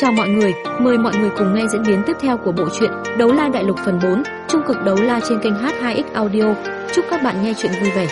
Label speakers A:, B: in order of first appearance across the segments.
A: Chào mọi người, mời mọi người cùng nghe diễn biến tiếp theo của bộ truyện Đấu La Đại Lục phần 4, trung cực đấu la trên kênh H2X Audio. Chúc các bạn nghe truyện vui vẻ.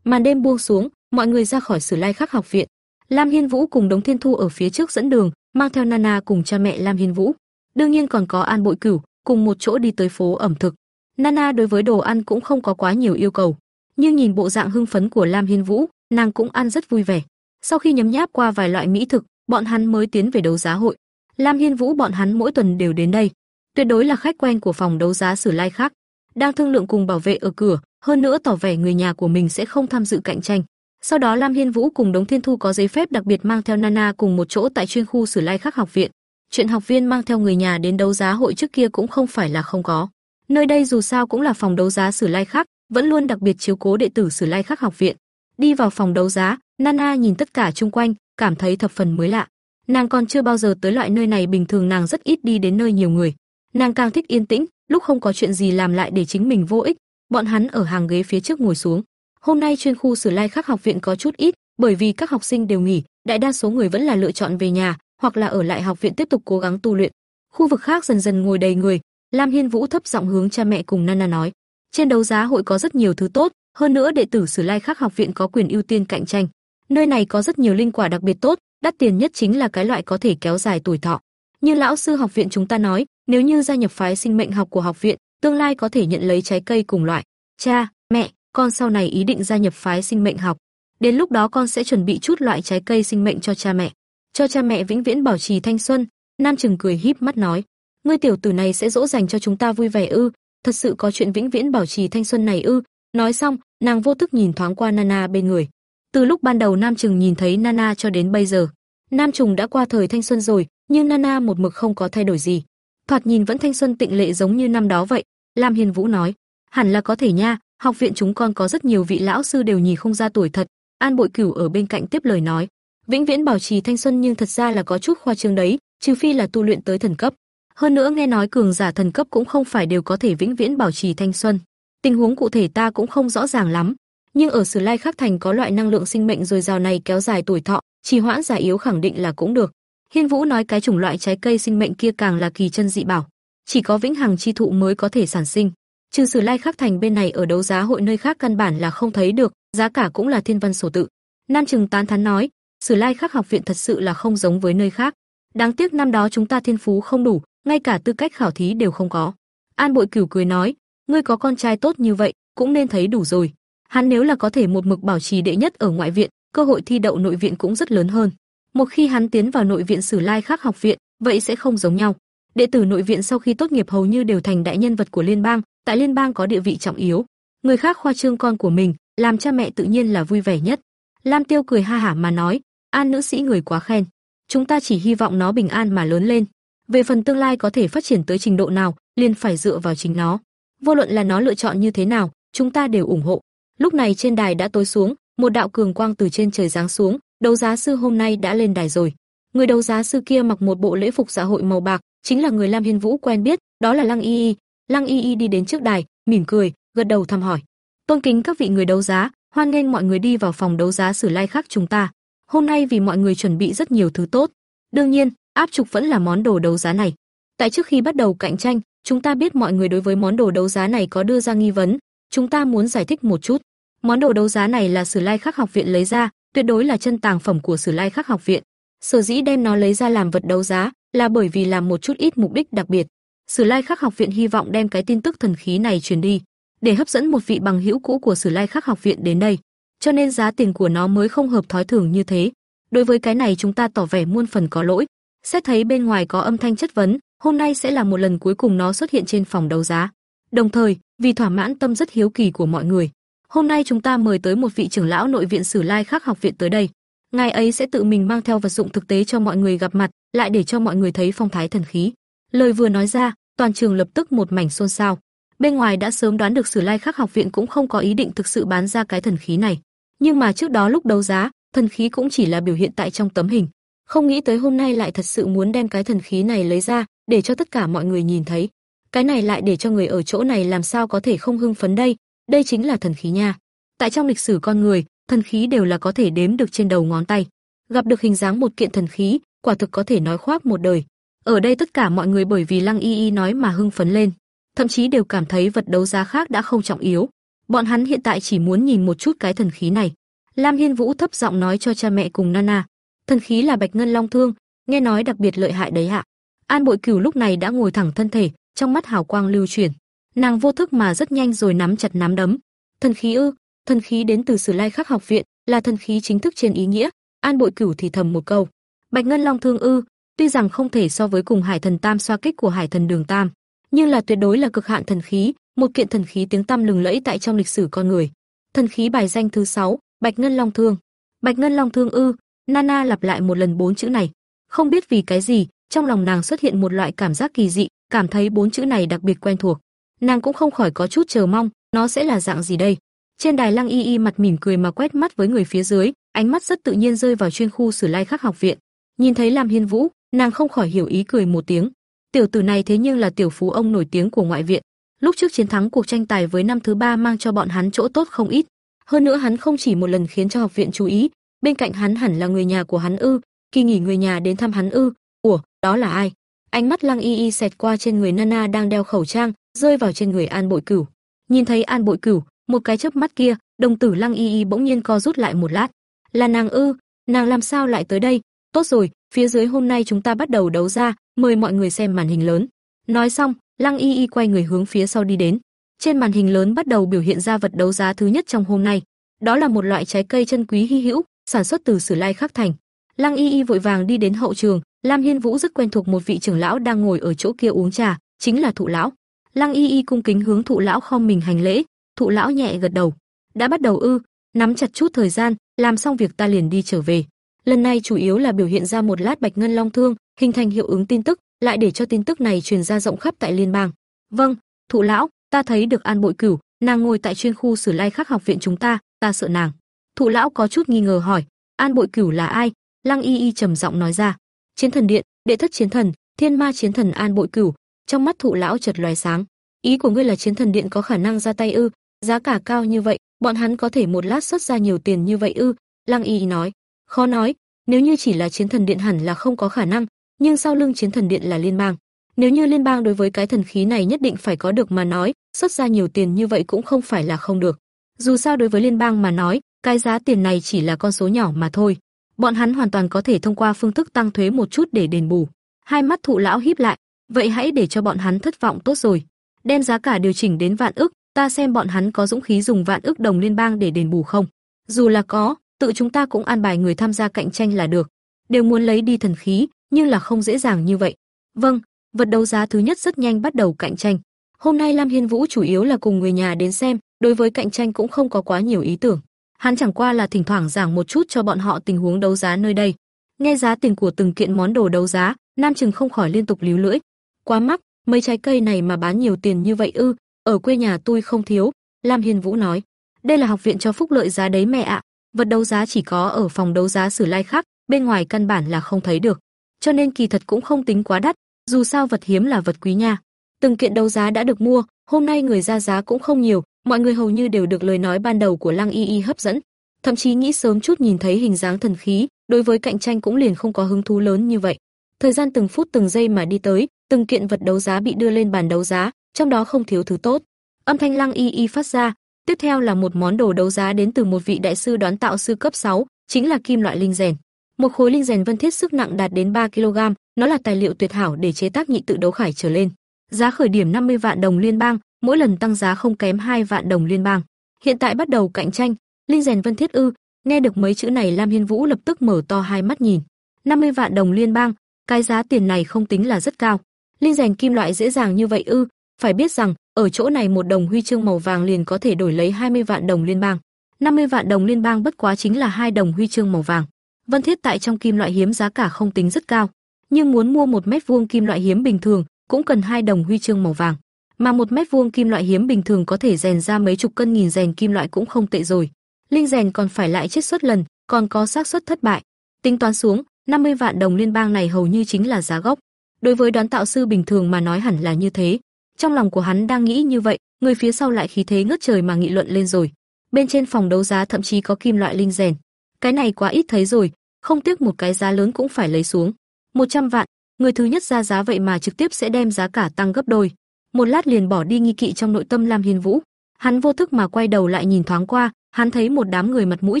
A: Màn đêm buông xuống, mọi người ra khỏi Sử Lai Khắc học viện. Lam Hiên Vũ cùng Đống Thiên Thu ở phía trước dẫn đường, mang theo Nana cùng cha mẹ Lam Hiên Vũ. Đương nhiên còn có An Bội Cửu, cùng một chỗ đi tới phố ẩm thực. Nana đối với đồ ăn cũng không có quá nhiều yêu cầu, nhưng nhìn bộ dạng hưng phấn của Lam Hiên Vũ, nàng cũng ăn rất vui vẻ. Sau khi nhấm nháp qua vài loại mỹ thực, bọn hắn mới tiến về đấu giá hội. Lam Hiên Vũ bọn hắn mỗi tuần đều đến đây, tuyệt đối là khách quen của phòng đấu giá Sử Lai khác, đang thương lượng cùng bảo vệ ở cửa, hơn nữa tỏ vẻ người nhà của mình sẽ không tham dự cạnh tranh. Sau đó Lam Hiên Vũ cùng Đống Thiên Thu có giấy phép đặc biệt mang theo Nana cùng một chỗ tại chuyên khu Sử Lai Khắc học viện. Chuyện học viên mang theo người nhà đến đấu giá hội trước kia cũng không phải là không có. Nơi đây dù sao cũng là phòng đấu giá Sử Lai Khắc, vẫn luôn đặc biệt chiếu cố đệ tử Sử Lai Khắc học viện. Đi vào phòng đấu giá, Nana nhìn tất cả chung quanh, cảm thấy thập phần mới lạ. Nàng còn chưa bao giờ tới loại nơi này, bình thường nàng rất ít đi đến nơi nhiều người. Nàng càng thích yên tĩnh, lúc không có chuyện gì làm lại để chính mình vô ích. Bọn hắn ở hàng ghế phía trước ngồi xuống. Hôm nay chuyên khu Sử Lai Khắc học viện có chút ít, bởi vì các học sinh đều nghỉ, đại đa số người vẫn là lựa chọn về nhà, hoặc là ở lại học viện tiếp tục cố gắng tu luyện. Khu vực khác dần dần ngồi đầy người, Lam Hiên Vũ thấp giọng hướng cha mẹ cùng Nana nói: "Trên đấu giá hội có rất nhiều thứ tốt, hơn nữa đệ tử Sử Lai Khắc học viện có quyền ưu tiên cạnh tranh. Nơi này có rất nhiều linh quả đặc biệt tốt, đắt tiền nhất chính là cái loại có thể kéo dài tuổi thọ. Như lão sư học viện chúng ta nói, nếu như gia nhập phái sinh mệnh học của học viện, tương lai có thể nhận lấy trái cây cùng loại. Cha, mẹ, con sau này ý định gia nhập phái sinh mệnh học. Đến lúc đó con sẽ chuẩn bị chút loại trái cây sinh mệnh cho cha mẹ, cho cha mẹ vĩnh viễn bảo trì thanh xuân." Nam Trừng cười híp mắt nói, "Ngươi tiểu tử này sẽ dỗ dành cho chúng ta vui vẻ ư? Thật sự có chuyện vĩnh viễn bảo trì thanh xuân này ư?" Nói xong, nàng vô thức nhìn thoáng qua Nana bên người. Từ lúc ban đầu Nam Trừng nhìn thấy Nana cho đến bây giờ, Nam Trùng đã qua thời thanh xuân rồi, nhưng Nana một mực không có thay đổi gì. Thoạt nhìn vẫn thanh xuân tịnh lệ giống như năm đó vậy. Lam Hiền Vũ nói, hẳn là có thể nha, học viện chúng con có rất nhiều vị lão sư đều nhìn không ra tuổi thật. An Bội Cửu ở bên cạnh tiếp lời nói, vĩnh viễn bảo trì thanh xuân nhưng thật ra là có chút khoa trương đấy, trừ phi là tu luyện tới thần cấp. Hơn nữa nghe nói cường giả thần cấp cũng không phải đều có thể vĩnh viễn bảo trì thanh xuân. Tình huống cụ thể ta cũng không rõ ràng lắm, nhưng ở Sử Lai Khắc Thành có loại năng lượng sinh mệnh dồi dào này kéo dài tuổi thọ, trì hoãn già yếu khẳng định là cũng được. Hiên Vũ nói cái chủng loại trái cây sinh mệnh kia càng là kỳ chân dị bảo, chỉ có vĩnh hằng chi thụ mới có thể sản sinh. Trừ Sử Lai Khắc Thành bên này ở đấu giá hội nơi khác căn bản là không thấy được, giá cả cũng là thiên văn sổ tự. Nam Trừng tán thán nói, Sử Lai Khắc học viện thật sự là không giống với nơi khác. Đáng tiếc năm đó chúng ta thiên phú không đủ, ngay cả tư cách khảo thí đều không có. An Bội Cửu cười nói, ngươi có con trai tốt như vậy, cũng nên thấy đủ rồi. Hắn nếu là có thể một mực bảo trì đệ nhất ở ngoại viện, cơ hội thi đậu nội viện cũng rất lớn hơn. Một khi hắn tiến vào nội viện Sử Lai khác học viện, vậy sẽ không giống nhau. Đệ tử nội viện sau khi tốt nghiệp hầu như đều thành đại nhân vật của liên bang, tại liên bang có địa vị trọng yếu. Người khác khoa trương con của mình, làm cha mẹ tự nhiên là vui vẻ nhất. Lam Tiêu cười ha hả mà nói, An nữ sĩ người quá khen. Chúng ta chỉ hy vọng nó bình an mà lớn lên. Về phần tương lai có thể phát triển tới trình độ nào, liền phải dựa vào chính nó. Vô luận là nó lựa chọn như thế nào, chúng ta đều ủng hộ. Lúc này trên đài đã tối xuống, một đạo cường quang từ trên trời giáng xuống, đấu giá sư hôm nay đã lên đài rồi. Người đấu giá sư kia mặc một bộ lễ phục xã hội màu bạc, chính là người Lam Hiên Vũ quen biết, đó là Lăng Y Y. Lăng Y Y đi đến trước đài, mỉm cười, gật đầu thăm hỏi. Tôn kính các vị người đấu giá, hoan nghênh mọi người đi vào phòng đấu giá Sử Lai khác chúng ta. Hôm nay vì mọi người chuẩn bị rất nhiều thứ tốt. Đương nhiên, áp trục vẫn là món đồ đấu giá này. Tại trước khi bắt đầu cạnh tranh, chúng ta biết mọi người đối với món đồ đấu giá này có đưa ra nghi vấn, chúng ta muốn giải thích một chút. Món đồ đấu giá này là Sử Lai Khắc học viện lấy ra, tuyệt đối là chân tàng phẩm của Sử Lai Khắc học viện. Sở dĩ đem nó lấy ra làm vật đấu giá là bởi vì làm một chút ít mục đích đặc biệt. Sử Lai Khắc học viện hy vọng đem cái tin tức thần khí này truyền đi, để hấp dẫn một vị bằng hữu cũ của Sử Lai Khắc học viện đến đây. Cho nên giá tiền của nó mới không hợp thói thường như thế. Đối với cái này chúng ta tỏ vẻ muôn phần có lỗi. Xét thấy bên ngoài có âm thanh chất vấn, hôm nay sẽ là một lần cuối cùng nó xuất hiện trên phòng đấu giá. Đồng thời, vì thỏa mãn tâm rất hiếu kỳ của mọi người, Hôm nay chúng ta mời tới một vị trưởng lão nội viện Sử Lai Khắc học viện tới đây. Ngài ấy sẽ tự mình mang theo vật dụng thực tế cho mọi người gặp mặt, lại để cho mọi người thấy phong thái thần khí. Lời vừa nói ra, toàn trường lập tức một mảnh xôn xao. Bên ngoài đã sớm đoán được Sử Lai Khắc học viện cũng không có ý định thực sự bán ra cái thần khí này, nhưng mà trước đó lúc đấu giá, thần khí cũng chỉ là biểu hiện tại trong tấm hình. Không nghĩ tới hôm nay lại thật sự muốn đem cái thần khí này lấy ra, để cho tất cả mọi người nhìn thấy. Cái này lại để cho người ở chỗ này làm sao có thể không hưng phấn đây, đây chính là thần khí nha. Tại trong lịch sử con người, thần khí đều là có thể đếm được trên đầu ngón tay. Gặp được hình dáng một kiện thần khí, quả thực có thể nói khoác một đời. Ở đây tất cả mọi người bởi vì Lăng Y Y nói mà hưng phấn lên, thậm chí đều cảm thấy vật đấu giá khác đã không trọng yếu. Bọn hắn hiện tại chỉ muốn nhìn một chút cái thần khí này. Lam Hiên Vũ thấp giọng nói cho cha mẹ cùng Nana, thần khí là Bạch Ngân Long Thương, nghe nói đặc biệt lợi hại đấy ạ. An Bội Cửu lúc này đã ngồi thẳng thân thể, trong mắt hào quang lưu chuyển. Nàng vô thức mà rất nhanh rồi nắm chặt nắm đấm. Thần khí ư? Thần khí đến từ Sử Lai Khắc học viện, là thần khí chính thức trên ý nghĩa. An Bội Cửu thì thầm một câu. Bạch Ngân Long Thương ư? Tuy rằng không thể so với cùng Hải Thần Tam xoa kích của Hải Thần Đường Tam, nhưng là tuyệt đối là cực hạn thần khí, một kiện thần khí tiếng tăm lừng lẫy tại trong lịch sử con người. Thần khí bài danh thứ 6, Bạch Ngân Long Thương. Bạch Ngân Long Thương ư? Nana lặp lại một lần bốn chữ này. Không biết vì cái gì, trong lòng nàng xuất hiện một loại cảm giác kỳ dị, cảm thấy bốn chữ này đặc biệt quen thuộc. Nàng cũng không khỏi có chút chờ mong, nó sẽ là dạng gì đây. Trên đài Lăng Y Y mặt mỉm cười mà quét mắt với người phía dưới, ánh mắt rất tự nhiên rơi vào chuyên khu Sử Lai Khắc học viện. Nhìn thấy Lam Hiên Vũ, nàng không khỏi hiểu ý cười một tiếng. Tiểu tử này thế nhưng là tiểu phú ông nổi tiếng của ngoại viện. Lúc trước chiến thắng cuộc tranh tài với năm thứ ba mang cho bọn hắn chỗ tốt không ít. Hơn nữa hắn không chỉ một lần khiến cho học viện chú ý, bên cạnh hắn hẳn là người nhà của hắn ư? Kỳ nghỉ người nhà đến thăm hắn ư? Ủa, đó là ai? Ánh mắt Lăng Y Y xẹt qua trên người Nana đang đeo khẩu trang, rơi vào trên người An Bội Cửu. Nhìn thấy An Bội Cửu, một cái chớp mắt kia, đồng tử Lăng Y Y bỗng nhiên co rút lại một lát. Là nàng ư? Nàng làm sao lại tới đây? Tốt rồi, phía dưới hôm nay chúng ta bắt đầu đấu ra, mời mọi người xem màn hình lớn. Nói xong, Lăng Y Y quay người hướng phía sau đi đến. Trên màn hình lớn bắt đầu biểu hiện ra vật đấu giá thứ nhất trong hôm nay. Đó là một loại trái cây chân quý hy hữu, sản xuất từ Sử Lai Khắc Thành. Lăng Y Y vội vàng đi đến hậu trường, Lam Hiên Vũ rất quen thuộc một vị trưởng lão đang ngồi ở chỗ kia uống trà, chính là Thụ lão. Lăng Y Y cung kính hướng Thụ lão không mình hành lễ, Thụ lão nhẹ gật đầu. Đã bắt đầu ư? Nắm chặt chút thời gian, làm xong việc ta liền đi trở về. Lần này chủ yếu là biểu hiện ra một lát Bạch Ngân Long Thương, hình thành hiệu ứng tin tức, lại để cho tin tức này truyền ra rộng khắp tại liên bang. Vâng, Thụ lão, ta thấy được An Bội Cửu, nàng ngồi tại chuyên khu Sử Lai Khắc học viện chúng ta, ta sợ nàng. Thụ lão có chút nghi ngờ hỏi, An Bội Cửu là ai? Lăng Y Y trầm giọng nói ra, Chiến thần điện, đệ thất chiến thần, thiên ma chiến thần An Bội Cửu. Trong mắt thụ lão chợt lóe sáng. Ý của ngươi là chiến thần điện có khả năng ra tay ư? Giá cả cao như vậy, bọn hắn có thể một lát xuất ra nhiều tiền như vậy ư? Lăng Y nói. Khó nói, nếu như chỉ là chiến thần điện hẳn là không có khả năng, nhưng sau lưng chiến thần điện là liên bang. Nếu như liên bang đối với cái thần khí này nhất định phải có được mà nói, xuất ra nhiều tiền như vậy cũng không phải là không được. Dù sao đối với liên bang mà nói, cái giá tiền này chỉ là con số nhỏ mà thôi bọn hắn hoàn toàn có thể thông qua phương thức tăng thuế một chút để đền bù. Hai mắt thụ lão híp lại, vậy hãy để cho bọn hắn thất vọng tốt rồi. Đem giá cả điều chỉnh đến vạn ức, ta xem bọn hắn có dũng khí dùng vạn ức đồng liên bang để đền bù không. Dù là có, tự chúng ta cũng an bài người tham gia cạnh tranh là được. Đều muốn lấy đi thần khí, nhưng là không dễ dàng như vậy. Vâng, vật đấu giá thứ nhất rất nhanh bắt đầu cạnh tranh. Hôm nay Lam Hiên Vũ chủ yếu là cùng người nhà đến xem, đối với cạnh tranh cũng không có quá nhiều ý tưởng. Hắn chẳng qua là thỉnh thoảng giảng một chút cho bọn họ tình huống đấu giá nơi đây. Nghe giá tiền của từng kiện món đồ đấu giá, Nam Trừng không khỏi liên tục líu lưỡi. Quá mắc, mấy trái cây này mà bán nhiều tiền như vậy ư? Ở quê nhà tôi không thiếu, Lam Hiên Vũ nói. Đây là học viện cho phúc lợi giá đấy mẹ ạ. Vật đấu giá chỉ có ở phòng đấu giá Sử Lai khác, bên ngoài căn bản là không thấy được. Cho nên kỳ thật cũng không tính quá đắt, dù sao vật hiếm là vật quý nha. Từng kiện đấu giá đã được mua, hôm nay người ra giá cũng không nhiều, mọi người hầu như đều được lời nói ban đầu của Lăng Y Y hấp dẫn, thậm chí nghĩ sớm chút nhìn thấy hình dáng thần khí, đối với cạnh tranh cũng liền không có hứng thú lớn như vậy. Thời gian từng phút từng giây mà đi tới, từng kiện vật đấu giá bị đưa lên bàn đấu giá, trong đó không thiếu thứ tốt. Âm thanh Lăng Y Y phát ra, tiếp theo là một món đồ đấu giá đến từ một vị đại sư đoán tạo sư cấp 6, chính là kim loại linh rèn. Một khối linh rèn vân thiết sức nặng đạt đến 3 kg, nó là tài liệu tuyệt hảo để chế tác nhị tự đấu khải trở lên. Giá khởi điểm 50 vạn đồng liên bang, mỗi lần tăng giá không kém 2 vạn đồng liên bang. Hiện tại bắt đầu cạnh tranh, Linh rèn Vân Thiết ư? Nghe được mấy chữ này Lam Hiên Vũ lập tức mở to hai mắt nhìn. 50 vạn đồng liên bang, cái giá tiền này không tính là rất cao. Linh rèn kim loại dễ dàng như vậy ư? Phải biết rằng, ở chỗ này một đồng huy chương màu vàng liền có thể đổi lấy 20 vạn đồng liên bang. 50 vạn đồng liên bang bất quá chính là hai đồng huy chương màu vàng. Vân Thiết tại trong kim loại hiếm giá cả không tính rất cao, nhưng muốn mua một mét vuông kim loại hiếm bình thường cũng cần hai đồng huy chương màu vàng mà một mét vuông kim loại hiếm bình thường có thể rèn ra mấy chục cân nghìn rèn kim loại cũng không tệ rồi. Linh rèn còn phải lại chết suất lần, còn có xác suất thất bại. Tính toán xuống, 50 vạn đồng liên bang này hầu như chính là giá gốc. Đối với đoán tạo sư bình thường mà nói hẳn là như thế. Trong lòng của hắn đang nghĩ như vậy, người phía sau lại khí thế ngất trời mà nghị luận lên rồi. Bên trên phòng đấu giá thậm chí có kim loại linh rèn. Cái này quá ít thấy rồi, không tiếc một cái giá lớn cũng phải lấy xuống. 100 vạn, người thứ nhất ra giá vậy mà trực tiếp sẽ đem giá cả tăng gấp đôi. Một lát liền bỏ đi nghi kỵ trong nội tâm Lam Hiên Vũ, hắn vô thức mà quay đầu lại nhìn thoáng qua, hắn thấy một đám người mặt mũi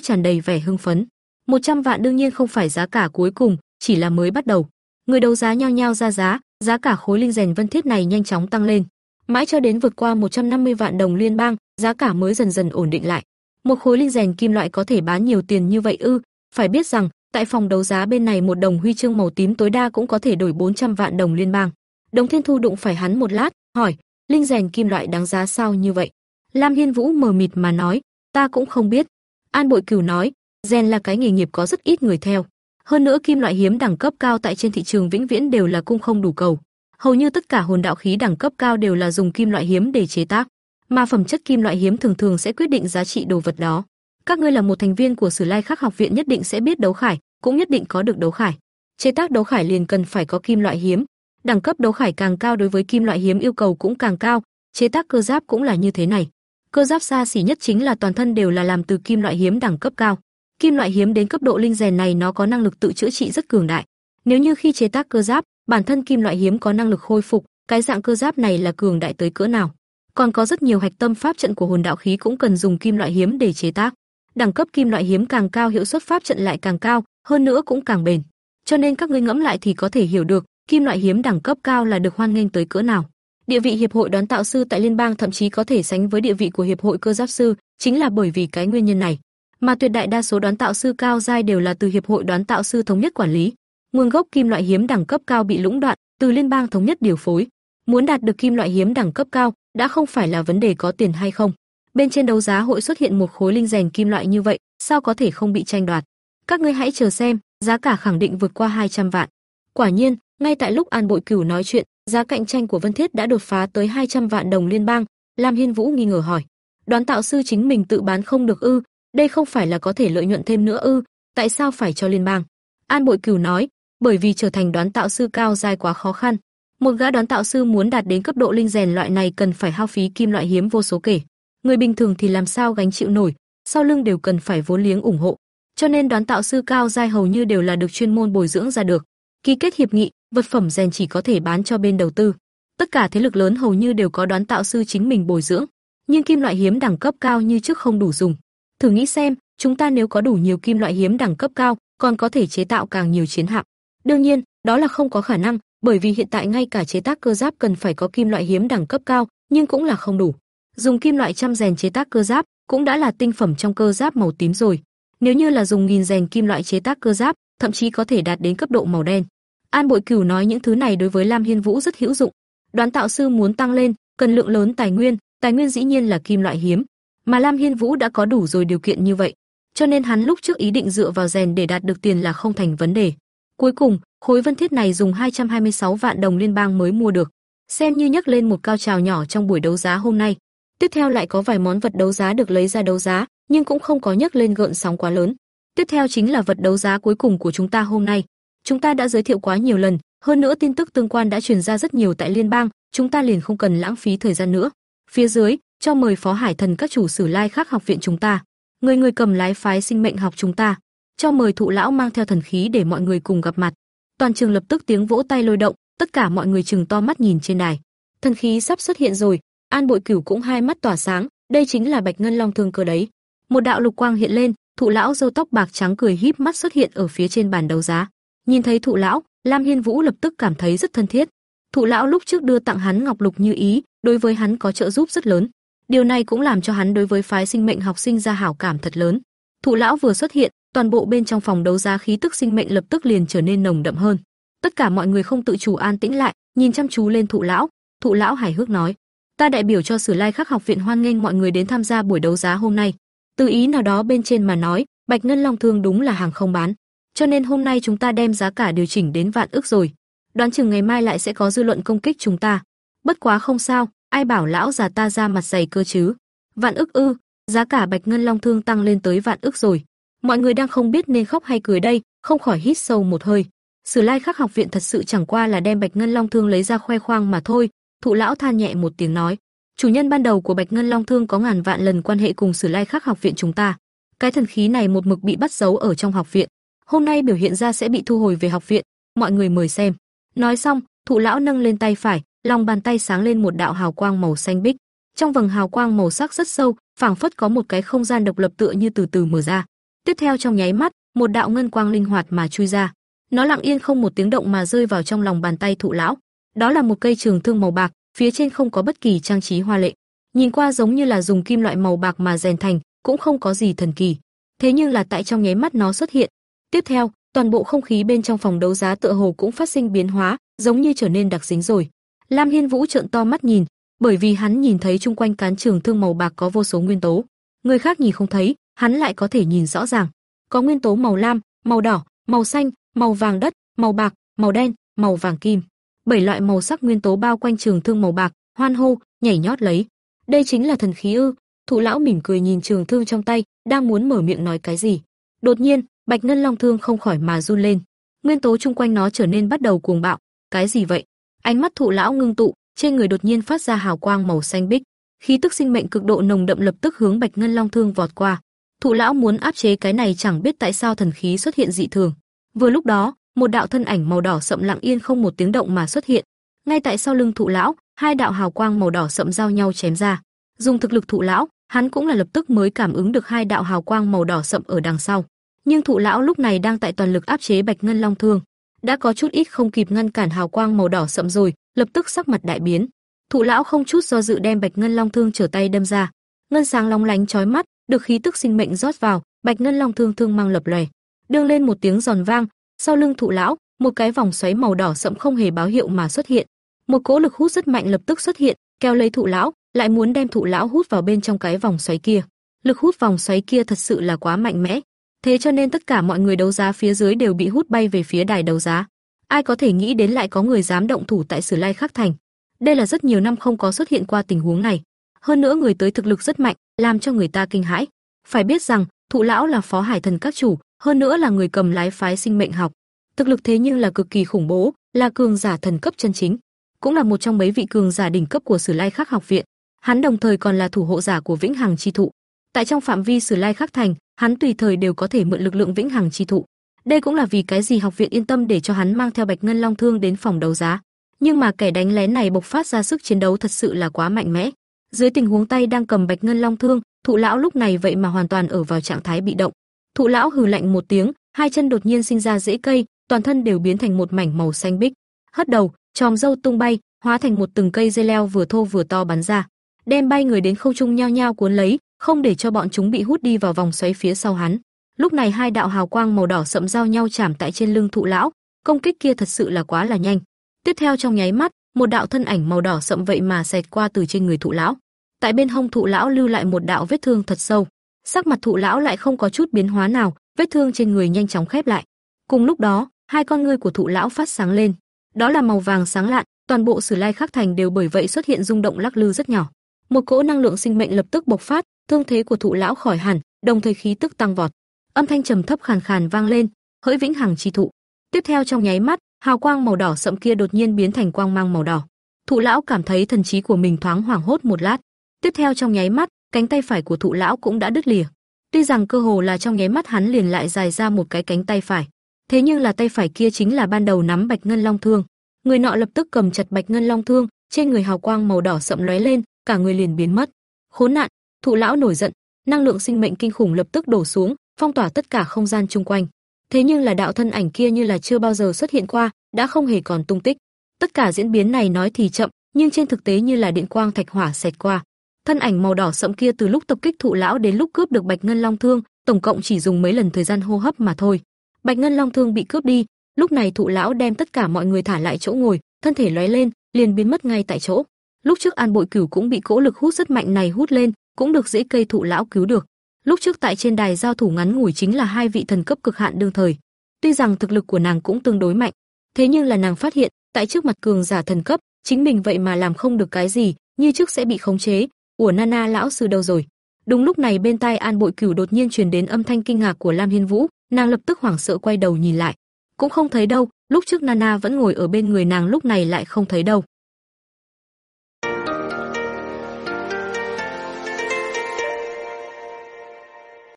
A: tràn đầy vẻ hưng phấn. 100 vạn đương nhiên không phải giá cả cuối cùng, chỉ là mới bắt đầu. Người đấu giá nhao nhao ra giá, giá cả khối linh rèn vân thiết này nhanh chóng tăng lên, mãi cho đến vượt qua 150 vạn đồng liên bang, giá cả mới dần dần ổn định lại. Một khối linh rèn kim loại có thể bán nhiều tiền như vậy ư? Phải biết rằng, tại phòng đấu giá bên này một đồng huy chương màu tím tối đa cũng có thể đổi 400 vạn đồng liên bang. Đồng Thiên Thu đụng phải hắn một lát, hỏi: "Linh rèn kim loại đáng giá sao như vậy?" Lam Hiên Vũ mờ mịt mà nói: "Ta cũng không biết." An Bội Cửu nói: "Rèn là cái nghề nghiệp có rất ít người theo, hơn nữa kim loại hiếm đẳng cấp cao tại trên thị trường vĩnh viễn đều là cung không đủ cầu. Hầu như tất cả hồn đạo khí đẳng cấp cao đều là dùng kim loại hiếm để chế tác, mà phẩm chất kim loại hiếm thường thường sẽ quyết định giá trị đồ vật đó. Các ngươi là một thành viên của Sử Lai Khắc học viện nhất định sẽ biết đấu khải, cũng nhất định có được đấu khải. Chế tác đấu khải liền cần phải có kim loại hiếm, đẳng cấp đấu khải càng cao đối với kim loại hiếm yêu cầu cũng càng cao, chế tác cơ giáp cũng là như thế này. Cơ giáp xa xỉ nhất chính là toàn thân đều là làm từ kim loại hiếm đẳng cấp cao. Kim loại hiếm đến cấp độ linh rèn này nó có năng lực tự chữa trị rất cường đại. Nếu như khi chế tác cơ giáp, bản thân kim loại hiếm có năng lực khôi phục, cái dạng cơ giáp này là cường đại tới cỡ nào. Còn có rất nhiều hạch tâm pháp trận của hồn đạo khí cũng cần dùng kim loại hiếm để chế tác. Đẳng cấp kim loại hiếm càng cao hiệu suất pháp trận lại càng cao, hơn nữa cũng càng bền. Cho nên các ngươi ngẫm lại thì có thể hiểu được, kim loại hiếm đẳng cấp cao là được hoan nghênh tới cỡ nào. Địa vị hiệp hội đoán tạo sư tại liên bang thậm chí có thể sánh với địa vị của hiệp hội cơ giáp sư, chính là bởi vì cái nguyên nhân này. Mà tuyệt đại đa số đoán tạo sư cao giai đều là từ hiệp hội đoán tạo sư thống nhất quản lý. Nguồn gốc kim loại hiếm đẳng cấp cao bị lũng đoạn, từ liên bang thống nhất điều phối. Muốn đạt được kim loại hiếm đẳng cấp cao, đã không phải là vấn đề có tiền hay không. Bên trên đấu giá hội xuất hiện một khối linh rèn kim loại như vậy, sao có thể không bị tranh đoạt? Các ngươi hãy chờ xem, giá cả khẳng định vượt qua 200 vạn. Quả nhiên, ngay tại lúc An Bội Cửu nói chuyện, giá cạnh tranh của Vân Thiết đã đột phá tới 200 vạn đồng liên bang, Lam Hiên Vũ nghi ngờ hỏi: "Đoán tạo sư chính mình tự bán không được ư? Đây không phải là có thể lợi nhuận thêm nữa ư? Tại sao phải cho liên bang?" An Bội Cửu nói: "Bởi vì trở thành đoán tạo sư cao giai quá khó khăn, một gã đoán tạo sư muốn đạt đến cấp độ linh rèn loại này cần phải hao phí kim loại hiếm vô số kể. Người bình thường thì làm sao gánh chịu nổi, sau lưng đều cần phải vốn liếng ủng hộ. Cho nên đoán tạo sư cao giai hầu như đều là được chuyên môn bồi dưỡng ra được. Ký kết hiệp nghị, vật phẩm rèn chỉ có thể bán cho bên đầu tư. Tất cả thế lực lớn hầu như đều có đoán tạo sư chính mình bồi dưỡng, nhưng kim loại hiếm đẳng cấp cao như trước không đủ dùng. Thử nghĩ xem, chúng ta nếu có đủ nhiều kim loại hiếm đẳng cấp cao, còn có thể chế tạo càng nhiều chiến hạm. Đương nhiên, đó là không có khả năng, bởi vì hiện tại ngay cả chế tác cơ giáp cần phải có kim loại hiếm đẳng cấp cao, nhưng cũng là không đủ. Dùng kim loại trăm rèn chế tác cơ giáp cũng đã là tinh phẩm trong cơ giáp màu tím rồi. Nếu như là dùng nghìn rèn kim loại chế tác cơ giáp, thậm chí có thể đạt đến cấp độ màu đen. An Bội Cửu nói những thứ này đối với Lam Hiên Vũ rất hữu dụng. Đoán tạo sư muốn tăng lên, cần lượng lớn tài nguyên, tài nguyên dĩ nhiên là kim loại hiếm, mà Lam Hiên Vũ đã có đủ rồi điều kiện như vậy, cho nên hắn lúc trước ý định dựa vào rèn để đạt được tiền là không thành vấn đề. Cuối cùng, khối vân thiết này dùng 226 vạn đồng liên bang mới mua được, xem như nhấc lên một cao trào nhỏ trong buổi đấu giá hôm nay. Tiếp theo lại có vài món vật đấu giá được lấy ra đấu giá, nhưng cũng không có nhấc lên gợn sóng quá lớn. Tiếp theo chính là vật đấu giá cuối cùng của chúng ta hôm nay. Chúng ta đã giới thiệu quá nhiều lần, hơn nữa tin tức tương quan đã truyền ra rất nhiều tại liên bang, chúng ta liền không cần lãng phí thời gian nữa. Phía dưới, cho mời Phó Hải Thần các chủ sử lai khác học viện chúng ta, người người cầm lái phái sinh mệnh học chúng ta, cho mời thụ lão mang theo thần khí để mọi người cùng gặp mặt. Toàn trường lập tức tiếng vỗ tay lôi động, tất cả mọi người chừng to mắt nhìn trên đài. Thần khí sắp xuất hiện rồi, An Bội Cửu cũng hai mắt tỏa sáng, đây chính là Bạch Ngân Long thương cơ đấy. Một đạo lục quang hiện lên, thụ lão râu tóc bạc trắng cười híp mắt xuất hiện ở phía trên bàn đấu giá. Nhìn thấy thụ lão, Lam Hiên Vũ lập tức cảm thấy rất thân thiết. Thụ lão lúc trước đưa tặng hắn ngọc lục như ý, đối với hắn có trợ giúp rất lớn. Điều này cũng làm cho hắn đối với phái sinh mệnh học sinh ra hảo cảm thật lớn. Thụ lão vừa xuất hiện, toàn bộ bên trong phòng đấu giá khí tức sinh mệnh lập tức liền trở nên nồng đậm hơn. Tất cả mọi người không tự chủ an tĩnh lại, nhìn chăm chú lên thụ lão. Thụ lão hài hước nói: "Ta đại biểu cho Sử Lai Khắc học viện hoan nghênh mọi người đến tham gia buổi đấu giá hôm nay. Từ ý nào đó bên trên mà nói, Bạch Ngân Long Thương đúng là hàng không bán, cho nên hôm nay chúng ta đem giá cả điều chỉnh đến vạn ức rồi. Đoán chừng ngày mai lại sẽ có dư luận công kích chúng ta. Bất quá không sao, ai bảo lão già ta ra mặt dày cơ chứ? Vạn ức ư? Giá cả Bạch Ngân Long Thương tăng lên tới vạn ức rồi. Mọi người đang không biết nên khóc hay cười đây, không khỏi hít sâu một hơi. Sử Lai Khắc học viện thật sự chẳng qua là đem Bạch Ngân Long Thương lấy ra khoe khoang mà thôi. Thụ lão than nhẹ một tiếng nói, chủ nhân ban đầu của Bạch Ngân Long Thương có ngàn vạn lần quan hệ cùng Sử Lai Khắc học viện chúng ta. Cái thần khí này một mực bị bắt giấu ở trong học viện, hôm nay biểu hiện ra sẽ bị thu hồi về học viện. mọi người mời xem. Nói xong, thụ lão nâng lên tay phải, lòng bàn tay sáng lên một đạo hào quang màu xanh bích. Trong vầng hào quang màu sắc rất sâu, phảng phất có một cái không gian độc lập tựa như từ từ mở ra. Tiếp theo trong nháy mắt, một đạo ngân quang linh hoạt mà chui ra. Nó lặng yên không một tiếng động mà rơi vào trong lòng bàn tay thụ lão. Đó là một cây trường thương màu bạc, phía trên không có bất kỳ trang trí hoa lệ. Nhìn qua giống như là dùng kim loại màu bạc mà rèn thành, cũng không có gì thần kỳ. Thế nhưng là tại trong nháy mắt nó xuất hiện. Tiếp theo, toàn bộ không khí bên trong phòng đấu giá tựa hồ cũng phát sinh biến hóa, giống như trở nên đặc dính rồi. Lam Hiên Vũ trợn to mắt nhìn, bởi vì hắn nhìn thấy chung quanh cán trường thương màu bạc có vô số nguyên tố, người khác nhìn không thấy, hắn lại có thể nhìn rõ ràng. Có nguyên tố màu lam, màu đỏ, màu xanh, màu vàng đất, màu bạc, màu đen, màu vàng kim. Bảy loại màu sắc nguyên tố bao quanh trường thương màu bạc, hoan hô, nhảy nhót lấy. Đây chính là thần khí ư? Thụ lão mỉm cười nhìn trường thương trong tay, đang muốn mở miệng nói cái gì. Đột nhiên, Bạch Ngân Long thương không khỏi mà run lên. Nguyên tố chung quanh nó trở nên bắt đầu cuồng bạo. Cái gì vậy? Ánh mắt thụ lão ngưng tụ, trên người đột nhiên phát ra hào quang màu xanh bích, khí tức sinh mệnh cực độ nồng đậm lập tức hướng Bạch Ngân Long thương vọt qua. Thụ lão muốn áp chế cái này chẳng biết tại sao thần khí xuất hiện dị thường. Vừa lúc đó, một đạo thân ảnh màu đỏ sậm lặng yên không một tiếng động mà xuất hiện. Ngay tại sau lưng thụ lão, hai đạo hào quang màu đỏ sậm giao nhau chém ra. Dùng thực lực thụ lão, hắn cũng là lập tức mới cảm ứng được hai đạo hào quang màu đỏ sậm ở đằng sau. Nhưng thụ lão lúc này đang tại toàn lực áp chế Bạch Ngân Long thương, đã có chút ít không kịp ngăn cản hào quang màu đỏ sậm rồi, lập tức sắc mặt đại biến. Thụ lão không chút do dự đem Bạch Ngân Long thương trở tay đâm ra. Ngân sáng long lánh chói mắt, được khí tức sinh mệnh rót vào, Bạch Ngân Long thương thương mang lập lòe. Đương lên một tiếng giòn vang, sau lưng thụ lão, một cái vòng xoáy màu đỏ sậm không hề báo hiệu mà xuất hiện. Một cỗ lực hút rất mạnh lập tức xuất hiện, kéo lấy thụ lão, lại muốn đem thụ lão hút vào bên trong cái vòng xoáy kia. Lực hút vòng xoáy kia thật sự là quá mạnh mẽ, thế cho nên tất cả mọi người đấu giá phía dưới đều bị hút bay về phía đài đấu giá. Ai có thể nghĩ đến lại có người dám động thủ tại Sử Lai Khắc Thành. Đây là rất nhiều năm không có xuất hiện qua tình huống này. Hơn nữa người tới thực lực rất mạnh, làm cho người ta kinh hãi. Phải biết rằng, Thụ lão là phó hải thần các chủ, hơn nữa là người cầm lái phái sinh mệnh học. Thực lực thế nhưng là cực kỳ khủng bố, là cường giả thần cấp chân chính, cũng là một trong mấy vị cường giả đỉnh cấp của Sử Lai Khắc học viện. Hắn đồng thời còn là thủ hộ giả của Vĩnh Hằng chi thụ. Tại trong phạm vi Sử Lai Khắc thành, hắn tùy thời đều có thể mượn lực lượng Vĩnh Hằng chi thụ. Đây cũng là vì cái gì học viện yên tâm để cho hắn mang theo Bạch Ngân Long thương đến phòng đấu giá. Nhưng mà kẻ đánh lén này bộc phát ra sức chiến đấu thật sự là quá mạnh mẽ. Dưới tình huống tay đang cầm Bạch Ngân Long thương, Thụ lão lúc này vậy mà hoàn toàn ở vào trạng thái bị động. Thụ lão hừ lạnh một tiếng, hai chân đột nhiên sinh ra rễ cây, toàn thân đều biến thành một mảnh màu xanh bích. Hất đầu, chòm râu tung bay, hóa thành một từng cây dây leo vừa thô vừa to bắn ra, đem bay người đến không trung nhao nhao cuốn lấy, không để cho bọn chúng bị hút đi vào vòng xoáy phía sau hắn. Lúc này hai đạo hào quang màu đỏ sậm giao nhau chạm tại trên lưng thụ lão, công kích kia thật sự là quá là nhanh. Tiếp theo trong nháy mắt, một đạo thân ảnh màu đỏ sậm vậy mà xẹt qua từ trên người thụ lão. Tại bên hông thụ lão lưu lại một đạo vết thương thật sâu. Sắc mặt thụ lão lại không có chút biến hóa nào, vết thương trên người nhanh chóng khép lại. Cùng lúc đó, hai con ngươi của thụ lão phát sáng lên. Đó là màu vàng sáng lạn, toàn bộ Sử Lai Khắc Thành đều bởi vậy xuất hiện rung động lắc lư rất nhỏ. Một cỗ năng lượng sinh mệnh lập tức bộc phát, thương thế của thụ lão khỏi hẳn, đồng thời khí tức tăng vọt. Âm thanh trầm thấp khàn khàn vang lên, hỡi vĩnh hằng chi thụ. Tiếp theo trong nháy mắt, hào quang màu đỏ sậm kia đột nhiên biến thành quang mang màu đỏ. Thụ lão cảm thấy thần trí của mình thoáng hoảng hốt một lát. Tiếp theo trong nháy mắt, cánh tay phải của thụ lão cũng đã đứt lìa. Tuy rằng cơ hồ là trong nháy mắt hắn liền lại dài ra một cái cánh tay phải, thế nhưng là tay phải kia chính là ban đầu nắm Bạch Ngân Long thương. Người nọ lập tức cầm chặt Bạch Ngân Long thương, trên người hào quang màu đỏ sậm lóe lên, cả người liền biến mất. Khốn nạn, thụ lão nổi giận, năng lượng sinh mệnh kinh khủng lập tức đổ xuống, phong tỏa tất cả không gian chung quanh. Thế nhưng là đạo thân ảnh kia như là chưa bao giờ xuất hiện qua, đã không hề còn tung tích. Tất cả diễn biến này nói thì chậm, nhưng trên thực tế như là điện quang thạch hỏa xẹt qua. Thân ảnh màu đỏ sẫm kia từ lúc tập kích thụ lão đến lúc cướp được Bạch Ngân Long thương, tổng cộng chỉ dùng mấy lần thời gian hô hấp mà thôi. Bạch Ngân Long thương bị cướp đi, lúc này thụ lão đem tất cả mọi người thả lại chỗ ngồi, thân thể lóe lên, liền biến mất ngay tại chỗ. Lúc trước An Bội Cửu cũng bị cỗ lực hút rất mạnh này hút lên, cũng được dễ cây thụ lão cứu được. Lúc trước tại trên đài giao thủ ngắn ngủi chính là hai vị thần cấp cực hạn đương thời. Tuy rằng thực lực của nàng cũng tương đối mạnh, thế nhưng là nàng phát hiện, tại trước mặt cường giả thần cấp, chính mình vậy mà làm không được cái gì, như trước sẽ bị khống chế. Ủa Nana lão sư đâu rồi? Đúng lúc này bên tai An Bội Cửu đột nhiên truyền đến âm thanh kinh ngạc của Lam Hiên Vũ, nàng lập tức hoảng sợ quay đầu nhìn lại, cũng không thấy đâu, lúc trước Nana vẫn ngồi ở bên người nàng lúc này lại không thấy đâu.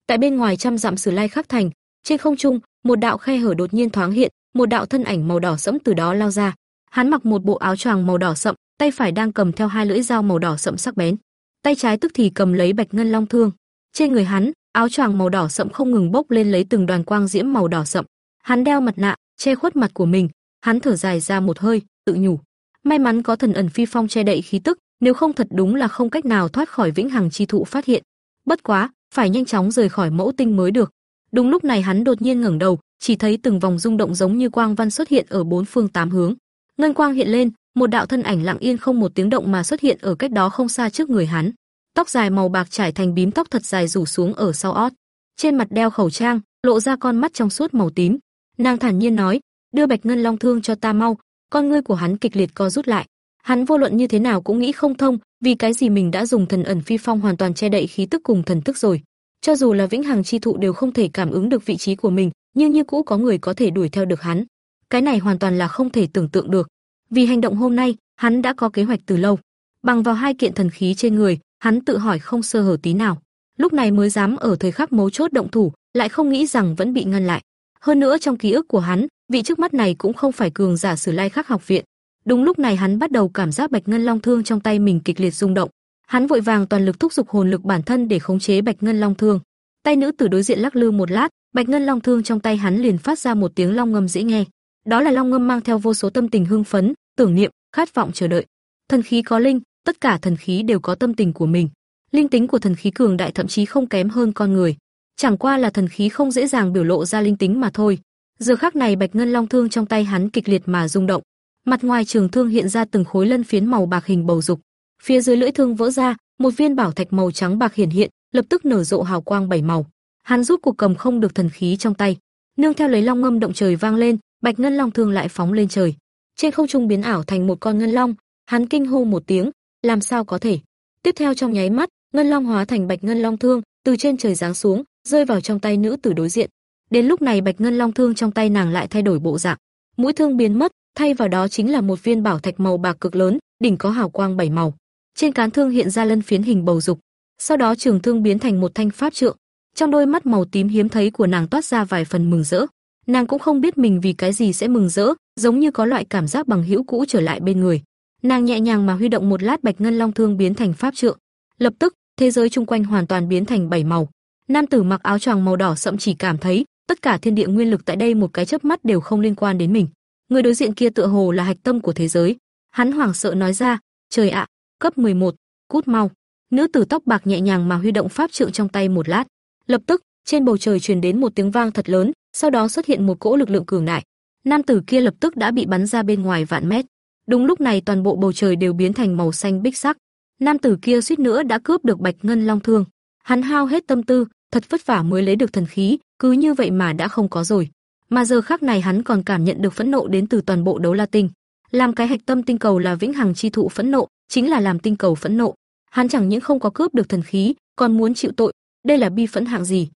A: Tại bên ngoài trăm dặm Sử Lai Khắc Thành, trên không trung, một đạo khe hở đột nhiên thoáng hiện, một đạo thân ảnh màu đỏ sẫm từ đó lao ra. Hắn mặc một bộ áo choàng màu đỏ sậm, tay phải đang cầm theo hai lưỡi dao màu đỏ sậm sắc bén. Tay trái tức thì cầm lấy Bạch Ngân Long thương. Trên người hắn, áo choàng màu đỏ sậm không ngừng bốc lên lấy từng đoàn quang diễm màu đỏ sậm. Hắn đeo mặt nạ, che khuất mặt của mình, hắn thở dài ra một hơi, tự nhủ: May mắn có thần ẩn phi phong che đậy khí tức, nếu không thật đúng là không cách nào thoát khỏi vĩnh hằng chi thụ phát hiện. Bất quá, phải nhanh chóng rời khỏi mẫu tinh mới được. Đúng lúc này hắn đột nhiên ngẩng đầu, chỉ thấy từng vòng rung động giống như quang văn xuất hiện ở bốn phương tám hướng. Ngân quang hiện lên, một đạo thân ảnh lặng yên không một tiếng động mà xuất hiện ở cách đó không xa trước người hắn. Tóc dài màu bạc trải thành bím tóc thật dài rủ xuống ở sau ót. Trên mặt đeo khẩu trang, lộ ra con mắt trong suốt màu tím. Nàng thản nhiên nói: "Đưa Bạch Ngân Long thương cho ta mau." Con ngươi của hắn kịch liệt co rút lại. Hắn vô luận như thế nào cũng nghĩ không thông, vì cái gì mình đã dùng thần ẩn phi phong hoàn toàn che đậy khí tức cùng thần thức rồi. Cho dù là vĩnh hằng chi thụ đều không thể cảm ứng được vị trí của mình, nhưng như cũ có người có thể đuổi theo được hắn. Cái này hoàn toàn là không thể tưởng tượng được. Vì hành động hôm nay, hắn đã có kế hoạch từ lâu. Bằng vào hai kiện thần khí trên người, hắn tự hỏi không sơ hở tí nào. Lúc này mới dám ở thời khắc mấu chốt động thủ, lại không nghĩ rằng vẫn bị ngăn lại. Hơn nữa trong ký ức của hắn, vị trước mắt này cũng không phải cường giả Sử Lai Khắc học viện. Đúng lúc này hắn bắt đầu cảm giác Bạch Ngân Long thương trong tay mình kịch liệt rung động. Hắn vội vàng toàn lực thúc giục hồn lực bản thân để khống chế Bạch Ngân Long thương. Tay nữ tử đối diện lắc lư một lát, Bạch Ngân Long thương trong tay hắn liền phát ra một tiếng long ngâm dễ nghe. Đó là long ngâm mang theo vô số tâm tình hưng phấn, tưởng niệm, khát vọng chờ đợi. Thần khí có linh, tất cả thần khí đều có tâm tình của mình. Linh tính của thần khí cường đại thậm chí không kém hơn con người. Chẳng qua là thần khí không dễ dàng biểu lộ ra linh tính mà thôi. Giờ khắc này Bạch Ngân Long thương trong tay hắn kịch liệt mà rung động. Mặt ngoài trường thương hiện ra từng khối lân phiến màu bạc hình bầu dục. Phía dưới lưỡi thương vỡ ra, một viên bảo thạch màu trắng bạc hiển hiện, lập tức nở rộ hào quang bảy màu. Hắn rút cuộc cầm không được thần khí trong tay, nương theo lấy long ngâm động trời vang lên, Bạch Ngân Long thương lại phóng lên trời. Trên không trung biến ảo thành một con ngân long, hắn kinh hô một tiếng, làm sao có thể? Tiếp theo trong nháy mắt, ngân long hóa thành Bạch Ngân Long thương, từ trên trời giáng xuống, rơi vào trong tay nữ tử đối diện. Đến lúc này Bạch Ngân Long thương trong tay nàng lại thay đổi bộ dạng, mũi thương biến mất, thay vào đó chính là một viên bảo thạch màu bạc cực lớn, đỉnh có hào quang bảy màu. Trên cán thương hiện ra lân phiến hình bầu dục, sau đó trường thương biến thành một thanh pháp trượng. Trong đôi mắt màu tím hiếm thấy của nàng toát ra vài phần mừng rỡ. Nàng cũng không biết mình vì cái gì sẽ mừng rỡ, giống như có loại cảm giác bằng hữu cũ trở lại bên người. Nàng nhẹ nhàng mà huy động một lát bạch ngân long thương biến thành pháp trượng. Lập tức, thế giới chung quanh hoàn toàn biến thành bảy màu. Nam tử mặc áo choàng màu đỏ sậm chỉ cảm thấy, tất cả thiên địa nguyên lực tại đây một cái chớp mắt đều không liên quan đến mình. Người đối diện kia tựa hồ là hạch tâm của thế giới. Hắn hoảng sợ nói ra, "Trời ạ, cấp 11, cút mau." Nữ tử tóc bạc nhẹ nhàng mà huy động pháp trượng trong tay một lát. Lập tức, trên bầu trời truyền đến một tiếng vang thật lớn, sau đó xuất hiện một cỗ lực lượng cường đại. Nam tử kia lập tức đã bị bắn ra bên ngoài vạn mét. Đúng lúc này toàn bộ bầu trời đều biến thành màu xanh bích sắc. Nam tử kia suýt nữa đã cướp được Bạch Ngân Long thương. Hắn hao hết tâm tư, thật vất vả mới lấy được thần khí, cứ như vậy mà đã không có rồi. Mà giờ khắc này hắn còn cảm nhận được phẫn nộ đến từ toàn bộ đấu la tinh. Làm cái hạch tâm tinh cầu là vĩnh hằng chi thụ phẫn nộ, chính là làm tinh cầu phẫn nộ. Hắn chẳng những không có cướp được thần khí, còn muốn chịu tội, đây là bi phẫn hạng gì?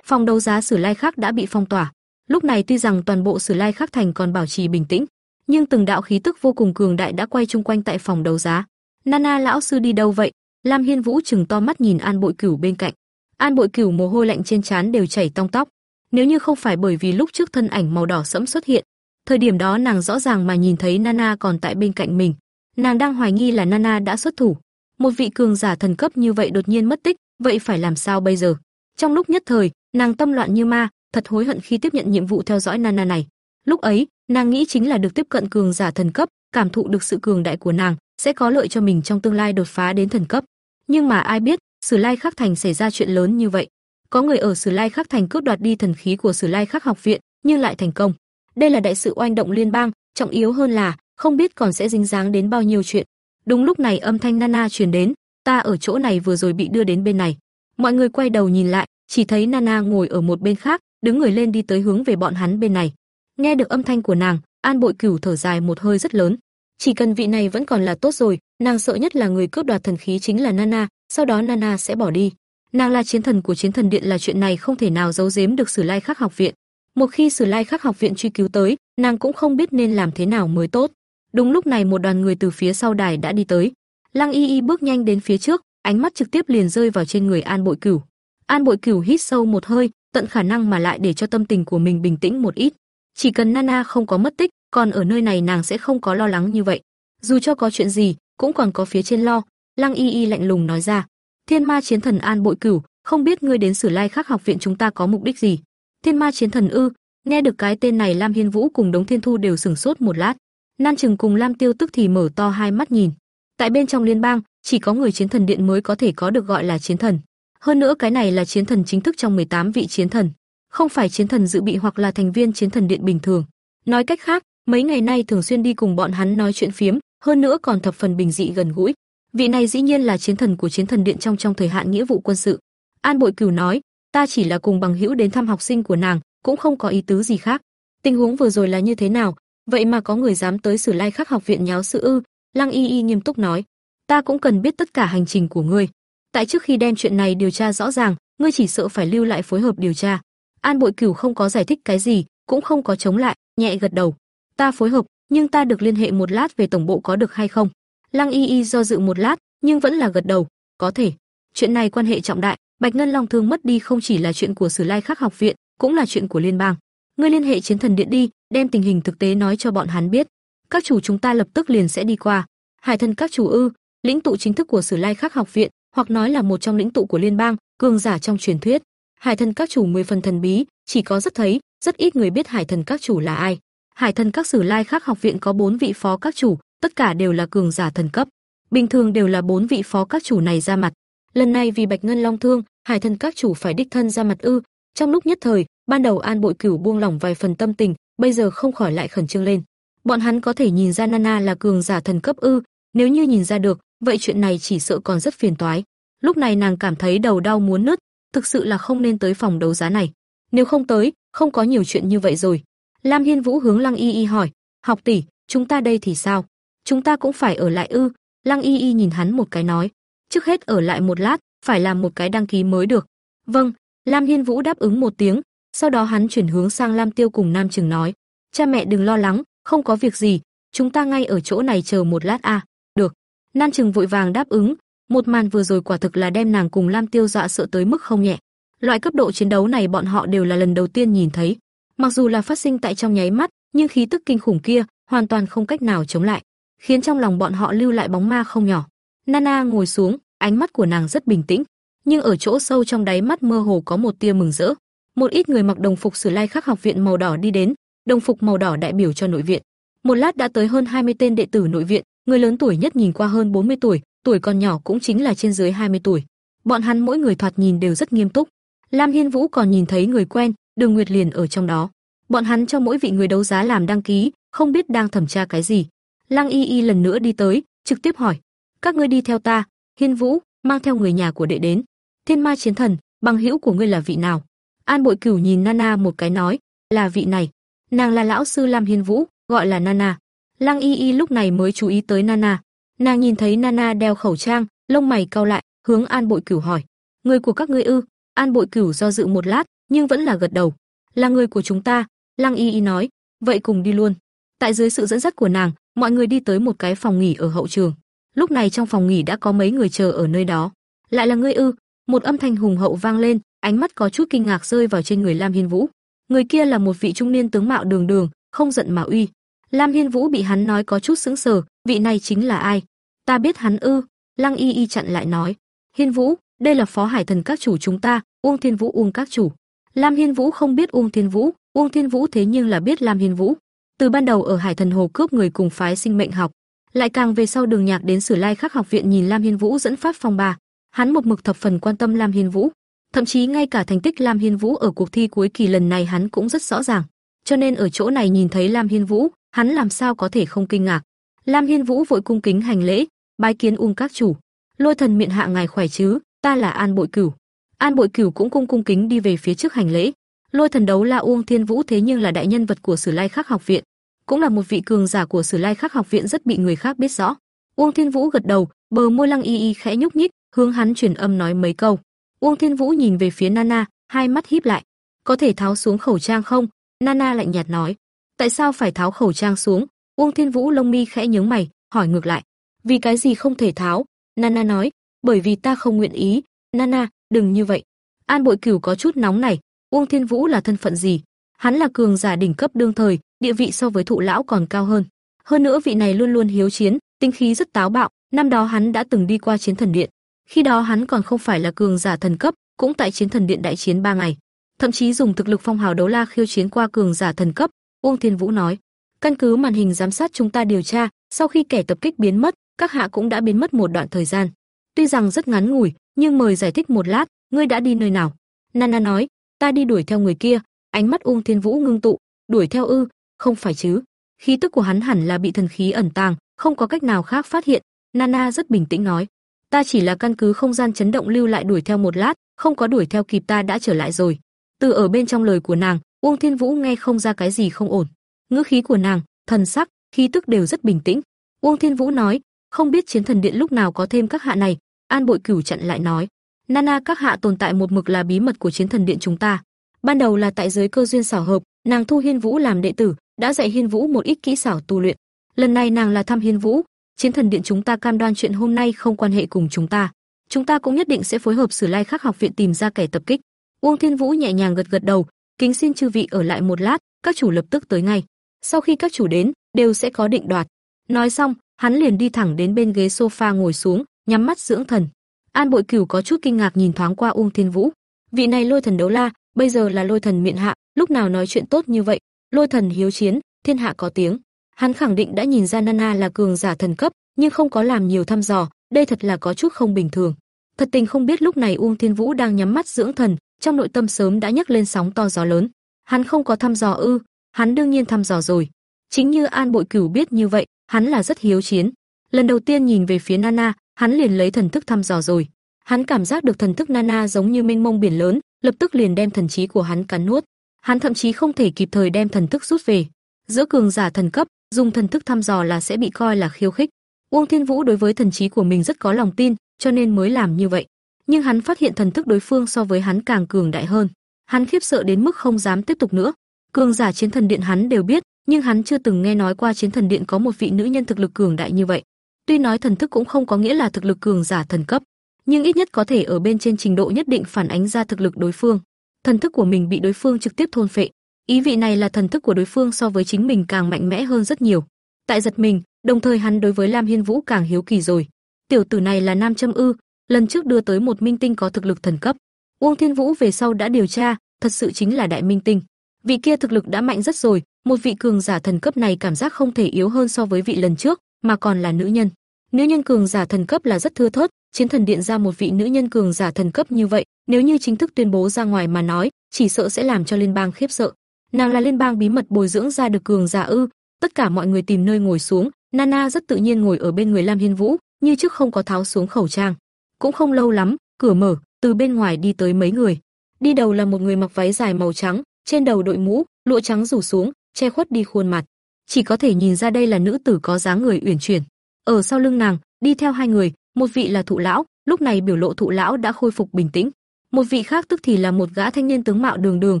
A: Phòng đấu giá Sử Lai Khắc đã bị phong tỏa. Lúc này tuy rằng toàn bộ Sử Lai Khắc thành còn bảo trì bình tĩnh, nhưng từng đạo khí tức vô cùng cường đại đã quay chung quanh tại phòng đấu giá. Nana lão sư đi đâu vậy? Lam Hiên Vũ chừng to mắt nhìn An Bội Cửu bên cạnh. An Bội Cửu mồ hôi lạnh trên trán đều chảy tong tóc. Nếu như không phải bởi vì lúc trước thân ảnh màu đỏ sẫm xuất hiện, thời điểm đó nàng rõ ràng mà nhìn thấy Nana còn tại bên cạnh mình. Nàng đang hoài nghi là Nana đã xuất thủ. Một vị cường giả thần cấp như vậy đột nhiên mất tích, vậy phải làm sao bây giờ? Trong lúc nhất thời, nàng tâm loạn như ma, thật hối hận khi tiếp nhận nhiệm vụ theo dõi Nana này. Lúc ấy, nàng nghĩ chính là được tiếp cận cường giả thần cấp, cảm thụ được sự cường đại của nàng, sẽ có lợi cho mình trong tương lai đột phá đến thần cấp. Nhưng mà ai biết, Sử Lai Khắc Thành xảy ra chuyện lớn như vậy. Có người ở Sử Lai Khắc Thành cướp đoạt đi thần khí của Sử Lai Khắc học viện, nhưng lại thành công. Đây là đại sự oanh động liên bang, trọng yếu hơn là không biết còn sẽ dính dáng đến bao nhiêu chuyện. Đúng lúc này âm thanh Nana truyền đến, ta ở chỗ này vừa rồi bị đưa đến bên này. Mọi người quay đầu nhìn lại, chỉ thấy Nana ngồi ở một bên khác, đứng người lên đi tới hướng về bọn hắn bên này. Nghe được âm thanh của nàng, An Bội Cửu thở dài một hơi rất lớn. Chỉ cần vị này vẫn còn là tốt rồi, nàng sợ nhất là người cướp đoạt thần khí chính là Nana, sau đó Nana sẽ bỏ đi. Nàng là chiến thần của chiến thần điện là chuyện này không thể nào giấu giếm được Sử Lai Khắc học viện. Một khi Sử Lai Khắc học viện truy cứu tới, nàng cũng không biết nên làm thế nào mới tốt. Đúng lúc này một đoàn người từ phía sau đài đã đi tới. Lăng Y Y bước nhanh đến phía trước, ánh mắt trực tiếp liền rơi vào trên người An Bội Cửu. An Bội Cửu hít sâu một hơi, tận khả năng mà lại để cho tâm tình của mình bình tĩnh một ít. Chỉ cần Nana không có mất tích, còn ở nơi này nàng sẽ không có lo lắng như vậy. Dù cho có chuyện gì, cũng còn có phía trên lo. Lăng Y Y lạnh lùng nói ra. Thiên Ma Chiến Thần An Bội Cửu, không biết ngươi đến Sử Lai Khắc học viện chúng ta có mục đích gì? Thiên Ma Chiến Thần ư? Nghe được cái tên này Lam Hiên Vũ cùng Đống Thiên Thu đều sửng sốt một lát. Nan Trừng cùng Lam Tiêu tức thì mở to hai mắt nhìn. Tại bên trong liên bang, chỉ có người chiến thần điện mới có thể có được gọi là chiến thần. Hơn nữa cái này là chiến thần chính thức trong 18 vị chiến thần, không phải chiến thần dự bị hoặc là thành viên chiến thần điện bình thường. Nói cách khác, mấy ngày nay thường xuyên đi cùng bọn hắn nói chuyện phiếm, hơn nữa còn thập phần bình dị gần gũi. Vị này dĩ nhiên là chiến thần của chiến thần điện trong trong thời hạn nghĩa vụ quân sự. An Bội Cửu nói, ta chỉ là cùng bằng hữu đến thăm học sinh của nàng, cũng không có ý tứ gì khác. Tình huống vừa rồi là như thế nào, vậy mà có người dám tới Sử Lai Khắc học viện nháo sự ư? Lăng Y Y nghiêm túc nói, ta cũng cần biết tất cả hành trình của ngươi. Tại trước khi đem chuyện này điều tra rõ ràng, ngươi chỉ sợ phải lưu lại phối hợp điều tra. An Bội Cửu không có giải thích cái gì, cũng không có chống lại, nhẹ gật đầu. Ta phối hợp, nhưng ta được liên hệ một lát về tổng bộ có được hay không? Lăng Y Y do dự một lát, nhưng vẫn là gật đầu, có thể. Chuyện này quan hệ trọng đại, Bạch Ngân Long Thương mất đi không chỉ là chuyện của Sử Lai Khắc học viện, cũng là chuyện của liên bang. Ngươi liên hệ chiến thần điện đi, đem tình hình thực tế nói cho bọn hắn biết. Các chủ chúng ta lập tức liền sẽ đi qua. Hải thần các chủ ư? Lĩnh tụ chính thức của Sử Lai Khắc học viện, hoặc nói là một trong lĩnh tụ của liên bang, cường giả trong truyền thuyết. Hải thần các chủ mười phần thần bí, chỉ có rất thấy, rất ít người biết Hải thần các chủ là ai. Hải thần các Sử Lai khác học viện có bốn vị phó các chủ, tất cả đều là cường giả thần cấp. Bình thường đều là bốn vị phó các chủ này ra mặt. Lần này vì Bạch Ngân Long thương, Hải thần các chủ phải đích thân ra mặt ư? Trong lúc nhất thời, ban đầu An Bội Cửu buông lỏng vài phần tâm tình, bây giờ không khỏi lại khẩn trương lên. Bọn hắn có thể nhìn ra Nana là cường giả thần cấp ư? Nếu như nhìn ra được, vậy chuyện này chỉ sợ còn rất phiền toái. Lúc này nàng cảm thấy đầu đau muốn nứt, thực sự là không nên tới phòng đấu giá này. Nếu không tới, không có nhiều chuyện như vậy rồi. Lam Hiên Vũ hướng Lăng Y Y hỏi, "Học tỷ, chúng ta đây thì sao? Chúng ta cũng phải ở lại ư?" Lăng Y Y nhìn hắn một cái nói, "Trước hết ở lại một lát, phải làm một cái đăng ký mới được." "Vâng." Lam Hiên Vũ đáp ứng một tiếng, sau đó hắn chuyển hướng sang Lam Tiêu cùng Nam Trừng nói, "Cha mẹ đừng lo lắng, không có việc gì, chúng ta ngay ở chỗ này chờ một lát a." À. "Được." Nam Trừng vội vàng đáp ứng, một màn vừa rồi quả thực là đem nàng cùng Lam Tiêu dọa sợ tới mức không nhẹ. Loại cấp độ chiến đấu này bọn họ đều là lần đầu tiên nhìn thấy. Mặc dù là phát sinh tại trong nháy mắt, nhưng khí tức kinh khủng kia hoàn toàn không cách nào chống lại, khiến trong lòng bọn họ lưu lại bóng ma không nhỏ. Nana ngồi xuống, ánh mắt của nàng rất bình tĩnh, nhưng ở chỗ sâu trong đáy mắt mơ hồ có một tia mừng rỡ. Một ít người mặc đồng phục Sử Lai Khắc học viện màu đỏ đi đến, đồng phục màu đỏ đại biểu cho nội viện. Một lát đã tới hơn 20 tên đệ tử nội viện, người lớn tuổi nhất nhìn qua hơn 40 tuổi, tuổi còn nhỏ cũng chính là trên dưới 20 tuổi. Bọn hắn mỗi người thoạt nhìn đều rất nghiêm túc. Lam Hiên Vũ còn nhìn thấy người quen, Đường Nguyệt liền ở trong đó. Bọn hắn cho mỗi vị người đấu giá làm đăng ký, không biết đang thẩm tra cái gì. Lăng Y Y lần nữa đi tới, trực tiếp hỏi: "Các ngươi đi theo ta?" Hiên Vũ mang theo người nhà của đệ đến. Thiên Ma Chiến Thần, bằng hữu của ngươi là vị nào? An Bội Cửu nhìn Nana một cái nói: "Là vị này." Nàng là lão sư Lam Hiên Vũ, gọi là Nana. Lăng Y Y lúc này mới chú ý tới Nana. Nàng nhìn thấy Nana đeo khẩu trang, lông mày cau lại, hướng An Bội Cửu hỏi: "Người của các ngươi ư?" An Bội Cửu do dự một lát, nhưng vẫn là gật đầu. "Là người của chúng ta." Lăng Y Y nói, "Vậy cùng đi luôn." Tại dưới sự dẫn dắt của nàng, mọi người đi tới một cái phòng nghỉ ở hậu trường. Lúc này trong phòng nghỉ đã có mấy người chờ ở nơi đó. "Lại là ngươi ư?" Một âm thanh hùng hậu vang lên, ánh mắt có chút kinh ngạc rơi vào trên người Lam Hiên Vũ. Người kia là một vị trung niên tướng mạo đường đường, không giận mà uy. Lam Hiên Vũ bị hắn nói có chút sững sờ, vị này chính là ai? Ta biết hắn ư? Lăng Y Y chặn lại nói. Hiên Vũ, đây là phó hải thần các chủ chúng ta, Uông Thiên Vũ Uông các chủ. Lam Hiên Vũ không biết Uông Thiên Vũ, Uông Thiên Vũ thế nhưng là biết Lam Hiên Vũ. Từ ban đầu ở Hải Thần Hồ cướp người cùng phái sinh mệnh học, lại càng về sau đường nhạc đến Sử Lai Khắc học viện nhìn Lam Hiên Vũ dẫn phát phong ba, hắn một mực thập phần quan tâm Lam Hiên Vũ, thậm chí ngay cả thành tích Lam Hiên Vũ ở cuộc thi cuối kỳ lần này hắn cũng rất rõ ràng. Cho nên ở chỗ này nhìn thấy Lam Hiên Vũ, hắn làm sao có thể không kinh ngạc. Lam Hiên Vũ vội cung kính hành lễ, bái kiến Ung các chủ. Lôi thần miệng hạ ngài khỏe chứ, ta là An Bội Cửu. An Bội Cửu cũng cung cung kính đi về phía trước hành lễ. Lôi thần đấu là Uông Thiên Vũ thế nhưng là đại nhân vật của Sử Lai Khắc học viện, cũng là một vị cường giả của Sử Lai Khắc học viện rất bị người khác biết rõ. Uông Thiên Vũ gật đầu, bờ môi Lăng Y Y khẽ nhúc nhích, hướng hắn truyền âm nói mấy câu. Uông Thiên Vũ nhìn về phía Nana, hai mắt híp lại. "Có thể tháo xuống khẩu trang không?" Nana lạnh nhạt nói. "Tại sao phải tháo khẩu trang xuống?" Uông Thiên Vũ lông mi khẽ nhướng mày, hỏi ngược lại. "Vì cái gì không thể tháo?" Nana nói, bởi vì ta không nguyện ý. Nana, đừng như vậy. An Bội Cửu có chút nóng này, Uông Thiên Vũ là thân phận gì? Hắn là cường giả đỉnh cấp đương thời, địa vị so với thụ lão còn cao hơn. Hơn nữa vị này luôn luôn hiếu chiến, tinh khí rất táo bạo, năm đó hắn đã từng đi qua chiến thần điện. Khi đó hắn còn không phải là cường giả thần cấp, cũng tại chiến thần điện đại chiến ba ngày, thậm chí dùng thực lực phong hào đấu la khiêu chiến qua cường giả thần cấp. Uông Thiên Vũ nói, căn cứ màn hình giám sát chúng ta điều tra, sau khi kẻ tập kích biến mất, các hạ cũng đã biến mất một đoạn thời gian. Tuy rằng rất ngắn ngủi, nhưng mời giải thích một lát, ngươi đã đi nơi nào? Nana nói, ta đi đuổi theo người kia. Ánh mắt Ung Thiên Vũ ngưng tụ, đuổi theo ư? Không phải chứ? Khí tức của hắn hẳn là bị thần khí ẩn tàng, không có cách nào khác phát hiện. Nana rất bình tĩnh nói, ta chỉ là căn cứ không gian chấn động lưu lại đuổi theo một lát, không có đuổi theo kịp ta đã trở lại rồi. Từ ở bên trong lời của nàng, Uông Thiên Vũ nghe không ra cái gì không ổn. Ngữ khí của nàng, thần sắc, khí tức đều rất bình tĩnh. Uông Thiên Vũ nói, không biết chiến thần điện lúc nào có thêm các hạ này. An Bội Cửu chặn lại nói, Nana các hạ tồn tại một mực là bí mật của chiến thần điện chúng ta. Ban đầu là tại giới cơ duyên xảo hợp, nàng thu Hiên Vũ làm đệ tử, đã dạy Hiên Vũ một ít kỹ xảo tu luyện. Lần này nàng là thăm Hiên Vũ, chiến thần điện chúng ta cam đoan chuyện hôm nay không quan hệ cùng chúng ta. Chúng ta cũng nhất định sẽ phối hợp Sử Lai Khắc học viện tìm ra kẻ tập kích. Uông Thiên Vũ nhẹ nhàng gật gật đầu, kính xin chư vị ở lại một lát, các chủ lập tức tới ngay. Sau khi các chủ đến, đều sẽ có định đoạt. Nói xong, hắn liền đi thẳng đến bên ghế sofa ngồi xuống, nhắm mắt dưỡng thần. An Bội Cửu có chút kinh ngạc nhìn thoáng qua Uông Thiên Vũ. Vị này Lôi Thần đấu la, bây giờ là Lôi Thần miện hạ, lúc nào nói chuyện tốt như vậy? Lôi Thần hiếu chiến, thiên hạ có tiếng. Hắn khẳng định đã nhìn ra Nana là cường giả thần cấp, nhưng không có làm nhiều thăm dò, đây thật là có chút không bình thường. Thật tình không biết lúc này Uông Thiên Vũ đang nhắm mắt dưỡng thần, trong nội tâm sớm đã nhấc lên sóng to gió lớn. Hắn không có thăm dò ư? Hắn đương nhiên thăm dò rồi. Chính như An Bội Cửu biết như vậy, hắn là rất hiếu chiến. Lần đầu tiên nhìn về phía Nana, hắn liền lấy thần thức thăm dò rồi. Hắn cảm giác được thần thức Nana giống như mênh mông biển lớn, lập tức liền đem thần trí của hắn cắn nuốt. Hắn thậm chí không thể kịp thời đem thần thức rút về. Giữa cường giả thần cấp, dùng thần thức thăm dò là sẽ bị coi là khiêu khích. Uông Thiên Vũ đối với thần trí của mình rất có lòng tin, cho nên mới làm như vậy. Nhưng hắn phát hiện thần thức đối phương so với hắn càng cường đại hơn. Hắn khiếp sợ đến mức không dám tiếp tục nữa. Cường giả chiến thần điện hắn đều biết, nhưng hắn chưa từng nghe nói qua chiến thần điện có một vị nữ nhân thực lực cường đại như vậy. Tuy nói thần thức cũng không có nghĩa là thực lực cường giả thần cấp, nhưng ít nhất có thể ở bên trên trình độ nhất định phản ánh ra thực lực đối phương. Thần thức của mình bị đối phương trực tiếp thôn phệ. Ý vị này là thần thức của đối phương so với chính mình càng mạnh mẽ hơn rất nhiều. Tại giật mình, đồng thời hắn đối với Lam Hiên Vũ càng hiếu kỳ rồi. Tiểu tử này là Nam Châm Ư, lần trước đưa tới một minh tinh có thực lực thần cấp. Uông Thiên Vũ về sau đã điều tra, thật sự chính là đại minh tinh. Vị kia thực lực đã mạnh rất rồi, một vị cường giả thần cấp này cảm giác không thể yếu hơn so với vị lần trước, mà còn là nữ nhân. Nữ nhân cường giả thần cấp là rất thưa thớt, chiến thần điện ra một vị nữ nhân cường giả thần cấp như vậy, nếu như chính thức tuyên bố ra ngoài mà nói, chỉ sợ sẽ làm cho liên bang khiếp sợ. Nàng là liên bang bí mật bồi dưỡng ra được cường giả ư? Tất cả mọi người tìm nơi ngồi xuống, Nana rất tự nhiên ngồi ở bên người Lam Hiên Vũ, như trước không có tháo xuống khẩu trang. Cũng không lâu lắm, cửa mở, từ bên ngoài đi tới mấy người. Đi đầu là một người mặc váy dài màu trắng, trên đầu đội mũ, lụa trắng rủ xuống, che khuất đi khuôn mặt. Chỉ có thể nhìn ra đây là nữ tử có dáng người uyển chuyển. Ở sau lưng nàng, đi theo hai người, một vị là thụ lão, lúc này biểu lộ thụ lão đã khôi phục bình tĩnh. Một vị khác tức thì là một gã thanh niên tướng mạo đường đường,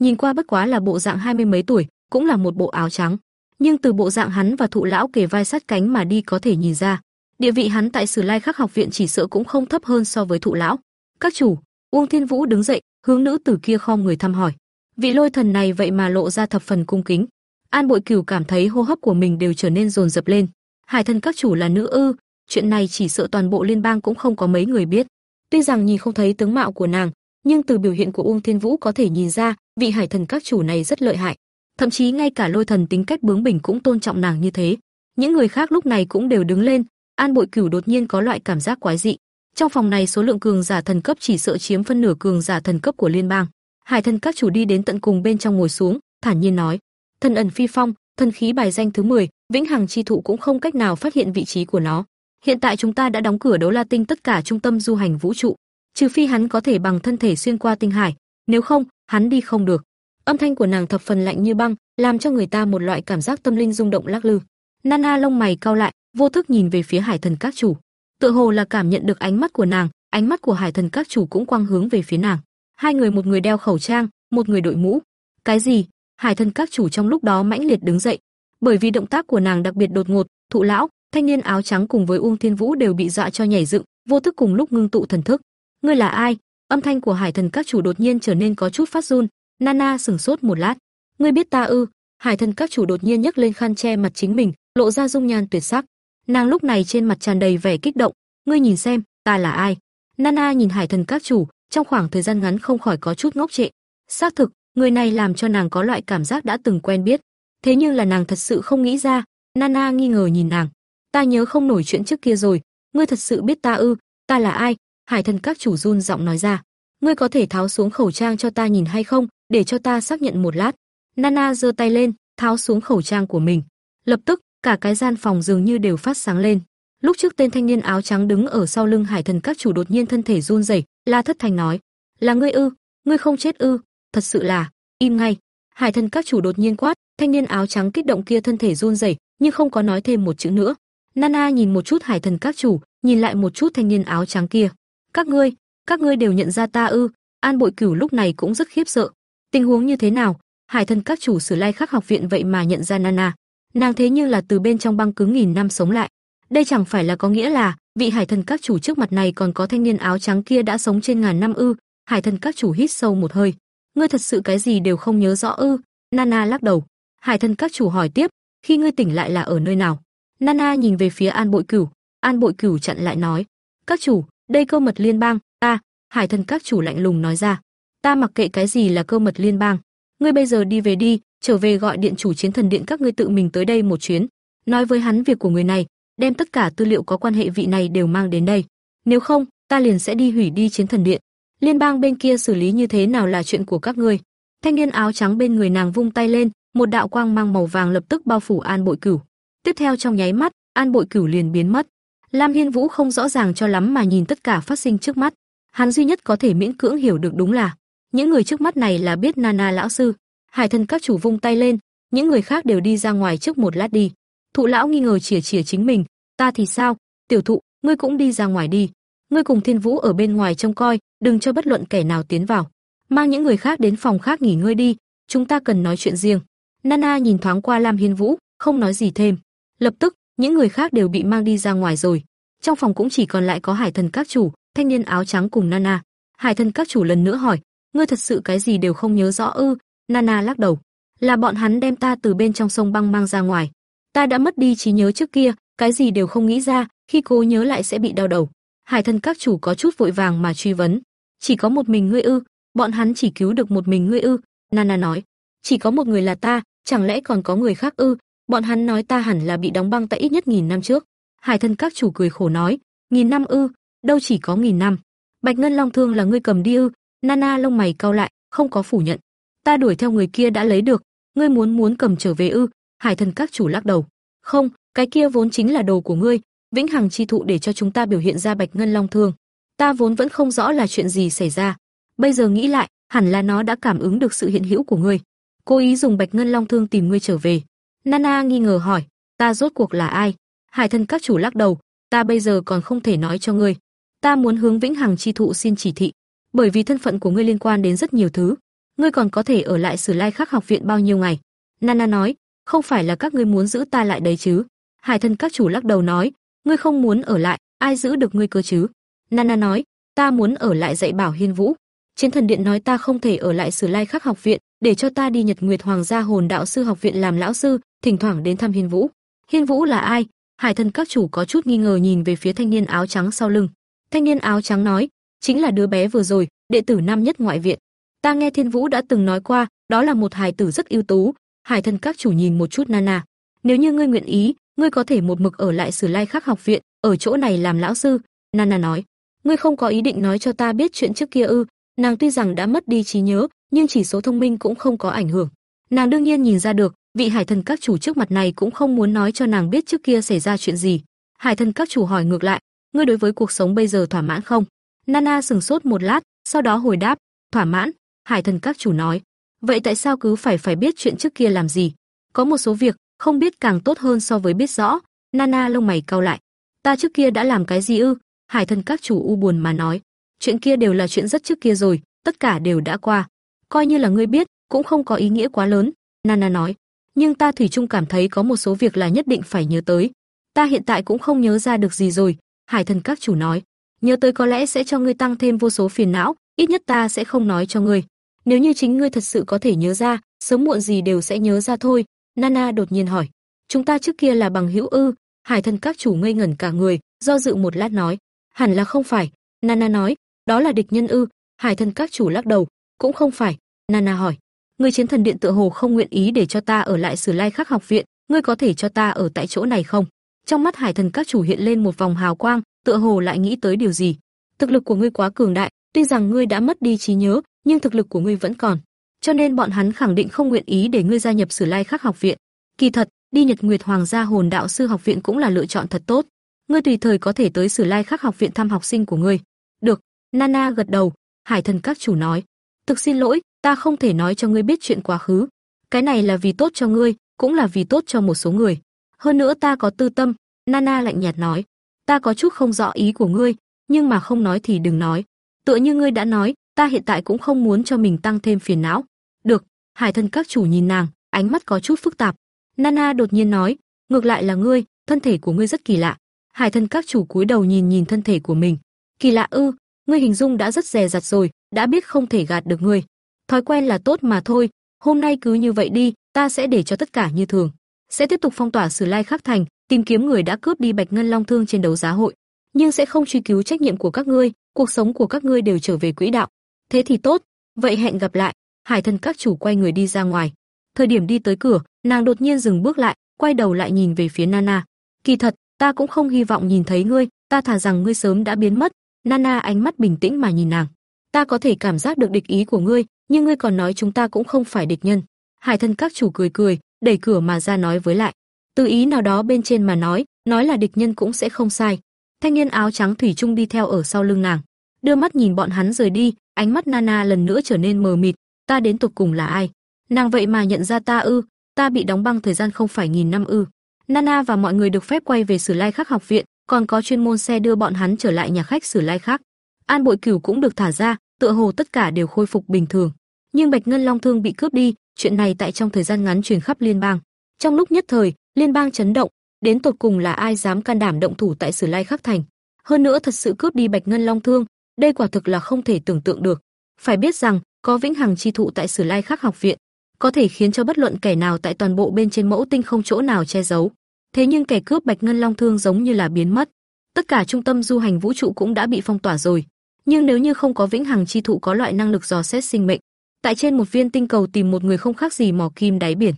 A: nhìn qua bất quá là bộ dạng hai mươi mấy tuổi, cũng là một bộ áo trắng. Nhưng từ bộ dạng hắn và thụ lão kề vai sát cánh mà đi có thể nhìn ra, địa vị hắn tại Sử Lai Khắc học viện chỉ sợ cũng không thấp hơn so với thụ lão. Các chủ, Uông Thiên Vũ đứng dậy, hướng nữ tử kia khom người thăm hỏi. Vị lôi thần này vậy mà lộ ra thập phần cung kính. An Bội Cửu cảm thấy hô hấp của mình đều trở nên dồn dập lên. Hải thần các chủ là nữ ư? Chuyện này chỉ sợ toàn bộ liên bang cũng không có mấy người biết. Tuy rằng nhìn không thấy tướng mạo của nàng, nhưng từ biểu hiện của Uông Thiên Vũ có thể nhìn ra, vị hải thần các chủ này rất lợi hại. Thậm chí ngay cả lôi thần tính cách bướng bỉnh cũng tôn trọng nàng như thế. Những người khác lúc này cũng đều đứng lên, An Bội Cửu đột nhiên có loại cảm giác quái dị. Trong phòng này số lượng cường giả thần cấp chỉ sợ chiếm phân nửa cường giả thần cấp của liên bang. Hải thần các chủ đi đến tận cùng bên trong ngồi xuống, thản nhiên nói: "Thần ẩn phi phong, thần khí bài danh thứ 10, vĩnh hằng chi thụ cũng không cách nào phát hiện vị trí của nó. Hiện tại chúng ta đã đóng cửa đấu La Tinh tất cả trung tâm du hành vũ trụ, trừ phi hắn có thể bằng thân thể xuyên qua tinh hải, nếu không, hắn đi không được." Âm thanh của nàng thập phần lạnh như băng, làm cho người ta một loại cảm giác tâm linh rung động lắc lư. Nana lông mày cau lại, vô thức nhìn về phía Hải Thần các chủ. Tựa hồ là cảm nhận được ánh mắt của nàng, ánh mắt của Hải Thần các chủ cũng quang hướng về phía nàng. Hai người một người đeo khẩu trang, một người đội mũ. Cái gì? Hải Thần các chủ trong lúc đó mãnh liệt đứng dậy, bởi vì động tác của nàng đặc biệt đột ngột, thụ lão, thanh niên áo trắng cùng với Uông Thiên Vũ đều bị dọa cho nhảy dựng, vô thức cùng lúc ngưng tụ thần thức. Ngươi là ai? Âm thanh của Hải Thần các chủ đột nhiên trở nên có chút phát run. Nana sững sốt một lát. Ngươi biết ta ư? Hải Thần các chủ đột nhiên nhấc lên khăn che mặt chính mình, lộ ra dung nhan tuyệt sắc. Nàng lúc này trên mặt tràn đầy vẻ kích động. Ngươi nhìn xem, ta là ai? Nana nhìn Hải Thần các chủ, trong khoảng thời gian ngắn không khỏi có chút ngốc trệ. Xác thực, người này làm cho nàng có loại cảm giác đã từng quen biết. Thế nhưng là nàng thật sự không nghĩ ra. Nana nghi ngờ nhìn nàng. Ta nhớ không nổi chuyện trước kia rồi, ngươi thật sự biết ta ư? Ta là ai? Hải thần các chủ run giọng nói ra. Ngươi có thể tháo xuống khẩu trang cho ta nhìn hay không, để cho ta xác nhận một lát. Nana giơ tay lên, tháo xuống khẩu trang của mình. Lập tức, cả cái gian phòng dường như đều phát sáng lên. Lúc trước tên thanh niên áo trắng đứng ở sau lưng Hải Thần các chủ đột nhiên thân thể run rẩy, La Thất Thành nói: "Là ngươi ư? Ngươi không chết ư? Thật sự là, im ngay." Hải Thần các chủ đột nhiên quát, thanh niên áo trắng kích động kia thân thể run rẩy, nhưng không có nói thêm một chữ nữa. Nana nhìn một chút Hải Thần các chủ, nhìn lại một chút thanh niên áo trắng kia. "Các ngươi, các ngươi đều nhận ra ta ư?" An Bội Cửu lúc này cũng rất khiếp sợ. Tình huống như thế nào? Hải Thần các chủ Sử Lai Khắc học viện vậy mà nhận ra Nana. Nàng thế nhưng là từ bên trong băng cứng nghìn năm sống lại. Đây chẳng phải là có nghĩa là vị Hải Thần các chủ trước mặt này còn có thanh niên áo trắng kia đã sống trên ngàn năm ư? Hải Thần các chủ hít sâu một hơi. Ngươi thật sự cái gì đều không nhớ rõ ư? Nana lắc đầu. Hải Thần các chủ hỏi tiếp, khi ngươi tỉnh lại là ở nơi nào? Nana nhìn về phía An Bội Cửu, An Bội Cửu chặn lại nói: "Các chủ, đây cơ mật liên bang, ta." Hải Thần các chủ lạnh lùng nói ra: "Ta mặc kệ cái gì là cơ mật liên bang, ngươi bây giờ đi về đi, trở về gọi điện chủ chiến thần điện các ngươi tự mình tới đây một chuyến, nói với hắn việc của người này, đem tất cả tư liệu có quan hệ vị này đều mang đến đây. Nếu không, ta liền sẽ đi hủy đi chiến thần điện. Liên bang bên kia xử lý như thế nào là chuyện của các ngươi." Thanh niên áo trắng bên người nàng vung tay lên, một đạo quang mang màu vàng lập tức bao phủ An Bội Cửu. Tiếp theo trong nháy mắt, An Bội Cửu liền biến mất. Lam Hiên Vũ không rõ ràng cho lắm mà nhìn tất cả phát sinh trước mắt, hắn duy nhất có thể miễn cưỡng hiểu được đúng là những người trước mắt này là biết Nana lão sư. Hải thân các chủ vung tay lên, những người khác đều đi ra ngoài trước một lát đi. Thụ lão nghi ngờ chìa chìa chính mình, ta thì sao? Tiểu thụ, ngươi cũng đi ra ngoài đi. Ngươi cùng Thiên Vũ ở bên ngoài trông coi, đừng cho bất luận kẻ nào tiến vào. Mang những người khác đến phòng khác nghỉ ngơi đi, chúng ta cần nói chuyện riêng. Nana nhìn thoáng qua Lam Hiên Vũ, không nói gì thêm. Lập tức, những người khác đều bị mang đi ra ngoài rồi. Trong phòng cũng chỉ còn lại có Hải Thần các chủ, thanh niên áo trắng cùng Nana. Hải Thần các chủ lần nữa hỏi, ngươi thật sự cái gì đều không nhớ rõ ư? Nana lắc đầu, là bọn hắn đem ta từ bên trong sông băng mang ra ngoài. Ta đã mất đi trí nhớ trước kia, cái gì đều không nghĩ ra, khi cố nhớ lại sẽ bị đau đầu. Hải Thần các chủ có chút vội vàng mà truy vấn, chỉ có một mình ngươi ư? Bọn hắn chỉ cứu được một mình ngươi ư? Nana nói, chỉ có một người là ta, chẳng lẽ còn có người khác ư? Bọn hắn nói ta hẳn là bị đóng băng tại ít nhất nghìn năm trước. Hải thân các chủ cười khổ nói, nghìn năm ư, đâu chỉ có nghìn năm. Bạch Ngân Long Thương là ngươi cầm đi ư? Nana lông mày cau lại, không có phủ nhận. Ta đuổi theo người kia đã lấy được, ngươi muốn muốn cầm trở về ư? Hải thần các chủ lắc đầu. Không, cái kia vốn chính là đồ của ngươi, vĩnh hằng chi thụ để cho chúng ta biểu hiện ra Bạch Ngân Long Thương. Ta vốn vẫn không rõ là chuyện gì xảy ra. Bây giờ nghĩ lại, hẳn là nó đã cảm ứng được sự hiện hữu của ngươi. Cố ý dùng Bạch Ngân Long Thương tìm ngươi trở về. Nana nghi ngờ hỏi, ta rốt cuộc là ai? Hải thân các chủ lắc đầu, ta bây giờ còn không thể nói cho ngươi. Ta muốn hướng Vĩnh Hằng chi thụ xin chỉ thị, bởi vì thân phận của ngươi liên quan đến rất nhiều thứ. Ngươi còn có thể ở lại Sử Lai Khắc học viện bao nhiêu ngày? Nana nói, không phải là các ngươi muốn giữ ta lại đấy chứ? Hải thân các chủ lắc đầu nói, ngươi không muốn ở lại, ai giữ được ngươi cơ chứ? Nana nói, ta muốn ở lại dạy bảo Hiên Vũ. Chiến thần điện nói ta không thể ở lại Sử Lai Khắc học viện, để cho ta đi Nhật Nguyệt Hoàng gia Hồn Đạo sư học viện làm lão sư, thỉnh thoảng đến thăm Hiên Vũ. Hiên Vũ là ai? Hải thần các chủ có chút nghi ngờ nhìn về phía thanh niên áo trắng sau lưng. Thanh niên áo trắng nói, chính là đứa bé vừa rồi, đệ tử năm nhất ngoại viện. Ta nghe Thiên Vũ đã từng nói qua, đó là một hài tử rất ưu tú. Hải thần các chủ nhìn một chút Nana, nếu như ngươi nguyện ý, ngươi có thể một mực ở lại Sử Lai Khắc học viện, ở chỗ này làm lão sư. Nana nói, ngươi không có ý định nói cho ta biết chuyện trước kia ư? Nàng tuy rằng đã mất đi trí nhớ, nhưng chỉ số thông minh cũng không có ảnh hưởng. Nàng đương nhiên nhìn ra được, vị hải thần các chủ trước mặt này cũng không muốn nói cho nàng biết trước kia xảy ra chuyện gì. Hải thần các chủ hỏi ngược lại, ngươi đối với cuộc sống bây giờ thỏa mãn không? Nana sừng sốt một lát, sau đó hồi đáp, thỏa mãn. Hải thần các chủ nói, vậy tại sao cứ phải phải biết chuyện trước kia làm gì? Có một số việc không biết càng tốt hơn so với biết rõ. Nana lông mày cau lại, ta trước kia đã làm cái gì ư? Hải thần các chủ u buồn mà nói, chuyện kia đều là chuyện rất trước kia rồi, tất cả đều đã qua coi như là ngươi biết, cũng không có ý nghĩa quá lớn." Nana nói. "Nhưng ta thủy chung cảm thấy có một số việc là nhất định phải nhớ tới. Ta hiện tại cũng không nhớ ra được gì rồi." Hải thần các chủ nói. nhớ tới có lẽ sẽ cho ngươi tăng thêm vô số phiền não, ít nhất ta sẽ không nói cho ngươi. Nếu như chính ngươi thật sự có thể nhớ ra, sớm muộn gì đều sẽ nhớ ra thôi." Nana đột nhiên hỏi. "Chúng ta trước kia là bằng hữu ư?" Hải Thần các chủ ngây ngẩn cả người, do dự một lát nói, "Hẳn là không phải." Nana nói, "Đó là địch nhân ư?" Hải Thần các chủ lắc đầu, "Cũng không phải." Nana hỏi, "Người chiến thần điện tựa hồ không nguyện ý để cho ta ở lại Sử Lai Khắc học viện, ngươi có thể cho ta ở tại chỗ này không?" Trong mắt Hải Thần các chủ hiện lên một vòng hào quang, tựa hồ lại nghĩ tới điều gì. Thực lực của ngươi quá cường đại, tuy rằng ngươi đã mất đi trí nhớ, nhưng thực lực của ngươi vẫn còn. Cho nên bọn hắn khẳng định không nguyện ý để ngươi gia nhập Sử Lai Khắc học viện. Kỳ thật, đi Nhật Nguyệt Hoàng gia Hồn Đạo sư học viện cũng là lựa chọn thật tốt. Ngươi tùy thời có thể tới Sử Lai Khắc học viện thăm học sinh của ngươi. Được, Nana gật đầu, Hải Thần các chủ nói, "Thực xin lỗi, ta không thể nói cho ngươi biết chuyện quá khứ. Cái này là vì tốt cho ngươi, cũng là vì tốt cho một số người. Hơn nữa ta có tư tâm." Nana lạnh nhạt nói, "Ta có chút không rõ ý của ngươi, nhưng mà không nói thì đừng nói. Tựa như ngươi đã nói, ta hiện tại cũng không muốn cho mình tăng thêm phiền não." "Được." Hải Thần các chủ nhìn nàng, ánh mắt có chút phức tạp. Nana đột nhiên nói, "Ngược lại là ngươi, thân thể của ngươi rất kỳ lạ." Hải Thần các chủ cúi đầu nhìn nhìn thân thể của mình. "Kỳ lạ ư? Ngươi hình dung đã rất dè dặt rồi, đã biết không thể gạt được ngươi. Thói quen là tốt mà thôi, hôm nay cứ như vậy đi, ta sẽ để cho tất cả như thường. Sẽ tiếp tục phong tỏa Sử Lai Khắc Thành, tìm kiếm người đã cướp đi Bạch Ngân Long Thương trên đấu giá hội, nhưng sẽ không truy cứu trách nhiệm của các ngươi, cuộc sống của các ngươi đều trở về quỹ đạo. Thế thì tốt, vậy hẹn gặp lại. Hải Thần các chủ quay người đi ra ngoài. Thời điểm đi tới cửa, nàng đột nhiên dừng bước lại, quay đầu lại nhìn về phía Nana. Kỳ thật, ta cũng không hy vọng nhìn thấy ngươi, ta thà rằng ngươi sớm đã biến mất. Nana ánh mắt bình tĩnh mà nhìn nàng. Ta có thể cảm giác được địch ý của ngươi, nhưng ngươi còn nói chúng ta cũng không phải địch nhân. Hải Thần các chủ cười cười, đẩy cửa mà ra nói với lại. Từ ý nào đó bên trên mà nói, nói là địch nhân cũng sẽ không sai. Thanh niên áo trắng thủy chung đi theo ở sau lưng nàng, đưa mắt nhìn bọn hắn rời đi, ánh mắt Nana lần nữa trở nên mờ mịt, ta đến tục cùng là ai? Nàng vậy mà nhận ra ta ư? Ta bị đóng băng thời gian không phải nghìn năm ư? Nana và mọi người được phép quay về Sử Lai Khắc học viện, còn có chuyên môn xe đưa bọn hắn trở lại nhà khách Sử Lai Khắc. An Bội Cửu cũng được thả ra, tựa hồ tất cả đều khôi phục bình thường. Nhưng Bạch Ngân Long Thương bị cướp đi, chuyện này tại trong thời gian ngắn truyền khắp liên bang. Trong lúc nhất thời, liên bang chấn động, đến tột cùng là ai dám can đảm động thủ tại Sử Lai Khắc thành? Hơn nữa thật sự cướp đi Bạch Ngân Long Thương, đây quả thực là không thể tưởng tượng được. Phải biết rằng, có vĩnh hằng chi thụ tại Sử Lai Khắc học viện, có thể khiến cho bất luận kẻ nào tại toàn bộ bên trên mẫu tinh không chỗ nào che giấu. Thế nhưng kẻ cướp Bạch Ngân Long Thương giống như là biến mất. Tất cả trung tâm du hành vũ trụ cũng đã bị phong tỏa rồi. Nhưng nếu như không có vĩnh hằng chi thụ có loại năng lực dò xét sinh mệnh, tại trên một viên tinh cầu tìm một người không khác gì mò kim đáy biển.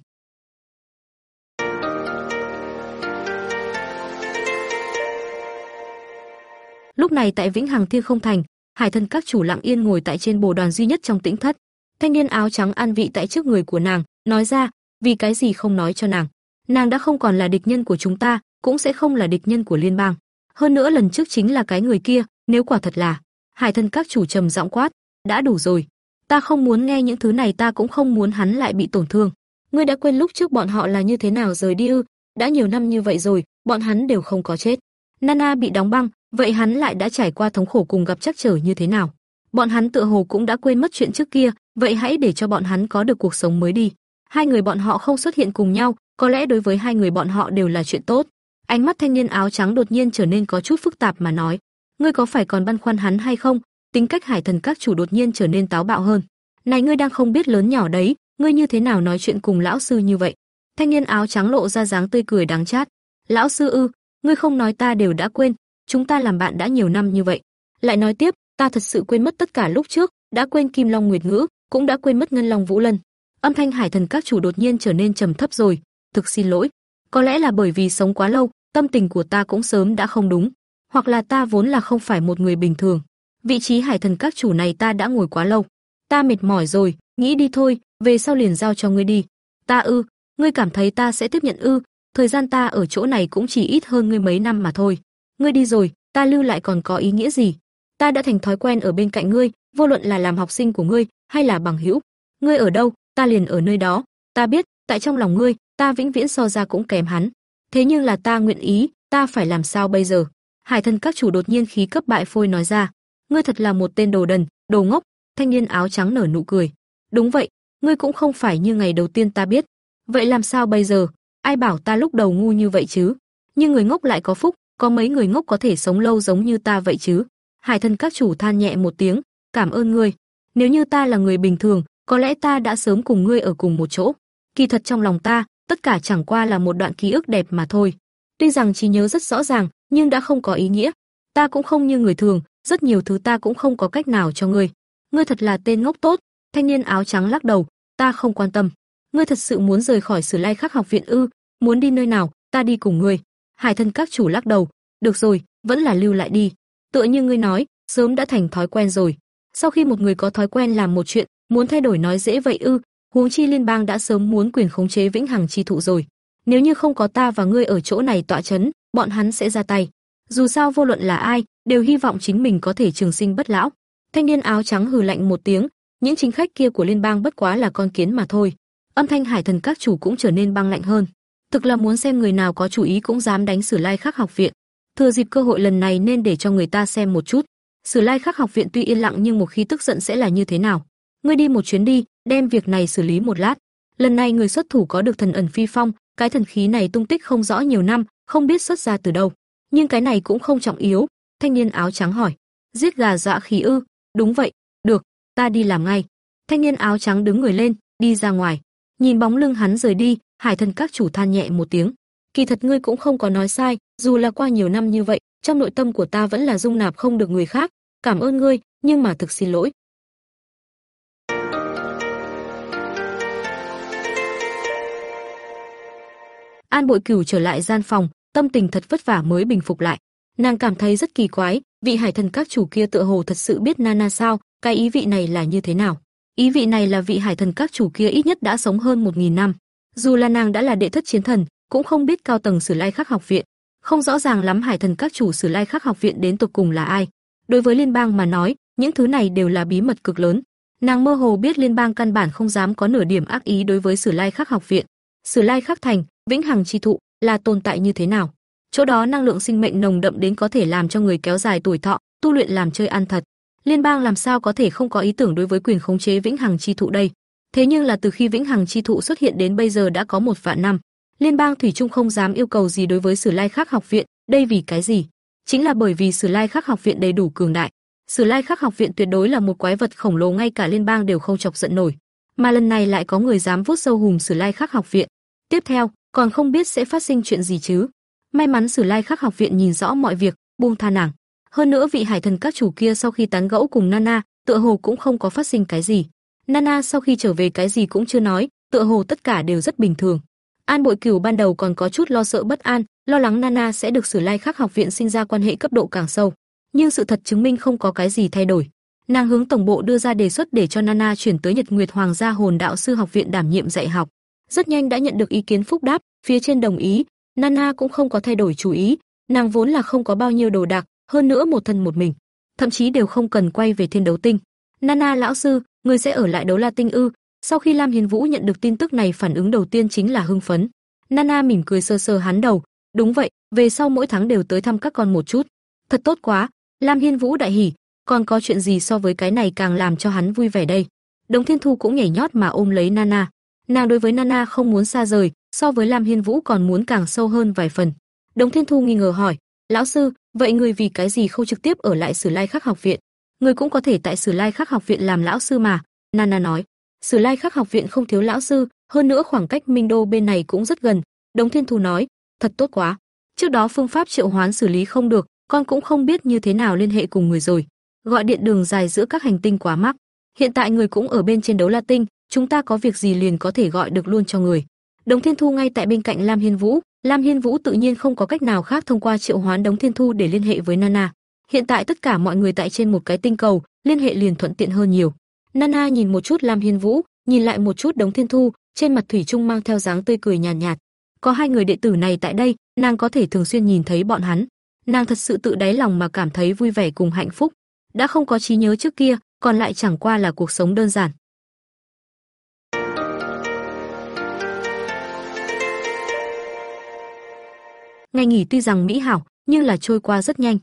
A: Lúc này tại Vĩnh Hằng Thiên Không Thành, Hải Thần các chủ lặng yên ngồi tại trên bồ đoàn duy nhất trong tĩnh thất. Thanh niên áo trắng an vị tại trước người của nàng, nói ra, vì cái gì không nói cho nàng? Nàng đã không còn là địch nhân của chúng ta, cũng sẽ không là địch nhân của liên bang. Hơn nữa lần trước chính là cái người kia, nếu quả thật là. Hải Thần các chủ trầm giọng quát, đã đủ rồi. Ta không muốn nghe những thứ này, ta cũng không muốn hắn lại bị tổn thương. Ngươi đã quên lúc trước bọn họ là như thế nào rời đi ư? Đã nhiều năm như vậy rồi, bọn hắn đều không có chết. Nana bị đóng băng, vậy hắn lại đã trải qua thống khổ cùng gặp trắc trở như thế nào? Bọn hắn tựa hồ cũng đã quên mất chuyện trước kia, vậy hãy để cho bọn hắn có được cuộc sống mới đi. Hai người bọn họ không xuất hiện cùng nhau, có lẽ đối với hai người bọn họ đều là chuyện tốt. Ánh mắt thanh niên áo trắng đột nhiên trở nên có chút phức tạp mà nói, ngươi có phải còn băn khoăn hắn hay không? Tính cách Hải Thần các chủ đột nhiên trở nên táo bạo hơn. Này ngươi đang không biết lớn nhỏ đấy, ngươi như thế nào nói chuyện cùng lão sư như vậy? Thanh niên áo trắng lộ ra dáng tươi cười đáng chát. Lão sư ư, ngươi không nói ta đều đã quên, chúng ta làm bạn đã nhiều năm như vậy. Lại nói tiếp, ta thật sự quên mất tất cả lúc trước, đã quên Kim Long Nguyệt Ngữ, cũng đã quên mất Ngân Long Vũ Lân. Âm thanh Hải Thần các chủ đột nhiên trở nên trầm thấp rồi, thực xin lỗi, có lẽ là bởi vì sống quá lâu, tâm tình của ta cũng sớm đã không đúng, hoặc là ta vốn là không phải một người bình thường. Vị trí Hải Thần các chủ này ta đã ngồi quá lâu, ta mệt mỏi rồi, nghĩ đi thôi, về sau liền giao cho ngươi đi. Ta ư, ngươi cảm thấy ta sẽ tiếp nhận ư? Thời gian ta ở chỗ này cũng chỉ ít hơn ngươi mấy năm mà thôi. Ngươi đi rồi, ta lưu lại còn có ý nghĩa gì? Ta đã thành thói quen ở bên cạnh ngươi, vô luận là làm học sinh của ngươi hay là bằng hữu. Ngươi ở đâu, ta liền ở nơi đó. Ta biết, tại trong lòng ngươi, ta vĩnh viễn so ra cũng kém hắn. Thế nhưng là ta nguyện ý, ta phải làm sao bây giờ? Hải thân các chủ đột nhiên khí cấp bại phôi nói ra, ngươi thật là một tên đồ đần, đồ ngốc. Thanh niên áo trắng nở nụ cười. Đúng vậy, ngươi cũng không phải như ngày đầu tiên ta biết. Vậy làm sao bây giờ? Ai bảo ta lúc đầu ngu như vậy chứ? Nhưng người ngốc lại có phúc, có mấy người ngốc có thể sống lâu giống như ta vậy chứ? Hải thân các chủ than nhẹ một tiếng, "Cảm ơn ngươi. Nếu như ta là người bình thường, có lẽ ta đã sớm cùng ngươi ở cùng một chỗ. Kỳ thật trong lòng ta, tất cả chẳng qua là một đoạn ký ức đẹp mà thôi. Tuy rằng trí nhớ rất rõ ràng, nhưng đã không có ý nghĩa. Ta cũng không như người thường, rất nhiều thứ ta cũng không có cách nào cho ngươi. Ngươi thật là tên ngốc tốt." Thanh niên áo trắng lắc đầu, "Ta không quan tâm. Ngươi thật sự muốn rời khỏi Sử Lai Khắc học viện ư? Muốn đi nơi nào, ta đi cùng ngươi." Hải Thần các chủ lắc đầu, "Được rồi, vẫn là lưu lại đi. Tựa như ngươi nói, sớm đã thành thói quen rồi. Sau khi một người có thói quen làm một chuyện, muốn thay đổi nói dễ vậy ư? Huống chi liên bang đã sớm muốn quyền khống chế vĩnh hằng chi thụ rồi. Nếu như không có ta và ngươi ở chỗ này tọa chấn, bọn hắn sẽ ra tay. Dù sao vô luận là ai, đều hy vọng chính mình có thể trường sinh bất lão. Thanh niên áo trắng hừ lạnh một tiếng, những chính khách kia của liên bang bất quá là con kiến mà thôi. Âm thanh hải thần các chủ cũng trở nên băng lạnh hơn. Thực là muốn xem người nào có chủ ý cũng dám đánh Sử Lai Khắc học viện. Thừa dịp cơ hội lần này nên để cho người ta xem một chút. Sử Lai Khắc học viện tuy yên lặng nhưng một khi tức giận sẽ là như thế nào. Ngươi đi một chuyến đi, đem việc này xử lý một lát. Lần này người xuất thủ có được thần ẩn phi phong, cái thần khí này tung tích không rõ nhiều năm, không biết xuất ra từ đâu. Nhưng cái này cũng không trọng yếu. Thanh niên áo trắng hỏi, giết gà dọa khí ư? Đúng vậy, được, ta đi làm ngay. Thanh niên áo trắng đứng người lên, đi ra ngoài. Nhìn bóng lưng hắn rời đi, Hải thần các chủ than nhẹ một tiếng. Kỳ thật ngươi cũng không có nói sai, dù là qua nhiều năm như vậy, trong nội tâm của ta vẫn là dung nạp không được người khác, cảm ơn ngươi, nhưng mà thực xin lỗi. An Bội Cửu trở lại gian phòng, tâm tình thật vất vả mới bình phục lại. Nàng cảm thấy rất kỳ quái, vị hải thần các chủ kia tựa hồ thật sự biết Nana sao, cái ý vị này là như thế nào? Ý vị này là vị hải thần các chủ kia ít nhất đã sống hơn một nghìn năm. Dù là nàng đã là đệ thất chiến thần, cũng không biết cao tầng Sử Lai Khắc học viện, không rõ ràng lắm hải thần các chủ Sử Lai Khắc học viện đến tục cùng là ai. Đối với liên bang mà nói, những thứ này đều là bí mật cực lớn. Nàng mơ hồ biết liên bang căn bản không dám có nửa điểm ác ý đối với Sử Lai Khắc học viện. Sử Lai Khắc thành, vĩnh hằng chi thụ là tồn tại như thế nào? Chỗ đó năng lượng sinh mệnh nồng đậm đến có thể làm cho người kéo dài tuổi thọ, tu luyện làm chơi ăn thật. Liên bang làm sao có thể không có ý tưởng đối với quyền khống chế vĩnh hằng chi thụ đây? Thế nhưng là từ khi vĩnh hằng chi thụ xuất hiện đến bây giờ đã có một vạn năm, liên bang thủy chung không dám yêu cầu gì đối với Sử Lai Khắc học viện, đây vì cái gì? Chính là bởi vì Sử Lai Khắc học viện đầy đủ cường đại. Sử Lai Khắc học viện tuyệt đối là một quái vật khổng lồ ngay cả liên bang đều không chọc giận nổi, mà lần này lại có người dám vuốt sâu hùm Sử Lai Khắc học viện. Tiếp theo, còn không biết sẽ phát sinh chuyện gì chứ. May mắn Sử Lai Khắc học viện nhìn rõ mọi việc, buông tha nàng. Hơn nữa vị hải thần các chủ kia sau khi tán gẫu cùng Nana, tựa hồ cũng không có phát sinh cái gì. Nana sau khi trở về cái gì cũng chưa nói, tựa hồ tất cả đều rất bình thường. An Bội Cửu ban đầu còn có chút lo sợ bất an, lo lắng Nana sẽ được Sử Lai Khắc học viện sinh ra quan hệ cấp độ càng sâu, nhưng sự thật chứng minh không có cái gì thay đổi. Nàng hướng tổng bộ đưa ra đề xuất để cho Nana chuyển tới Nhật Nguyệt Hoàng gia Hồn Đạo sư học viện đảm nhiệm dạy học. Rất nhanh đã nhận được ý kiến phúc đáp, phía trên đồng ý, Nana cũng không có thay đổi chủ ý, nàng vốn là không có bao nhiêu đồ đạc, hơn nữa một thân một mình, thậm chí đều không cần quay về Thiên Đấu Tinh. Nana lão sư, người sẽ ở lại Đấu La Tinh ư? Sau khi Lam Hiến Vũ nhận được tin tức này phản ứng đầu tiên chính là hưng phấn. Nana mỉm cười sơ sơ hắn đầu, đúng vậy, về sau mỗi tháng đều tới thăm các con một chút. Thật tốt quá, Lam Hiên Vũ đại hỉ, còn có chuyện gì so với cái này càng làm cho hắn vui vẻ đây. Đồng Thiên Thu cũng nhảy nhót mà ôm lấy Nana. Nàng đối với Nana không muốn xa rời, so với Lam Hiên Vũ còn muốn càng sâu hơn vài phần. Đồng Thiên Thu nghi ngờ hỏi, "Lão sư, vậy người vì cái gì không trực tiếp ở lại Sử Lai Khắc học viện? Người cũng có thể tại Sử Lai Khắc học viện làm lão sư mà." Nana nói, "Sử Lai Khắc học viện không thiếu lão sư, hơn nữa khoảng cách Minh Đô bên này cũng rất gần." Đống Thiên Thu nói, "Thật tốt quá. Trước đó phương pháp triệu hoán xử lý không được, con cũng không biết như thế nào liên hệ cùng người rồi. Gọi điện đường dài giữa các hành tinh quá mắc. Hiện tại người cũng ở bên trên đấu La Tinh, chúng ta có việc gì liền có thể gọi được luôn cho người." Đống Thiên Thu ngay tại bên cạnh Lam Hiên Vũ, Lam Hiên Vũ tự nhiên không có cách nào khác thông qua triệu hoán Đống Thiên Thu để liên hệ với Nana. Hiện tại tất cả mọi người tại trên một cái tinh cầu, liên hệ liền thuận tiện hơn nhiều. Nana nhìn một chút Lam Hiên Vũ, nhìn lại một chút Đống Thiên Thu, trên mặt thủy chung mang theo dáng tươi cười nhàn nhạt, nhạt. Có hai người đệ tử này tại đây, nàng có thể thường xuyên nhìn thấy bọn hắn. Nàng thật sự tự đáy lòng mà cảm thấy vui vẻ cùng hạnh phúc. Đã không có trí nhớ trước kia, còn lại chẳng qua là cuộc sống đơn giản. Ngày nghỉ tuy rằng mỹ hảo, nhưng là trôi qua rất nhanh.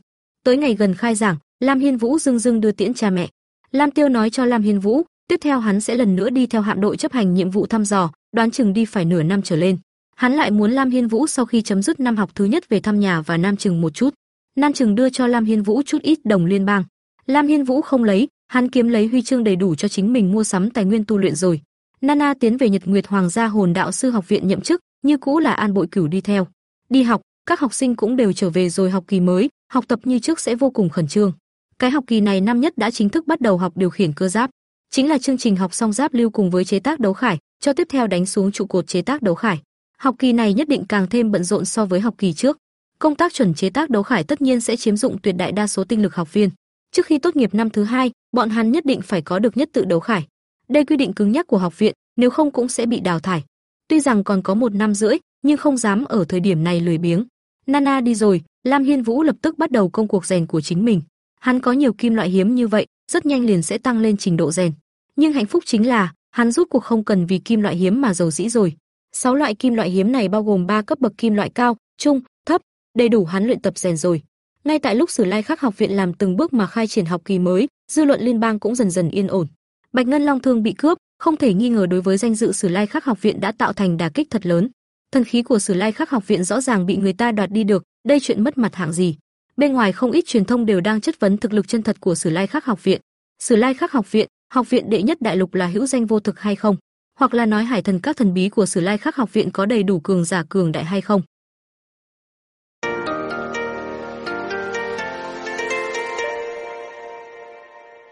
A: Tới ngày gần khai giảng, Lam Hiên Vũ dưng dưng đưa tiễn cha mẹ. Lam Tiêu nói cho Lam Hiên Vũ, tiếp theo hắn sẽ lần nữa đi theo hạm đội chấp hành nhiệm vụ thăm dò, đoán chừng đi phải nửa năm trở lên. Hắn lại muốn Lam Hiên Vũ sau khi chấm dứt năm học thứ nhất về thăm nhà và Nam Trừng một chút. Nam Trừng đưa cho Lam Hiên Vũ chút ít đồng liên bang. Lam Hiên Vũ không lấy, hắn kiếm lấy huy chương đầy đủ cho chính mình mua sắm tài nguyên tu luyện rồi. Nana tiến về Nhật Nguyệt Hoàng gia Hồn Đạo sư học viện nhậm chức, như cũ là An Bội Cửu đi theo. Đi học, các học sinh cũng đều trở về rồi học kỳ mới, học tập như trước sẽ vô cùng khẩn trương. Cái học kỳ này năm nhất đã chính thức bắt đầu học điều khiển cơ giáp, chính là chương trình học song giáp lưu cùng với chế tác đấu khải, cho tiếp theo đánh xuống trụ cột chế tác đấu khải. Học kỳ này nhất định càng thêm bận rộn so với học kỳ trước. Công tác chuẩn chế tác đấu khải tất nhiên sẽ chiếm dụng tuyệt đại đa số tinh lực học viên. Trước khi tốt nghiệp năm thứ hai, bọn hắn nhất định phải có được nhất tự đấu khải. Đây quy định cứng nhắc của học viện, nếu không cũng sẽ bị đào thải. Tuy rằng còn có một năm rưỡi, nhưng không dám ở thời điểm này lười biếng. Nana đi rồi, Lam Hiên Vũ lập tức bắt đầu công cuộc rèn của chính mình. Hắn có nhiều kim loại hiếm như vậy, rất nhanh liền sẽ tăng lên trình độ rèn. Nhưng hạnh phúc chính là, hắn rút cuộc không cần vì kim loại hiếm mà giàu dĩ rồi. Sáu loại kim loại hiếm này bao gồm ba cấp bậc kim loại cao, trung, thấp, đầy đủ hắn luyện tập rèn rồi. Ngay tại lúc Sử Lai Khắc học viện làm từng bước mà khai triển học kỳ mới, dư luận liên bang cũng dần dần yên ổn. Bạch Ngân Long Thương bị cướp, không thể nghi ngờ đối với danh dự Sử Lai Khắc học viện đã tạo thành đả kích thật lớn. Thần khí của Sử Lai Khắc học viện rõ ràng bị người ta đoạt đi được, đây chuyện mất mặt hạng gì? Bên ngoài không ít truyền thông đều đang chất vấn thực lực chân thật của Sử Lai Khắc học viện. Sử Lai Khắc học viện, học viện đệ nhất đại lục là hữu danh vô thực hay không? Hoặc là nói hải thần các thần bí của Sử Lai Khắc học viện có đầy đủ cường giả cường đại hay không?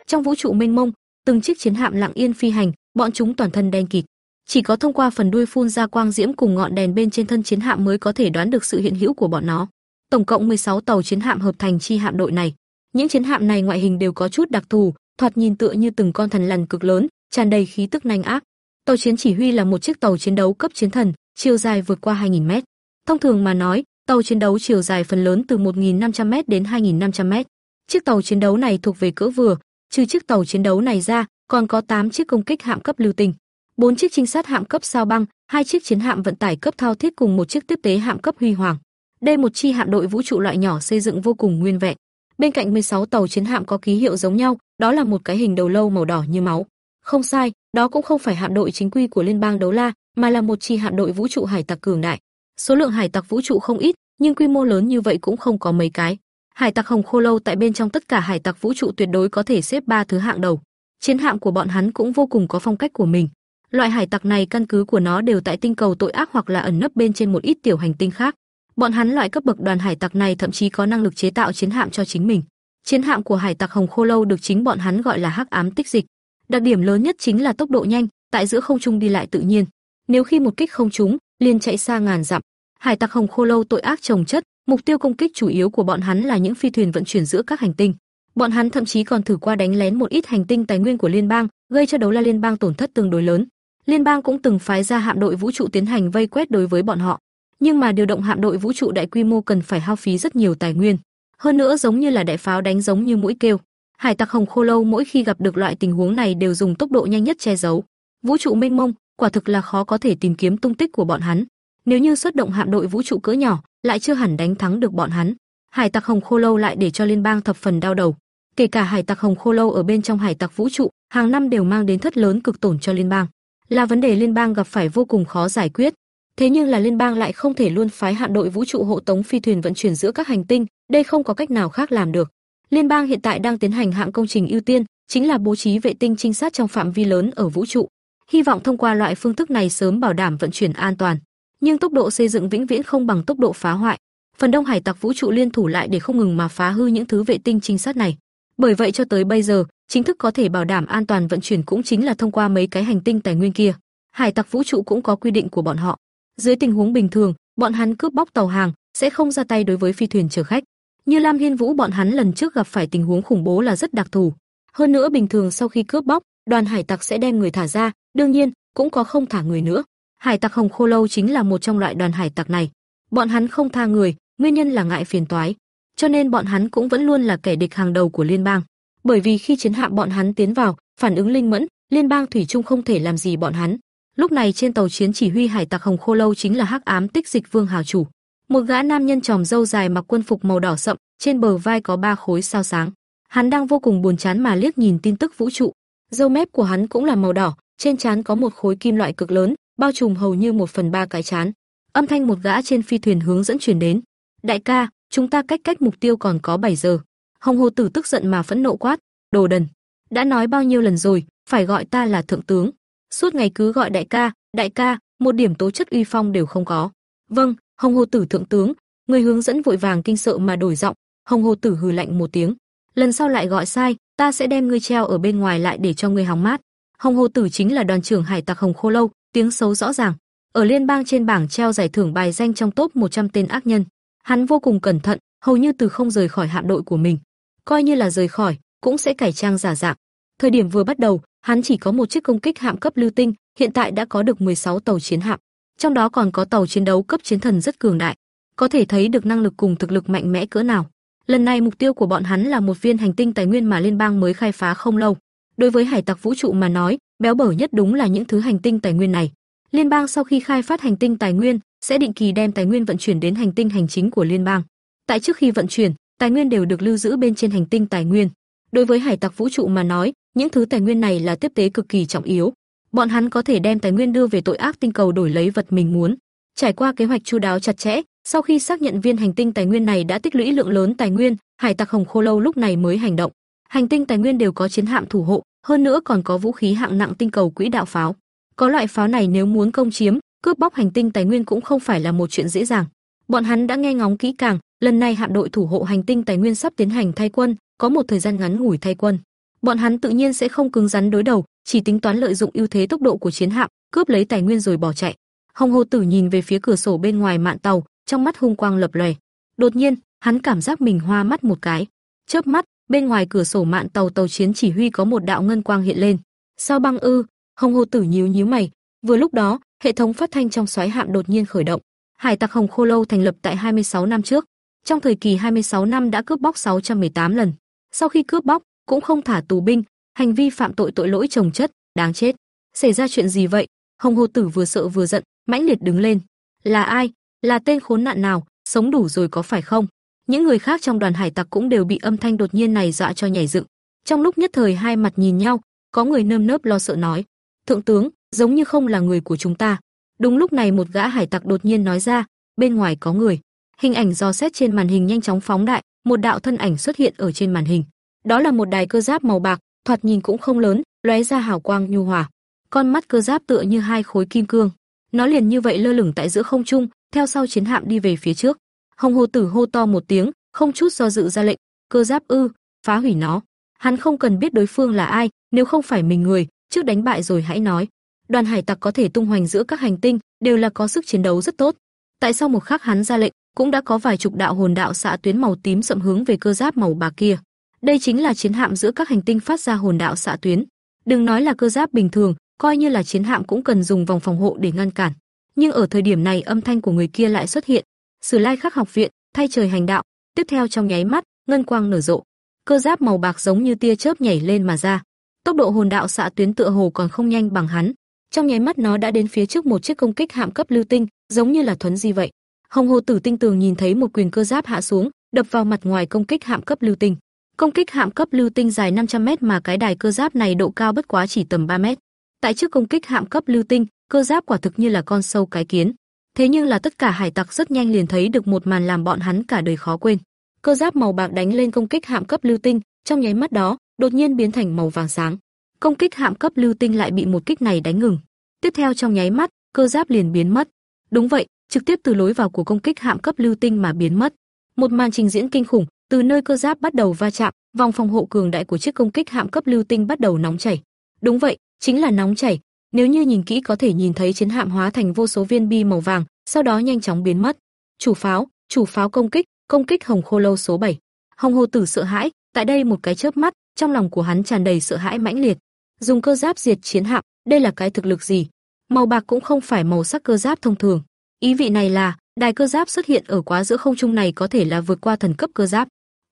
A: Trong vũ trụ mênh mông, từng chiếc chiến hạm lặng yên phi hành, bọn chúng toàn thân đen kịt. Chỉ có thông qua phần đuôi phun ra quang diễm cùng ngọn đèn bên trên thân chiến hạm mới có thể đoán được sự hiện hữu của bọn nó. Tổng cộng 16 tàu chiến hạm hợp thành chi hạm đội này. Những chiến hạm này ngoại hình đều có chút đặc thù, thoạt nhìn tựa như từng con thần lằn cực lớn, tràn đầy khí tức nhanh ác. Tàu chiến chỉ huy là một chiếc tàu chiến đấu cấp chiến thần, chiều dài vượt qua 2000 mét. Thông thường mà nói, tàu chiến đấu chiều dài phần lớn từ 1500 mét đến 2500 mét. Chiếc tàu chiến đấu này thuộc về cỡ vừa, trừ chiếc tàu chiến đấu này ra, còn có 8 chiếc công kích hạm cấp lưu tình, bốn chiếc trinh sát hạm cấp sao băng, hai chiếc chiến hạm vận tải cấp thao thiết cùng một chiếc tiếp tế hạm cấp huy hoàng. Đây một chi hạm đội vũ trụ loại nhỏ xây dựng vô cùng nguyên vẹn. Bên cạnh 16 tàu chiến hạm có ký hiệu giống nhau, đó là một cái hình đầu lâu màu đỏ như máu. Không sai, đó cũng không phải hạm đội chính quy của liên bang đấu la, mà là một chi hạm đội vũ trụ hải tặc cường đại. Số lượng hải tặc vũ trụ không ít, nhưng quy mô lớn như vậy cũng không có mấy cái. Hải tặc Hồng Khô Lâu tại bên trong tất cả hải tặc vũ trụ tuyệt đối có thể xếp ba thứ hạng đầu. Chiến hạm của bọn hắn cũng vô cùng có phong cách của mình. Loại hải tặc này căn cứ của nó đều tại tinh cầu tội ác hoặc là ẩn nấp bên trên một ít tiểu hành tinh khác. Bọn hắn loại cấp bậc đoàn hải tặc này thậm chí có năng lực chế tạo chiến hạm cho chính mình. Chiến hạm của hải tặc Hồng Khô Lâu được chính bọn hắn gọi là hắc ám tích dịch. Đặc điểm lớn nhất chính là tốc độ nhanh, tại giữa không trung đi lại tự nhiên. Nếu khi một kích không trúng, liền chạy xa ngàn dặm. Hải tặc Hồng Khô Lâu tội ác trồng chất, mục tiêu công kích chủ yếu của bọn hắn là những phi thuyền vận chuyển giữa các hành tinh. Bọn hắn thậm chí còn thử qua đánh lén một ít hành tinh tài nguyên của liên bang, gây cho đấu la liên bang tổn thất tương đối lớn. Liên bang cũng từng phái ra hạm đội vũ trụ tiến hành vây quét đối với bọn họ, nhưng mà điều động hạm đội vũ trụ đại quy mô cần phải hao phí rất nhiều tài nguyên. Hơn nữa giống như là đại pháo đánh giống như mũi kêu. Hải tặc Hồng Khô Lâu mỗi khi gặp được loại tình huống này đều dùng tốc độ nhanh nhất che giấu. Vũ trụ mênh mông, quả thực là khó có thể tìm kiếm tung tích của bọn hắn. Nếu như xuất động hạm đội vũ trụ cỡ nhỏ, lại chưa hẳn đánh thắng được bọn hắn. Hải tặc Hồng Khô Lâu lại để cho liên bang thập phần đau đầu. Kể cả hải tặc Hồng Khô Lâu ở bên trong hải tặc vũ trụ, hàng năm đều mang đến thất lớn cực tổn cho liên bang là vấn đề liên bang gặp phải vô cùng khó giải quyết. Thế nhưng là liên bang lại không thể luôn phái hạm đội vũ trụ hộ tống phi thuyền vận chuyển giữa các hành tinh, đây không có cách nào khác làm được. Liên bang hiện tại đang tiến hành hạng công trình ưu tiên, chính là bố trí vệ tinh trinh sát trong phạm vi lớn ở vũ trụ. Hy vọng thông qua loại phương thức này sớm bảo đảm vận chuyển an toàn. Nhưng tốc độ xây dựng vĩnh viễn không bằng tốc độ phá hoại. Phần đông hải tặc vũ trụ liên thủ lại để không ngừng mà phá hư những thứ vệ tinh trinh sát này. Bởi vậy cho tới bây giờ, chính thức có thể bảo đảm an toàn vận chuyển cũng chính là thông qua mấy cái hành tinh tài nguyên kia. Hải tặc vũ trụ cũng có quy định của bọn họ. Dưới tình huống bình thường, bọn hắn cướp bóc tàu hàng sẽ không ra tay đối với phi thuyền chở khách. Như Lam Hiên Vũ bọn hắn lần trước gặp phải tình huống khủng bố là rất đặc thù. Hơn nữa bình thường sau khi cướp bóc, đoàn hải tặc sẽ đem người thả ra, đương nhiên cũng có không thả người nữa. Hải tặc Hồng Khô Lâu chính là một trong loại đoàn hải tặc này. Bọn hắn không tha người, nguyên nhân là ngại phiền toái, cho nên bọn hắn cũng vẫn luôn là kẻ địch hàng đầu của liên bang bởi vì khi chiến hạm bọn hắn tiến vào, phản ứng linh mẫn, liên bang thủy chung không thể làm gì bọn hắn. Lúc này trên tàu chiến chỉ huy hải tặc Hồng Khô Lâu chính là Hắc Ám Tích Dịch Vương hào chủ, một gã nam nhân tròm râu dài mặc quân phục màu đỏ sậm, trên bờ vai có ba khối sao sáng. Hắn đang vô cùng buồn chán mà liếc nhìn tin tức vũ trụ. Râu mép của hắn cũng là màu đỏ, trên trán có một khối kim loại cực lớn, bao trùm hầu như một phần ba cái trán. Âm thanh một gã trên phi thuyền hướng dẫn truyền đến. "Đại ca, chúng ta cách cách mục tiêu còn có 7 giờ." Hồng Hồ Tử tức giận mà phẫn nộ quát, đồ đần. Đã nói bao nhiêu lần rồi, phải gọi ta là thượng tướng. Suốt ngày cứ gọi đại ca, đại ca, một điểm tố chất uy phong đều không có. Vâng, Hồng Hồ Tử thượng tướng, người hướng dẫn vội vàng kinh sợ mà đổi giọng, Hồng Hồ Tử hừ lạnh một tiếng, lần sau lại gọi sai, ta sẽ đem ngươi treo ở bên ngoài lại để cho ngươi hóng mát. Hồng Hồ Tử chính là đoàn trưởng hải tặc Hồng Khô Lâu, tiếng xấu rõ ràng. Ở liên bang trên bảng treo giải thưởng bài danh trong top 100 tên ác nhân. Hắn vô cùng cẩn thận, hầu như từ không rời khỏi hạm đội của mình. Coi như là rời khỏi, cũng sẽ cải trang giả dạng. Thời điểm vừa bắt đầu, hắn chỉ có một chiếc công kích hạm cấp lưu tinh, hiện tại đã có được 16 tàu chiến hạm. Trong đó còn có tàu chiến đấu cấp chiến thần rất cường đại, có thể thấy được năng lực cùng thực lực mạnh mẽ cỡ nào. Lần này mục tiêu của bọn hắn là một viên hành tinh tài nguyên mà liên bang mới khai phá không lâu. Đối với hải tặc vũ trụ mà nói, béo bở nhất đúng là những thứ hành tinh tài nguyên này. Liên bang sau khi khai phát hành tinh tài nguyên, sẽ định kỳ đem tài nguyên vận chuyển đến hành tinh hành chính của liên bang. Tại trước khi vận chuyển, tài nguyên đều được lưu giữ bên trên hành tinh tài nguyên. Đối với hải tặc vũ trụ mà nói, những thứ tài nguyên này là tiếp tế cực kỳ trọng yếu. Bọn hắn có thể đem tài nguyên đưa về tội ác tinh cầu đổi lấy vật mình muốn. Trải qua kế hoạch chu đáo chặt chẽ, sau khi xác nhận viên hành tinh tài nguyên này đã tích lũy lượng lớn tài nguyên, hải tặc Hồng Khô Lâu lúc này mới hành động. Hành tinh tài nguyên đều có chiến hạm thủ hộ, hơn nữa còn có vũ khí hạng nặng tinh cầu quỹ đạo pháo. Có loại pháo này nếu muốn công chiếm, cướp bóc hành tinh tài nguyên cũng không phải là một chuyện dễ dàng. Bọn hắn đã nghe ngóng kỹ càng, lần này hạm đội thủ hộ hành tinh tài nguyên sắp tiến hành thay quân, có một thời gian ngắn ngủi thay quân. Bọn hắn tự nhiên sẽ không cứng rắn đối đầu, chỉ tính toán lợi dụng ưu thế tốc độ của chiến hạm, cướp lấy tài nguyên rồi bỏ chạy. Hồng Hồ Tử nhìn về phía cửa sổ bên ngoài mạn tàu, trong mắt hung quang lập lòe. Đột nhiên, hắn cảm giác mình hoa mắt một cái. Chớp mắt, bên ngoài cửa sổ mạn tàu tàu chiến chỉ huy có một đạo ngân quang hiện lên. Sao băng ư? Hồng Hồ Tử nhíu nhíu mày. Vừa lúc đó, hệ thống phát thanh trong xoáy hạm đột nhiên khởi động. Hải tặc Hồng Khô Lâu thành lập tại 26 năm trước. Trong thời kỳ 26 năm đã cướp bóc 618 lần. Sau khi cướp bóc, cũng không thả tù binh, hành vi phạm tội tội lỗi trồng chất, đáng chết. Xảy ra chuyện gì vậy? Hồng Hồ Tử vừa sợ vừa giận, mãnh liệt đứng lên. Là ai? Là tên khốn nạn nào? Sống đủ rồi có phải không? Những người khác trong đoàn hải tặc cũng đều bị âm thanh đột nhiên này dọa cho nhảy dựng. Trong lúc nhất thời hai mặt nhìn nhau, có người nơm nớp lo sợ nói: "Thượng tướng, giống như không là người của chúng ta." Đúng lúc này một gã hải tặc đột nhiên nói ra: "Bên ngoài có người." Hình ảnh do xét trên màn hình nhanh chóng phóng đại, một đạo thân ảnh xuất hiện ở trên màn hình. Đó là một đài cơ giáp màu bạc, thoạt nhìn cũng không lớn, lóe ra hào quang nhu hòa. Con mắt cơ giáp tựa như hai khối kim cương. Nó liền như vậy lơ lửng tại giữa không trung, theo sau chiến hạm đi về phía trước. Hồng Hồ Tử hô to một tiếng, không chút do dự ra lệnh, cơ giáp ư, phá hủy nó. Hắn không cần biết đối phương là ai, nếu không phải mình người, trước đánh bại rồi hãy nói. Đoàn hải tặc có thể tung hoành giữa các hành tinh, đều là có sức chiến đấu rất tốt. Tại sao một khắc hắn ra lệnh, cũng đã có vài chục đạo hồn đạo xạ tuyến màu tím sậm hướng về cơ giáp màu bạc kia. Đây chính là chiến hạm giữa các hành tinh phát ra hồn đạo xạ tuyến. Đừng nói là cơ giáp bình thường, coi như là chiến hạm cũng cần dùng vòng phòng hộ để ngăn cản. Nhưng ở thời điểm này âm thanh của người kia lại xuất hiện. Sử Lai Khắc học viện, thay trời hành đạo, tiếp theo trong nháy mắt, ngân quang nở rộ. Cơ giáp màu bạc giống như tia chớp nhảy lên mà ra. Tốc độ hồn đạo xạ tuyến tựa hồ còn không nhanh bằng hắn. Trong nháy mắt nó đã đến phía trước một chiếc công kích hạm cấp lưu tinh, giống như là thuấn di vậy. Hồng Hồ Tử tinh tường nhìn thấy một quyền cơ giáp hạ xuống, đập vào mặt ngoài công kích hạm cấp lưu tinh. Công kích hạm cấp lưu tinh dài 500m mà cái đài cơ giáp này độ cao bất quá chỉ tầm 3 mét. Tại trước công kích hạm cấp lưu tinh, cơ giáp quả thực như là con sâu cái kiến. Thế nhưng là tất cả hải tặc rất nhanh liền thấy được một màn làm bọn hắn cả đời khó quên. Cơ giáp màu bạc đánh lên công kích hạm cấp lưu tinh, trong nháy mắt đó, đột nhiên biến thành màu vàng sáng. Công kích hạm cấp lưu tinh lại bị một kích này đánh ngừng. Tiếp theo trong nháy mắt, cơ giáp liền biến mất. Đúng vậy, trực tiếp từ lối vào của công kích hạm cấp lưu tinh mà biến mất. Một màn trình diễn kinh khủng, từ nơi cơ giáp bắt đầu va chạm, vòng phòng hộ cường đại của chiếc công kích hạm cấp lưu tinh bắt đầu nóng chảy. Đúng vậy, chính là nóng chảy. Nếu như nhìn kỹ có thể nhìn thấy chiến hạm hóa thành vô số viên bi màu vàng, sau đó nhanh chóng biến mất. Chủ pháo, chủ pháo công kích, công kích Hồng Khô Lâu số 7. Hồng Hồ Tử sợ hãi, tại đây một cái chớp mắt, trong lòng của hắn tràn đầy sợ hãi mãnh liệt. Dùng cơ giáp diệt chiến hạm, đây là cái thực lực gì? Màu bạc cũng không phải màu sắc cơ giáp thông thường. Ý vị này là, đài cơ giáp xuất hiện ở quá giữa không trung này có thể là vượt qua thần cấp cơ giáp.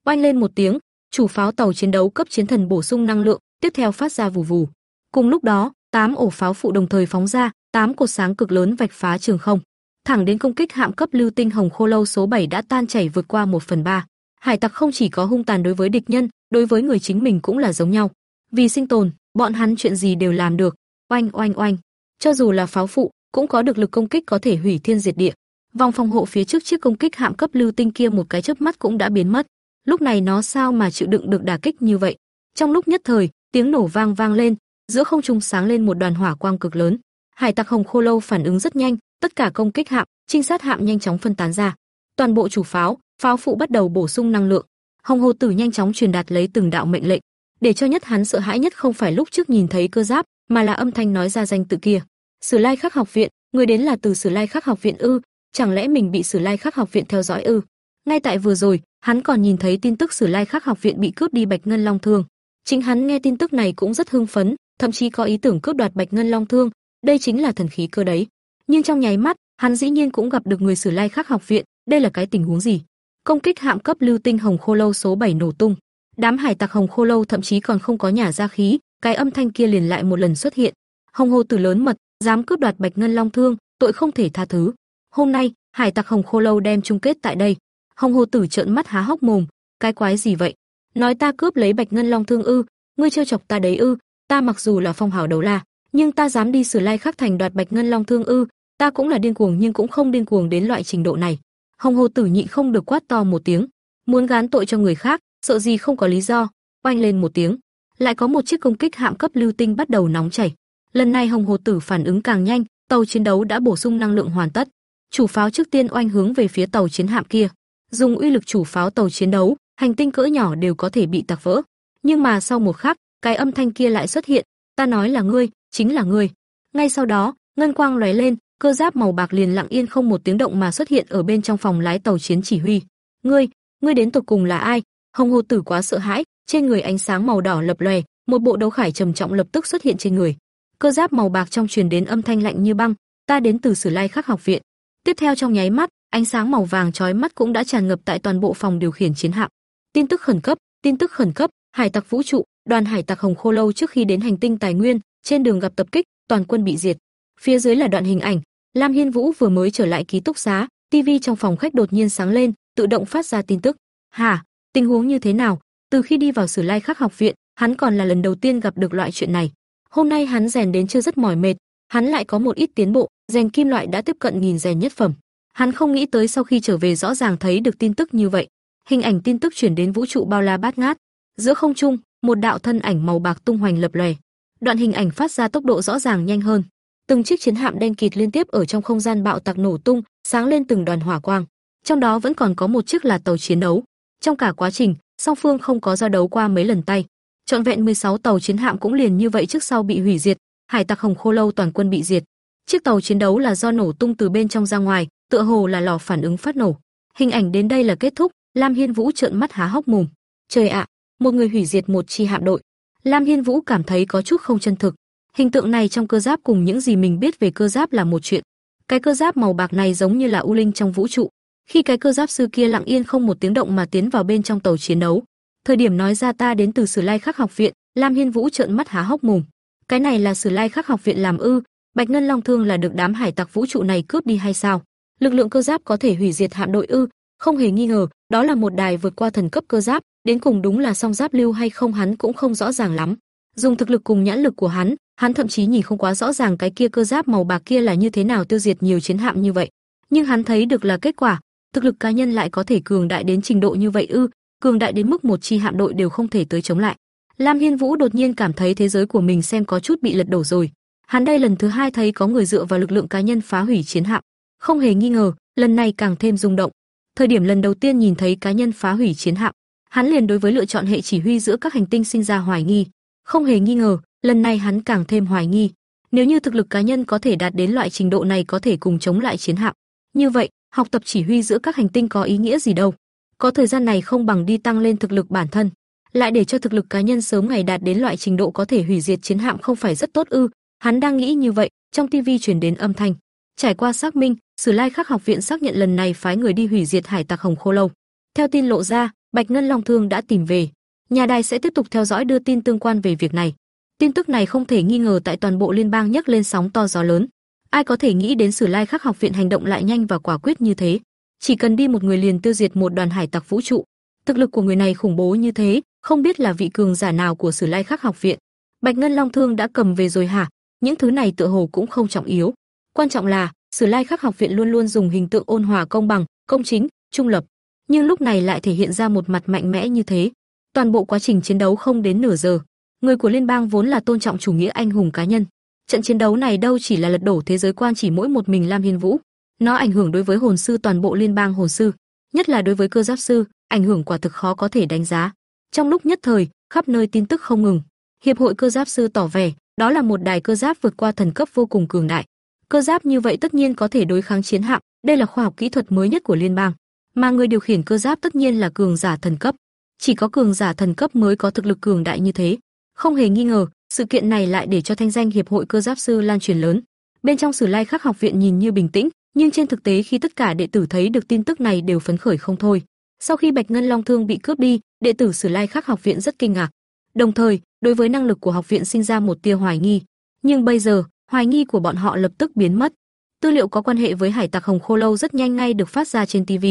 A: Oanh lên một tiếng, chủ pháo tàu chiến đấu cấp chiến thần bổ sung năng lượng, tiếp theo phát ra vù vù. Cùng lúc đó, tám ổ pháo phụ đồng thời phóng ra, tám cột sáng cực lớn vạch phá trường không, thẳng đến công kích hạm cấp lưu tinh hồng khô lâu số 7 đã tan chảy vượt qua 1 phần 3. Hải tặc không chỉ có hung tàn đối với địch nhân, đối với người chính mình cũng là giống nhau. Vì sinh tồn, bọn hắn chuyện gì đều làm được. Oanh oanh oanh, cho dù là pháo phụ, cũng có được lực công kích có thể hủy thiên diệt địa. Vòng phòng hộ phía trước chiếc công kích hạm cấp lưu tinh kia một cái chớp mắt cũng đã biến mất. Lúc này nó sao mà chịu đựng được đả kích như vậy? Trong lúc nhất thời, tiếng nổ vang vang lên, giữa không trung sáng lên một đoàn hỏa quang cực lớn. Hải tặc Hồng Khô Lâu phản ứng rất nhanh, tất cả công kích hạm, trinh sát hạm nhanh chóng phân tán ra. Toàn bộ chủ pháo, pháo phụ bắt đầu bổ sung năng lượng. Hồng Hồ Tử nhanh chóng truyền đạt lấy từng đạo mệnh lệnh, để cho nhất hắn sợ hãi nhất không phải lúc trước nhìn thấy cơ giáp, mà là âm thanh nói ra danh tự kia. Sử Lai Khắc học viện, người đến là từ Sử Lai Khắc học viện ư? Chẳng lẽ mình bị Sử Lai Khắc học viện theo dõi ư? Ngay tại vừa rồi, hắn còn nhìn thấy tin tức Sử Lai Khắc học viện bị cướp đi Bạch Ngân Long Thương. Chính hắn nghe tin tức này cũng rất hưng phấn, thậm chí có ý tưởng cướp đoạt Bạch Ngân Long Thương, đây chính là thần khí cơ đấy. Nhưng trong nháy mắt, hắn dĩ nhiên cũng gặp được người Sử Lai Khắc học viện, đây là cái tình huống gì? Công kích hạm cấp lưu tinh Hồng Khô Lâu số 7 nổ tung. Đám hải tặc Hồng Khô Lâu thậm chí còn không có nhả ra khí, cái âm thanh kia liền lại một lần xuất hiện. Hồng Hồ Tử lớn mật, dám cướp đoạt Bạch Ngân Long Thương, tội không thể tha thứ. Hôm nay, hải tặc Hồng Khô Lâu đem chung kết tại đây. Hồng Hồ Tử trợn mắt há hốc mồm, cái quái gì vậy? Nói ta cướp lấy Bạch Ngân Long Thương ư? Ngươi trêu chọc ta đấy ư? Ta mặc dù là phong hào đấu la, nhưng ta dám đi Sử Lai Khắc thành đoạt Bạch Ngân Long Thương ư? Ta cũng là điên cuồng nhưng cũng không điên cuồng đến loại trình độ này. Hồng Hồ Tử nhịn không được quát to một tiếng, muốn gán tội cho người khác, sợ gì không có lý do, oanh lên một tiếng, lại có một chiếc công kích hạm cấp lưu tinh bắt đầu nóng chảy. Lần này Hồng Hồ Tử phản ứng càng nhanh, tàu chiến đấu đã bổ sung năng lượng hoàn tất. Chủ pháo trước tiên oanh hướng về phía tàu chiến hạm kia, dùng uy lực chủ pháo tàu chiến đấu, hành tinh cỡ nhỏ đều có thể bị tạc vỡ. Nhưng mà sau một khắc, cái âm thanh kia lại xuất hiện, ta nói là ngươi, chính là ngươi. Ngay sau đó, ngân quang lóe lên, cơ giáp màu bạc liền lặng yên không một tiếng động mà xuất hiện ở bên trong phòng lái tàu chiến chỉ huy. Ngươi, ngươi đến tột cùng là ai? Hồng Hồ Tử quá sợ hãi, trên người ánh sáng màu đỏ lập lòe, một bộ đấu khải trầm trọng lập tức xuất hiện trên người. Cơ giáp màu bạc trong truyền đến âm thanh lạnh như băng, ta đến từ Sử Lai Khắc học viện. Tiếp theo trong nháy mắt, ánh sáng màu vàng chói mắt cũng đã tràn ngập tại toàn bộ phòng điều khiển chiến hạm. Tin tức khẩn cấp, tin tức khẩn cấp, hải tặc vũ trụ, đoàn hải tặc Hồng Khô Lâu trước khi đến hành tinh tài nguyên, trên đường gặp tập kích, toàn quân bị diệt. Phía dưới là đoạn hình ảnh, Lam Hiên Vũ vừa mới trở lại ký túc xá, TV trong phòng khách đột nhiên sáng lên, tự động phát ra tin tức. "Hả? Tình huống như thế nào?" Từ khi đi vào Sử Lai Khắc học viện, hắn còn là lần đầu tiên gặp được loại chuyện này. Hôm nay hắn rèn đến chưa rất mỏi mệt, hắn lại có một ít tiến bộ, rèn kim loại đã tiếp cận nghìn rèn nhất phẩm. Hắn không nghĩ tới sau khi trở về rõ ràng thấy được tin tức như vậy. Hình ảnh tin tức chuyển đến vũ trụ bao la bát ngát. Giữa không trung, một đạo thân ảnh màu bạc tung hoành lập lòe. Đoạn hình ảnh phát ra tốc độ rõ ràng nhanh hơn. Từng chiếc chiến hạm đen kịt liên tiếp ở trong không gian bạo tạc nổ tung, sáng lên từng đoàn hỏa quang. Trong đó vẫn còn có một chiếc là tàu chiến đấu. Trong cả quá trình, song phương không có giao đấu qua mấy lần tay. Trọn vẹn 16 tàu chiến hạm cũng liền như vậy trước sau bị hủy diệt, hải tặc Hồng Khô Lâu toàn quân bị diệt. Chiếc tàu chiến đấu là do nổ tung từ bên trong ra ngoài, tựa hồ là lò phản ứng phát nổ. Hình ảnh đến đây là kết thúc, Lam Hiên Vũ trợn mắt há hốc mồm. Trời ạ, một người hủy diệt một chi hạm đội. Lam Hiên Vũ cảm thấy có chút không chân thực. Hình tượng này trong cơ giáp cùng những gì mình biết về cơ giáp là một chuyện. Cái cơ giáp màu bạc này giống như là u linh trong vũ trụ. Khi cái cơ giáp sư kia lặng yên không một tiếng động mà tiến vào bên trong tàu chiến đấu, thời điểm nói ra ta đến từ Sử Lai Khắc học viện, Lam Hiên Vũ trợn mắt há hốc mồm. Cái này là Sử Lai Khắc học viện làm ư? Bạch Ngân Long Thương là được đám hải tặc vũ trụ này cướp đi hay sao? Lực lượng cơ giáp có thể hủy diệt hạm đội ư? Không hề nghi ngờ, đó là một đài vượt qua thần cấp cơ giáp, đến cùng đúng là song giáp lưu hay không hắn cũng không rõ ràng lắm. Dùng thực lực cùng nhãn lực của hắn, hắn thậm chí nhìn không quá rõ ràng cái kia cơ giáp màu bạc kia là như thế nào tiêu diệt nhiều chiến hạm như vậy. Nhưng hắn thấy được là kết quả, thực lực cá nhân lại có thể cường đại đến trình độ như vậy ư, cường đại đến mức một chi hạm đội đều không thể tới chống lại. Lam Hiên Vũ đột nhiên cảm thấy thế giới của mình xem có chút bị lật đổ rồi. Hắn đây lần thứ hai thấy có người dựa vào lực lượng cá nhân phá hủy chiến hạm, không hề nghi ngờ, lần này càng thêm rung động. Thời điểm lần đầu tiên nhìn thấy cá nhân phá hủy chiến hạm, hắn liền đối với lựa chọn hệ chỉ huy giữa các hành tinh sinh ra hoài nghi. Không hề nghi ngờ, lần này hắn càng thêm hoài nghi. Nếu như thực lực cá nhân có thể đạt đến loại trình độ này có thể cùng chống lại chiến hạm, như vậy, học tập chỉ huy giữa các hành tinh có ý nghĩa gì đâu? Có thời gian này không bằng đi tăng lên thực lực bản thân, lại để cho thực lực cá nhân sớm ngày đạt đến loại trình độ có thể hủy diệt chiến hạm không phải rất tốt ư? Hắn đang nghĩ như vậy, trong tivi truyền đến âm thanh. Trải qua xác minh, Sử Lai Khắc học viện xác nhận lần này phái người đi hủy diệt hải tặc Hồng Khô Lâu. Theo tin lộ ra, Bạch Ngân Long Thương đã tìm về. Nhà đài sẽ tiếp tục theo dõi đưa tin tương quan về việc này. Tin tức này không thể nghi ngờ tại toàn bộ liên bang nhấc lên sóng to gió lớn. Ai có thể nghĩ đến Sử Lai Khắc học viện hành động lại nhanh và quả quyết như thế? Chỉ cần đi một người liền tiêu diệt một đoàn hải tặc vũ trụ. Thực lực của người này khủng bố như thế, không biết là vị cường giả nào của Sử Lai Khắc học viện. Bạch Ngân Long Thương đã cầm về rồi hả? Những thứ này tựa hồ cũng không trọng yếu. Quan trọng là, Sử Lai Khắc học viện luôn luôn dùng hình tượng ôn hòa công bằng, công chính, trung lập, nhưng lúc này lại thể hiện ra một mặt mạnh mẽ như thế. Toàn bộ quá trình chiến đấu không đến nửa giờ. Người của liên bang vốn là tôn trọng chủ nghĩa anh hùng cá nhân. Trận chiến đấu này đâu chỉ là lật đổ thế giới quan chỉ mỗi một mình Lam Hiên Vũ, nó ảnh hưởng đối với hồn sư toàn bộ liên bang hồn sư, nhất là đối với cơ giáp sư, ảnh hưởng quả thực khó có thể đánh giá. Trong lúc nhất thời, khắp nơi tin tức không ngừng. Hiệp hội cơ giáp sư tỏ vẻ, đó là một đài cơ giáp vượt qua thần cấp vô cùng cường đại. Cơ giáp như vậy tất nhiên có thể đối kháng chiến hạm, đây là khoa học kỹ thuật mới nhất của liên bang, mà người điều khiển cơ giáp tất nhiên là cường giả thần cấp. Chỉ có cường giả thần cấp mới có thực lực cường đại như thế. Không hề nghi ngờ, sự kiện này lại để cho thanh danh hiệp hội cơ giáp sư lan truyền lớn. Bên trong Sử Lai Khắc học viện nhìn như bình tĩnh, nhưng trên thực tế khi tất cả đệ tử thấy được tin tức này đều phấn khởi không thôi. Sau khi Bạch Ngân Long Thương bị cướp đi, đệ tử Sử Lai Khắc học viện rất kinh ngạc. Đồng thời, đối với năng lực của học viện sinh ra một tia hoài nghi. Nhưng bây giờ, hoài nghi của bọn họ lập tức biến mất. Tư liệu có quan hệ với Hải Tặc Hồng Khô Lâu rất nhanh ngay được phát ra trên TV.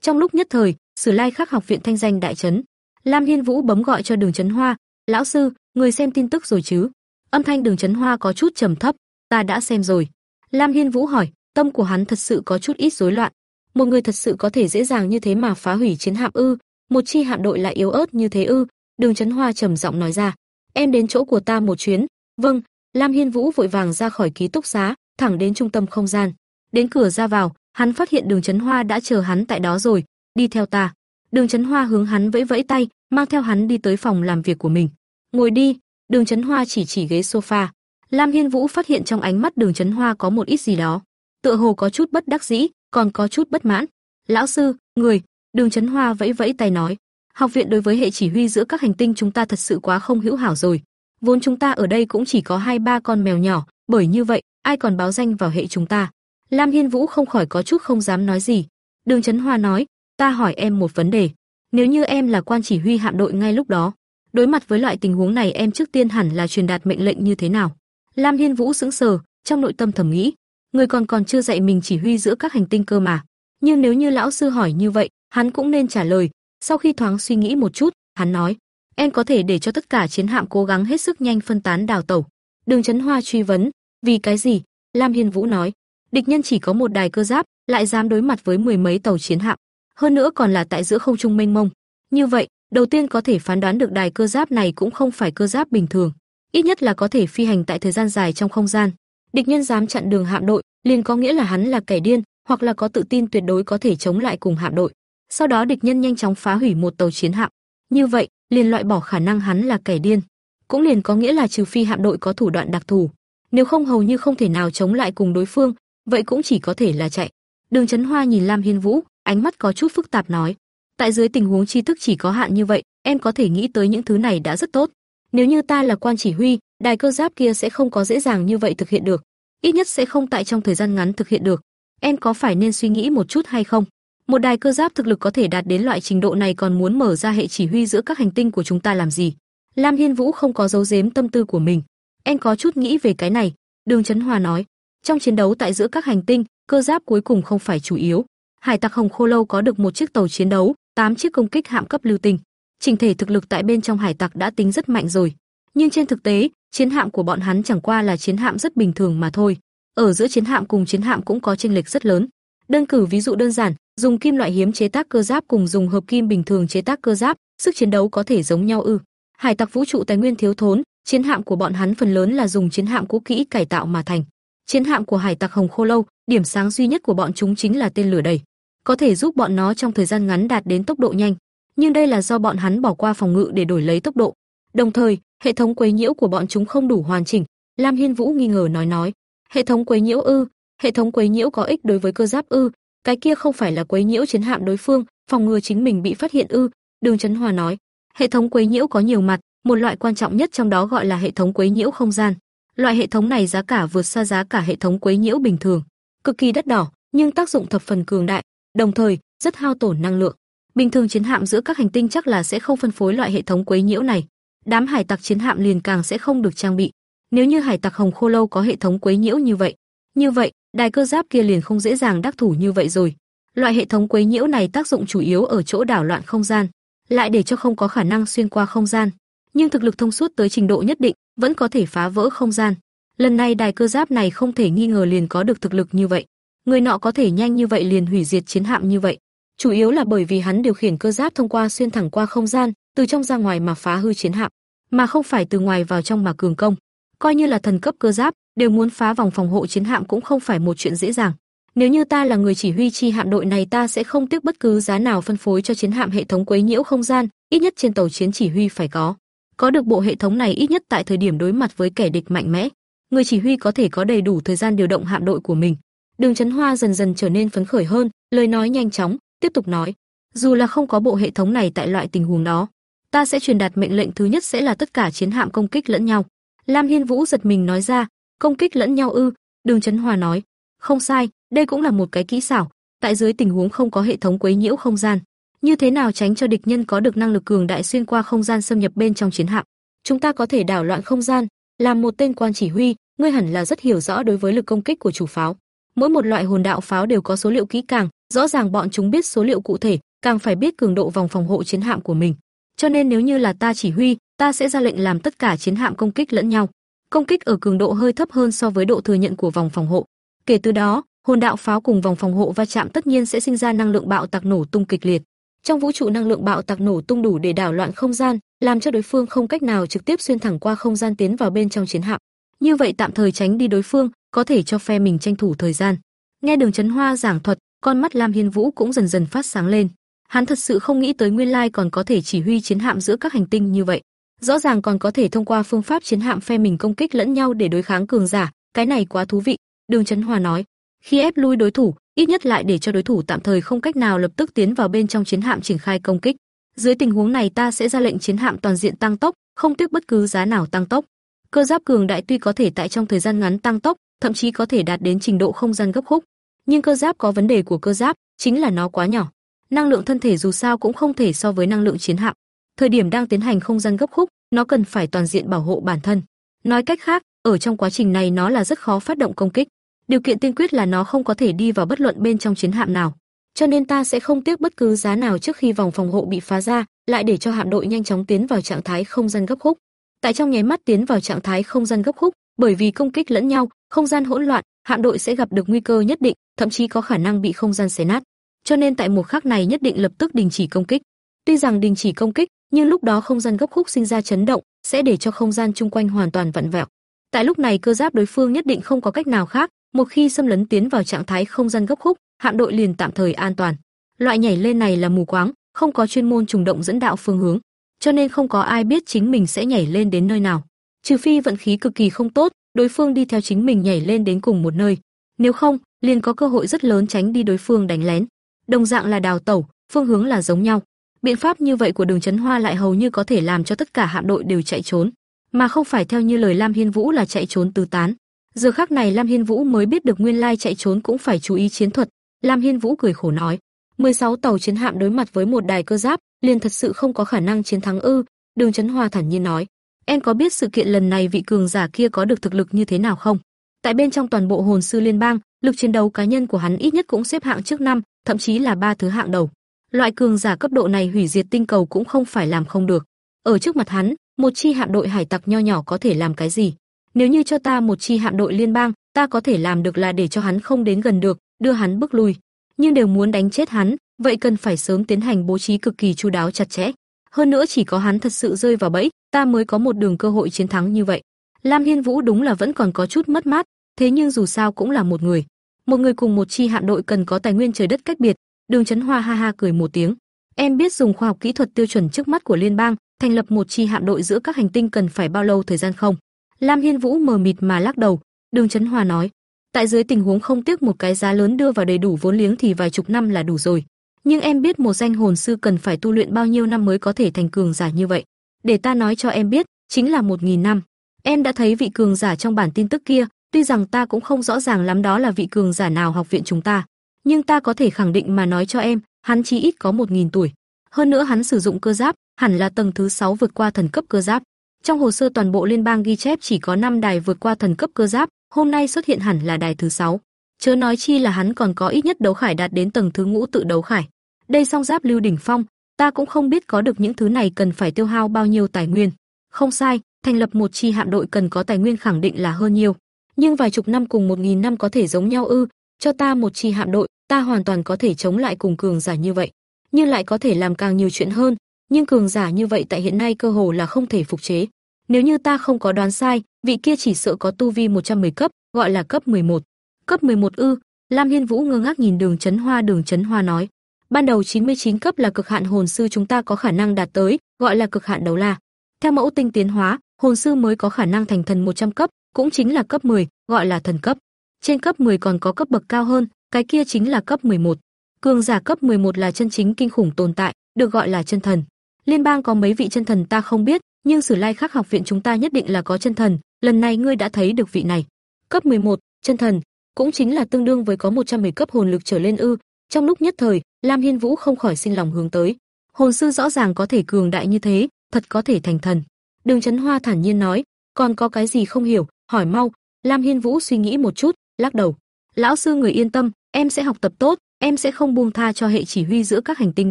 A: Trong lúc nhất thời, Sử Lai Khắc học viện thanh danh đại chấn. Lam Hiên Vũ bấm gọi cho Đường Chấn Hoa, "Lão sư, người xem tin tức rồi chứ?" Âm thanh Đường Chấn Hoa có chút trầm thấp, "Ta đã xem rồi." Lam Hiên Vũ hỏi, tâm của hắn thật sự có chút ít rối loạn. Một người thật sự có thể dễ dàng như thế mà phá hủy chiến hạm ư? Một chi hạm đội lại yếu ớt như thế ư? Đường Chấn Hoa trầm giọng nói ra, "Em đến chỗ của ta một chuyến." "Vâng." Lam Hiên Vũ vội vàng ra khỏi ký túc xá, thẳng đến trung tâm không gian. Đến cửa ra vào, hắn phát hiện Đường Chấn Hoa đã chờ hắn tại đó rồi, "Đi theo ta." Đường Chấn Hoa hướng hắn vẫy vẫy tay, mang theo hắn đi tới phòng làm việc của mình. "Ngồi đi." Đường Chấn Hoa chỉ chỉ ghế sofa. Lam Hiên Vũ phát hiện trong ánh mắt Đường Chấn Hoa có một ít gì đó, tựa hồ có chút bất đắc dĩ, còn có chút bất mãn. "Lão sư, người." Đường Chấn Hoa vẫy vẫy tay nói, "Học viện đối với hệ chỉ huy giữa các hành tinh chúng ta thật sự quá không hữu hảo rồi. Vốn chúng ta ở đây cũng chỉ có hai ba con mèo nhỏ, bởi như vậy, ai còn báo danh vào hệ chúng ta?" Lam Hiên Vũ không khỏi có chút không dám nói gì. Đường Chấn Hoa nói, "Ta hỏi em một vấn đề, nếu như em là quan chỉ huy hạm đội ngay lúc đó, đối mặt với loại tình huống này em trước tiên hẳn là truyền đạt mệnh lệnh như thế nào?" Lam Hiên Vũ sững sờ, trong nội tâm thầm nghĩ, người còn còn chưa dạy mình chỉ huy giữa các hành tinh cơ mà. Nhưng nếu như lão sư hỏi như vậy, hắn cũng nên trả lời. Sau khi thoáng suy nghĩ một chút, hắn nói, em có thể để cho tất cả chiến hạm cố gắng hết sức nhanh phân tán đào tẩu. Đường Chấn Hoa truy vấn, vì cái gì? Lam Hiên Vũ nói, địch nhân chỉ có một đài cơ giáp, lại dám đối mặt với mười mấy tàu chiến hạm, hơn nữa còn là tại giữa không trung mênh mông. Như vậy, đầu tiên có thể phán đoán được đài cơ giáp này cũng không phải cơ giáp bình thường, ít nhất là có thể phi hành tại thời gian dài trong không gian. Địch nhân dám chặn đường hạm đội, liền có nghĩa là hắn là kẻ điên, hoặc là có tự tin tuyệt đối có thể chống lại cùng hạm đội. Sau đó địch nhân nhanh chóng phá hủy một tàu chiến hạm. Như vậy, liền loại bỏ khả năng hắn là kẻ điên. Cũng liền có nghĩa là trừ phi hạm đội có thủ đoạn đặc thù, nếu không hầu như không thể nào chống lại cùng đối phương, vậy cũng chỉ có thể là chạy. Đường Chấn Hoa nhìn Lam Hiên Vũ, ánh mắt có chút phức tạp nói: "Tại dưới tình huống tri thức chỉ có hạn như vậy, em có thể nghĩ tới những thứ này đã rất tốt. Nếu như ta là quan chỉ huy, đài cơ giáp kia sẽ không có dễ dàng như vậy thực hiện được, ít nhất sẽ không tại trong thời gian ngắn thực hiện được. Em có phải nên suy nghĩ một chút hay không? Một đài cơ giáp thực lực có thể đạt đến loại trình độ này còn muốn mở ra hệ chỉ huy giữa các hành tinh của chúng ta làm gì? Lam Hiên Vũ không có giấu giếm tâm tư của mình. Em có chút nghĩ về cái này, Đường Chấn Hòa nói. Trong chiến đấu tại giữa các hành tinh, cơ giáp cuối cùng không phải chủ yếu. Hải tặc Hồng Khô Lâu có được một chiếc tàu chiến đấu, 8 chiếc công kích hạm cấp lưu tinh. Trình thể thực lực tại bên trong hải tặc đã tính rất mạnh rồi, nhưng trên thực tế, chiến hạm của bọn hắn chẳng qua là chiến hạm rất bình thường mà thôi. Ở giữa chiến hạm cùng chiến hạm cũng có chênh lệch rất lớn. Đơn cử ví dụ đơn giản, dùng kim loại hiếm chế tác cơ giáp cùng dùng hợp kim bình thường chế tác cơ giáp, sức chiến đấu có thể giống nhau ư? Hải tặc vũ trụ tài nguyên thiếu thốn, chiến hạm của bọn hắn phần lớn là dùng chiến hạm cũ kỹ cải tạo mà thành. Chiến hạm của hải tặc Hồng Khô Lâu, điểm sáng duy nhất của bọn chúng chính là tên lửa đẩy, có thể giúp bọn nó trong thời gian ngắn đạt đến tốc độ nhanh, nhưng đây là do bọn hắn bỏ qua phòng ngự để đổi lấy tốc độ. Đồng thời, hệ thống quấy nhiễu của bọn chúng không đủ hoàn chỉnh. Lam Hiên Vũ nghi ngờ nói nói, hệ thống quấy nhiễu ư? Hệ thống quấy nhiễu có ích đối với cơ giáp ư? Cái kia không phải là quấy nhiễu chiến hạm đối phương, phòng ngừa chính mình bị phát hiện ư? Đường Chấn Hòa nói, hệ thống quấy nhiễu có nhiều mặt, một loại quan trọng nhất trong đó gọi là hệ thống quấy nhiễu không gian. Loại hệ thống này giá cả vượt xa giá cả hệ thống quấy nhiễu bình thường, cực kỳ đắt đỏ, nhưng tác dụng thập phần cường đại, đồng thời rất hao tổn năng lượng. Bình thường chiến hạm giữa các hành tinh chắc là sẽ không phân phối loại hệ thống quấy nhiễu này. Đám hải tặc chiến hạm liền càng sẽ không được trang bị. Nếu như hải tặc Hồng Khô Lâu có hệ thống quấy nhiễu như vậy, như vậy, đài cơ giáp kia liền không dễ dàng đắc thủ như vậy rồi. Loại hệ thống quấy nhiễu này tác dụng chủ yếu ở chỗ đảo loạn không gian, lại để cho không có khả năng xuyên qua không gian, nhưng thực lực thông suốt tới trình độ nhất định, vẫn có thể phá vỡ không gian. Lần này đài cơ giáp này không thể nghi ngờ liền có được thực lực như vậy. Người nọ có thể nhanh như vậy liền hủy diệt chiến hạm như vậy, chủ yếu là bởi vì hắn điều khiển cơ giáp thông qua xuyên thẳng qua không gian, từ trong ra ngoài mà phá hư chiến hạm, mà không phải từ ngoài vào trong mà cường công. Coi như là thần cấp cơ giáp, đều muốn phá vòng phòng hộ chiến hạm cũng không phải một chuyện dễ dàng. Nếu như ta là người chỉ huy chi hạm đội này ta sẽ không tiếc bất cứ giá nào phân phối cho chiến hạm hệ thống quấy nhiễu không gian, ít nhất trên tàu chiến chỉ huy phải có. Có được bộ hệ thống này ít nhất tại thời điểm đối mặt với kẻ địch mạnh mẽ, người chỉ huy có thể có đầy đủ thời gian điều động hạm đội của mình. Đường Chấn Hoa dần dần trở nên phấn khởi hơn, lời nói nhanh chóng, tiếp tục nói, dù là không có bộ hệ thống này tại loại tình huống đó, ta sẽ truyền đạt mệnh lệnh thứ nhất sẽ là tất cả chiến hạm công kích lẫn nhau. Lam Hiên Vũ giật mình nói ra, công kích lẫn nhau ư? Đường Chấn Hoa nói, không sai, đây cũng là một cái kỹ xảo, tại dưới tình huống không có hệ thống quấy nhiễu không gian, như thế nào tránh cho địch nhân có được năng lực cường đại xuyên qua không gian xâm nhập bên trong chiến hạm. Chúng ta có thể đảo loạn không gian, làm một tên quan chỉ huy, ngươi hẳn là rất hiểu rõ đối với lực công kích của chủ pháo. Mỗi một loại hồn đạo pháo đều có số liệu kỹ càng, rõ ràng bọn chúng biết số liệu cụ thể, càng phải biết cường độ vòng phòng hộ chiến hạm của mình. Cho nên nếu như là ta chỉ huy, ta sẽ ra lệnh làm tất cả chiến hạm công kích lẫn nhau. Công kích ở cường độ hơi thấp hơn so với độ thừa nhận của vòng phòng hộ. Kể từ đó, hồn đạo pháo cùng vòng phòng hộ va chạm tất nhiên sẽ sinh ra năng lượng bạo tạc nổ tung kịch liệt. Trong vũ trụ năng lượng bạo tạc nổ tung đủ để đảo loạn không gian, làm cho đối phương không cách nào trực tiếp xuyên thẳng qua không gian tiến vào bên trong chiến hạm. Như vậy tạm thời tránh đi đối phương, có thể cho phe mình tranh thủ thời gian. Nghe Đường Chấn Hoa giảng thuật, con mắt Lam Hiên Vũ cũng dần dần phát sáng lên. Hắn thật sự không nghĩ tới nguyên lai còn có thể chỉ huy chiến hạm giữa các hành tinh như vậy. Rõ ràng còn có thể thông qua phương pháp chiến hạm phe mình công kích lẫn nhau để đối kháng cường giả, cái này quá thú vị. Đường Chấn Hoa nói, khi ép lui đối thủ, ít nhất lại để cho đối thủ tạm thời không cách nào lập tức tiến vào bên trong chiến hạm triển khai công kích. Dưới tình huống này ta sẽ ra lệnh chiến hạm toàn diện tăng tốc, không tiếc bất cứ giá nào tăng tốc. Cơ giáp cường đại tuy có thể tại trong thời gian ngắn tăng tốc, thậm chí có thể đạt đến trình độ không gian gấp khúc, nhưng cơ giáp có vấn đề của cơ giáp, chính là nó quá nhỏ. Năng lượng thân thể dù sao cũng không thể so với năng lượng chiến hạm. Thời điểm đang tiến hành không gian gấp khúc, nó cần phải toàn diện bảo hộ bản thân. Nói cách khác, ở trong quá trình này nó là rất khó phát động công kích. Điều kiện tiên quyết là nó không có thể đi vào bất luận bên trong chiến hạm nào. Cho nên ta sẽ không tiếc bất cứ giá nào trước khi vòng phòng hộ bị phá ra, lại để cho hạm đội nhanh chóng tiến vào trạng thái không gian gấp khúc. Tại trong nháy mắt tiến vào trạng thái không gian gấp khúc, bởi vì công kích lẫn nhau, không gian hỗn loạn, hạm đội sẽ gặp được nguy cơ nhất định, thậm chí có khả năng bị không gian xé nát. Cho nên tại một khắc này nhất định lập tức đình chỉ công kích. Tuy rằng đình chỉ công kích, nhưng lúc đó không gian gấp khúc sinh ra chấn động, sẽ để cho không gian chung quanh hoàn toàn vặn vẹo. Tại lúc này cơ giáp đối phương nhất định không có cách nào khác, một khi xâm lấn tiến vào trạng thái không gian gấp khúc, hạm đội liền tạm thời an toàn. Loại nhảy lên này là mù quáng, không có chuyên môn trùng động dẫn đạo phương hướng, cho nên không có ai biết chính mình sẽ nhảy lên đến nơi nào. Trừ phi vận khí cực kỳ không tốt, đối phương đi theo chính mình nhảy lên đến cùng một nơi. Nếu không, liền có cơ hội rất lớn tránh đi đối phương đánh lén. Đồng dạng là đào tẩu, phương hướng là giống nhau. Biện pháp như vậy của Đường Chấn Hoa lại hầu như có thể làm cho tất cả hạm đội đều chạy trốn, mà không phải theo như lời Lam Hiên Vũ là chạy trốn tứ tán. Giờ khắc này Lam Hiên Vũ mới biết được nguyên lai chạy trốn cũng phải chú ý chiến thuật. Lam Hiên Vũ cười khổ nói, 16 tàu chiến hạm đối mặt với một đài cơ giáp, liền thật sự không có khả năng chiến thắng ư? Đường Chấn Hoa thản nhiên nói, em có biết sự kiện lần này vị cường giả kia có được thực lực như thế nào không? Tại bên trong toàn bộ hồn sư liên bang, lực chiến đấu cá nhân của hắn ít nhất cũng xếp hạng trước năm, thậm chí là ba thứ hạng đầu. Loại cường giả cấp độ này hủy diệt tinh cầu cũng không phải làm không được. Ở trước mặt hắn, một chi hạm đội hải tặc nho nhỏ có thể làm cái gì? Nếu như cho ta một chi hạm đội liên bang, ta có thể làm được là để cho hắn không đến gần được, đưa hắn bước lui. Nhưng đều muốn đánh chết hắn, vậy cần phải sớm tiến hành bố trí cực kỳ chu đáo chặt chẽ. Hơn nữa chỉ có hắn thật sự rơi vào bẫy, ta mới có một đường cơ hội chiến thắng như vậy. Lam Hiên Vũ đúng là vẫn còn có chút mất mát, thế nhưng dù sao cũng là một người. Một người cùng một chi hạm đội cần có tài nguyên trời đất cách biệt. Đường Chấn Hoa ha ha cười một tiếng. Em biết dùng khoa học kỹ thuật tiêu chuẩn trước mắt của liên bang, thành lập một chi hạm đội giữa các hành tinh cần phải bao lâu thời gian không? Lam Hiên Vũ mờ mịt mà lắc đầu, Đường Chấn Hoa nói, tại dưới tình huống không tiếc một cái giá lớn đưa vào đầy đủ vốn liếng thì vài chục năm là đủ rồi. Nhưng em biết một danh hồn sư cần phải tu luyện bao nhiêu năm mới có thể thành cường giả như vậy. Để ta nói cho em biết, chính là một nghìn năm. Em đã thấy vị cường giả trong bản tin tức kia, tuy rằng ta cũng không rõ ràng lắm đó là vị cường giả nào học viện chúng ta, nhưng ta có thể khẳng định mà nói cho em, hắn chí ít có một nghìn tuổi. Hơn nữa hắn sử dụng cơ giáp, hẳn là tầng thứ 6 vượt qua thần cấp cơ giáp. Trong hồ sơ toàn bộ liên bang ghi chép chỉ có 5 đài vượt qua thần cấp cơ giáp, hôm nay xuất hiện hẳn là đài thứ 6. Chớ nói chi là hắn còn có ít nhất đấu khải đạt đến tầng thứ ngũ tự đấu khải. Đây song giáp lưu đỉnh phong, ta cũng không biết có được những thứ này cần phải tiêu hao bao nhiêu tài nguyên. Không sai, thành lập một chi hạm đội cần có tài nguyên khẳng định là hơn nhiều. Nhưng vài chục năm cùng một nghìn năm có thể giống nhau ư? Cho ta một chi hạm đội, ta hoàn toàn có thể chống lại cùng cường giả như vậy, nhưng lại có thể làm càng nhiều chuyện hơn. nhưng cường giả như vậy tại hiện nay cơ hồ là không thể phục chế. Nếu như ta không có đoán sai, vị kia chỉ sợ có tu vi 110 cấp, gọi là cấp 11. Cấp 11 ư? Lam Hiên Vũ ngơ ngác nhìn Đường Chấn Hoa, Đường Chấn Hoa nói, ban đầu 99 cấp là cực hạn hồn sư chúng ta có khả năng đạt tới, gọi là cực hạn đấu la. Theo mẫu tinh tiến hóa, hồn sư mới có khả năng thành thần 100 cấp, cũng chính là cấp 10, gọi là thần cấp. Trên cấp 10 còn có cấp bậc cao hơn, cái kia chính là cấp 11. Cường giả cấp 11 là chân chính kinh khủng tồn tại, được gọi là chân thần. Liên bang có mấy vị chân thần ta không biết, nhưng Sử Lai Khắc học viện chúng ta nhất định là có chân thần, lần này ngươi đã thấy được vị này. Cấp 11, chân thần, cũng chính là tương đương với có 110 cấp hồn lực trở lên ư? Trong lúc nhất thời, Lam Hiên Vũ không khỏi sinh lòng hướng tới. Hồn sư rõ ràng có thể cường đại như thế, thật có thể thành thần. Đường Chấn Hoa thản nhiên nói, còn có cái gì không hiểu, hỏi mau. Lam Hiên Vũ suy nghĩ một chút, lắc đầu. Lão sư người yên tâm, em sẽ học tập tốt, em sẽ không buông tha cho hệ chỉ huy giữa các hành tinh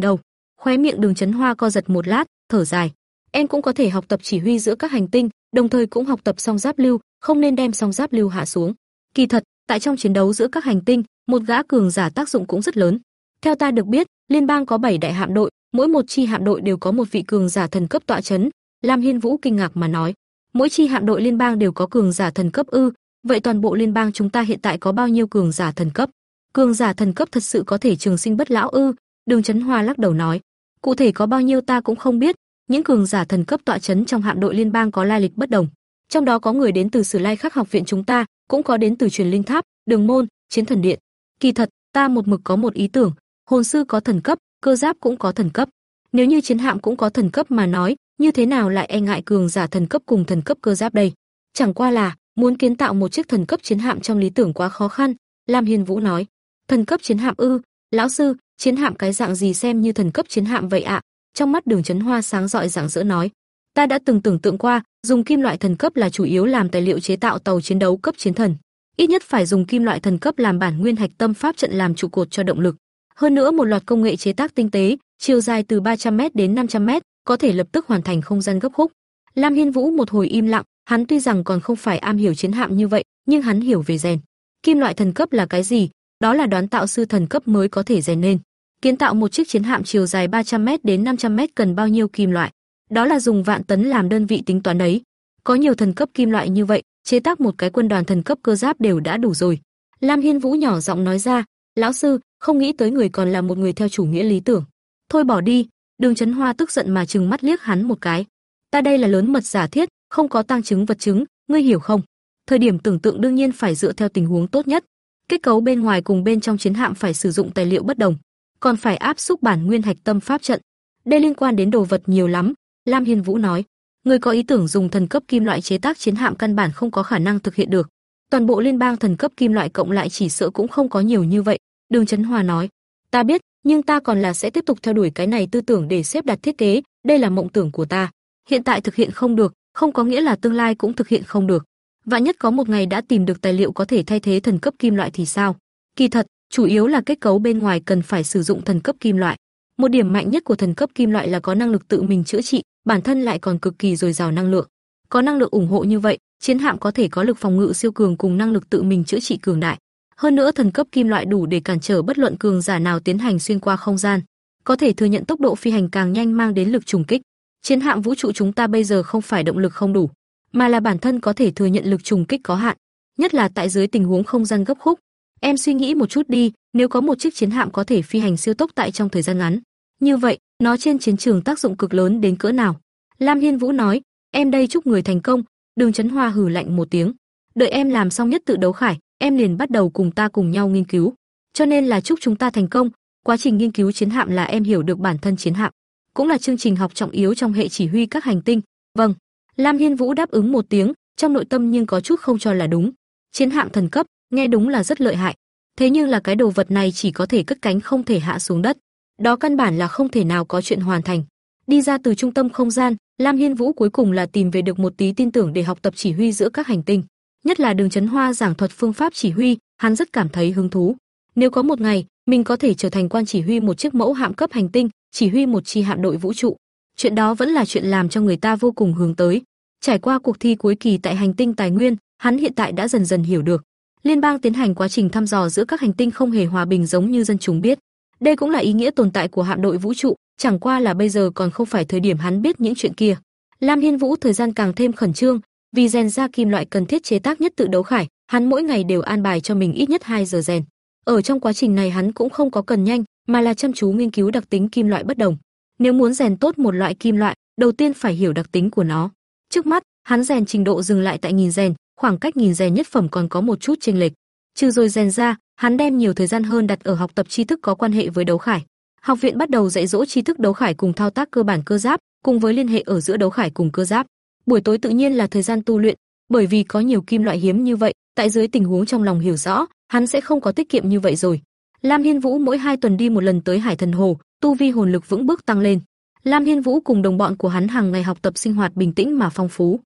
A: đâu. Khóe miệng Đường Chấn Hoa co giật một lát, thở dài. Em cũng có thể học tập chỉ huy giữa các hành tinh, đồng thời cũng học tập song giáp lưu, không nên đem song giáp lưu hạ xuống. Kỳ thật, tại trong chiến đấu giữa các hành tinh, một gã cường giả tác dụng cũng rất lớn. Theo ta được biết, liên bang có 7 đại hạm đội, mỗi một chi hạm đội đều có một vị cường giả thần cấp tọa chấn. Lam Hiên Vũ kinh ngạc mà nói, mỗi chi hạm đội liên bang đều có cường giả thần cấp ư? Vậy toàn bộ liên bang chúng ta hiện tại có bao nhiêu cường giả thần cấp? Cường giả thần cấp thật sự có thể trường sinh bất lão ư? Đường Chấn Hoa lắc đầu nói, cụ thể có bao nhiêu ta cũng không biết, những cường giả thần cấp tọa chấn trong hạm đội liên bang có lai lịch bất đồng. Trong đó có người đến từ Sử Lai Khắc học viện chúng ta, cũng có đến từ truyền linh tháp, đường môn, chiến thần điện. Kỳ thật, ta một mực có một ý tưởng, hồn sư có thần cấp, cơ giáp cũng có thần cấp. Nếu như chiến hạm cũng có thần cấp mà nói, như thế nào lại e ngại cường giả thần cấp cùng thần cấp cơ giáp đây? Chẳng qua là, muốn kiến tạo một chiếc thần cấp chiến hạm trong lý tưởng quá khó khăn, Lam Hiên Vũ nói. Thần cấp chiến hạm ư? Lão sư, chiến hạm cái dạng gì xem như thần cấp chiến hạm vậy ạ? Trong mắt Đường Chấn Hoa sáng rọi rạng rỡ nói, ta đã từng tưởng tượng qua, dùng kim loại thần cấp là chủ yếu làm tài liệu chế tạo tàu chiến đấu cấp chiến thần. Ít nhất phải dùng kim loại thần cấp làm bản nguyên hạch tâm pháp trận làm trụ cột cho động lực. Hơn nữa một loạt công nghệ chế tác tinh tế, chiều dài từ 300m đến 500m, có thể lập tức hoàn thành không gian gấp khúc. Lam Hiên Vũ một hồi im lặng, hắn tuy rằng còn không phải am hiểu chiến hạm như vậy, nhưng hắn hiểu về rèn. Kim loại thần cấp là cái gì? Đó là đoán tạo sư thần cấp mới có thể rèn nên. Kiến tạo một chiếc chiến hạm chiều dài 300m đến 500m cần bao nhiêu kim loại? Đó là dùng vạn tấn làm đơn vị tính toán đấy. Có nhiều thần cấp kim loại như vậy, chế tác một cái quân đoàn thần cấp cơ giáp đều đã đủ rồi. Lam Hiên Vũ nhỏ giọng nói ra, "Lão sư, không nghĩ tới người còn là một người theo chủ nghĩa lý tưởng. Thôi bỏ đi." Đường Chấn Hoa tức giận mà trừng mắt liếc hắn một cái. "Ta đây là lớn mật giả thiết, không có tăng chứng vật chứng, ngươi hiểu không? Thời điểm tưởng tượng đương nhiên phải dựa theo tình huống tốt nhất. Kết cấu bên ngoài cùng bên trong chiến hạm phải sử dụng tài liệu bất đồng, còn phải áp xúc bản nguyên hạch tâm pháp trận. Đây liên quan đến đồ vật nhiều lắm." Lam Hiên Vũ nói. Người có ý tưởng dùng thần cấp kim loại chế tác chiến hạm căn bản không có khả năng thực hiện được. Toàn bộ liên bang thần cấp kim loại cộng lại chỉ sợ cũng không có nhiều như vậy, Đường Chấn Hòa nói. Ta biết, nhưng ta còn là sẽ tiếp tục theo đuổi cái này tư tưởng để xếp đặt thiết kế, đây là mộng tưởng của ta. Hiện tại thực hiện không được, không có nghĩa là tương lai cũng thực hiện không được. Vạn nhất có một ngày đã tìm được tài liệu có thể thay thế thần cấp kim loại thì sao? Kỳ thật, chủ yếu là kết cấu bên ngoài cần phải sử dụng thần cấp kim loại. Một điểm mạnh nhất của thần cấp kim loại là có năng lực tự mình chữa trị, bản thân lại còn cực kỳ dồi dào năng lượng. Có năng lượng ủng hộ như vậy, chiến hạm có thể có lực phòng ngự siêu cường cùng năng lực tự mình chữa trị cường đại. Hơn nữa thần cấp kim loại đủ để cản trở bất luận cường giả nào tiến hành xuyên qua không gian, có thể thừa nhận tốc độ phi hành càng nhanh mang đến lực trùng kích. Chiến hạm vũ trụ chúng ta bây giờ không phải động lực không đủ, mà là bản thân có thể thừa nhận lực trùng kích có hạn, nhất là tại dưới tình huống không gian gấp khúc. Em suy nghĩ một chút đi, nếu có một chiếc chiến hạm có thể phi hành siêu tốc tại trong thời gian ngắn, như vậy, nó trên chiến trường tác dụng cực lớn đến cỡ nào? Lam Hiên Vũ nói, em đây chúc người thành công. Đường Chấn Hoa hừ lạnh một tiếng, đợi em làm xong nhất tự đấu khải, em liền bắt đầu cùng ta cùng nhau nghiên cứu. Cho nên là chúc chúng ta thành công. Quá trình nghiên cứu chiến hạm là em hiểu được bản thân chiến hạm, cũng là chương trình học trọng yếu trong hệ chỉ huy các hành tinh. Vâng. Lam Hiên Vũ đáp ứng một tiếng, trong nội tâm nhưng có chút không cho là đúng. Chiến hạm thần cấp, nghe đúng là rất lợi hại. Thế nhưng là cái đồ vật này chỉ có thể cất cánh không thể hạ xuống đất. Đó căn bản là không thể nào có chuyện hoàn thành. Đi ra từ trung tâm không gian, Lam Hiên Vũ cuối cùng là tìm về được một tí tin tưởng để học tập chỉ huy giữa các hành tinh. Nhất là Đường Chấn Hoa giảng thuật phương pháp chỉ huy, hắn rất cảm thấy hứng thú. Nếu có một ngày, mình có thể trở thành quan chỉ huy một chiếc mẫu hạm cấp hành tinh, chỉ huy một chi hạm đội vũ trụ, chuyện đó vẫn là chuyện làm cho người ta vô cùng hướng tới. Trải qua cuộc thi cuối kỳ tại hành tinh tài nguyên, hắn hiện tại đã dần dần hiểu được. Liên bang tiến hành quá trình thăm dò giữa các hành tinh không hề hòa bình giống như dân chúng biết. Đây cũng là ý nghĩa tồn tại của hạm đội vũ trụ, chẳng qua là bây giờ còn không phải thời điểm hắn biết những chuyện kia. Lam Hiên Vũ thời gian càng thêm khẩn trương, vì rèn ra kim loại cần thiết chế tác nhất tự đấu khải, hắn mỗi ngày đều an bài cho mình ít nhất 2 giờ rèn. Ở trong quá trình này hắn cũng không có cần nhanh, mà là chăm chú nghiên cứu đặc tính kim loại bất đồng. Nếu muốn rèn tốt một loại kim loại, đầu tiên phải hiểu đặc tính của nó. Trước mắt, hắn rèn trình độ dừng lại tại nghìn rèn, khoảng cách nghìn rèn nhất phẩm còn có một chút chênh lệch. Trừ rồi rèn ra, hắn đem nhiều thời gian hơn đặt ở học tập tri thức có quan hệ với đấu khải. Học viện bắt đầu dạy dỗ tri thức đấu khải cùng thao tác cơ bản cơ giáp, cùng với liên hệ ở giữa đấu khải cùng cơ giáp. Buổi tối tự nhiên là thời gian tu luyện, bởi vì có nhiều kim loại hiếm như vậy, tại dưới tình huống trong lòng hiểu rõ, hắn sẽ không có tiết kiệm như vậy rồi. Lam Hiên Vũ mỗi hai tuần đi một lần tới Hải Thần Hồ, tu vi hồn lực vững bước tăng lên. Lam Hiên Vũ cùng đồng bọn của hắn hàng ngày học tập sinh hoạt bình tĩnh mà phong phú.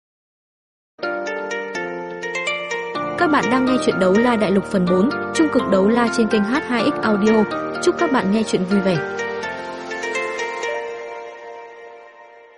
A: Các bạn đang nghe chuyện đấu la đại lục phần 4, trung cực đấu la trên kênh H2X Audio. Chúc các bạn nghe chuyện vui vẻ.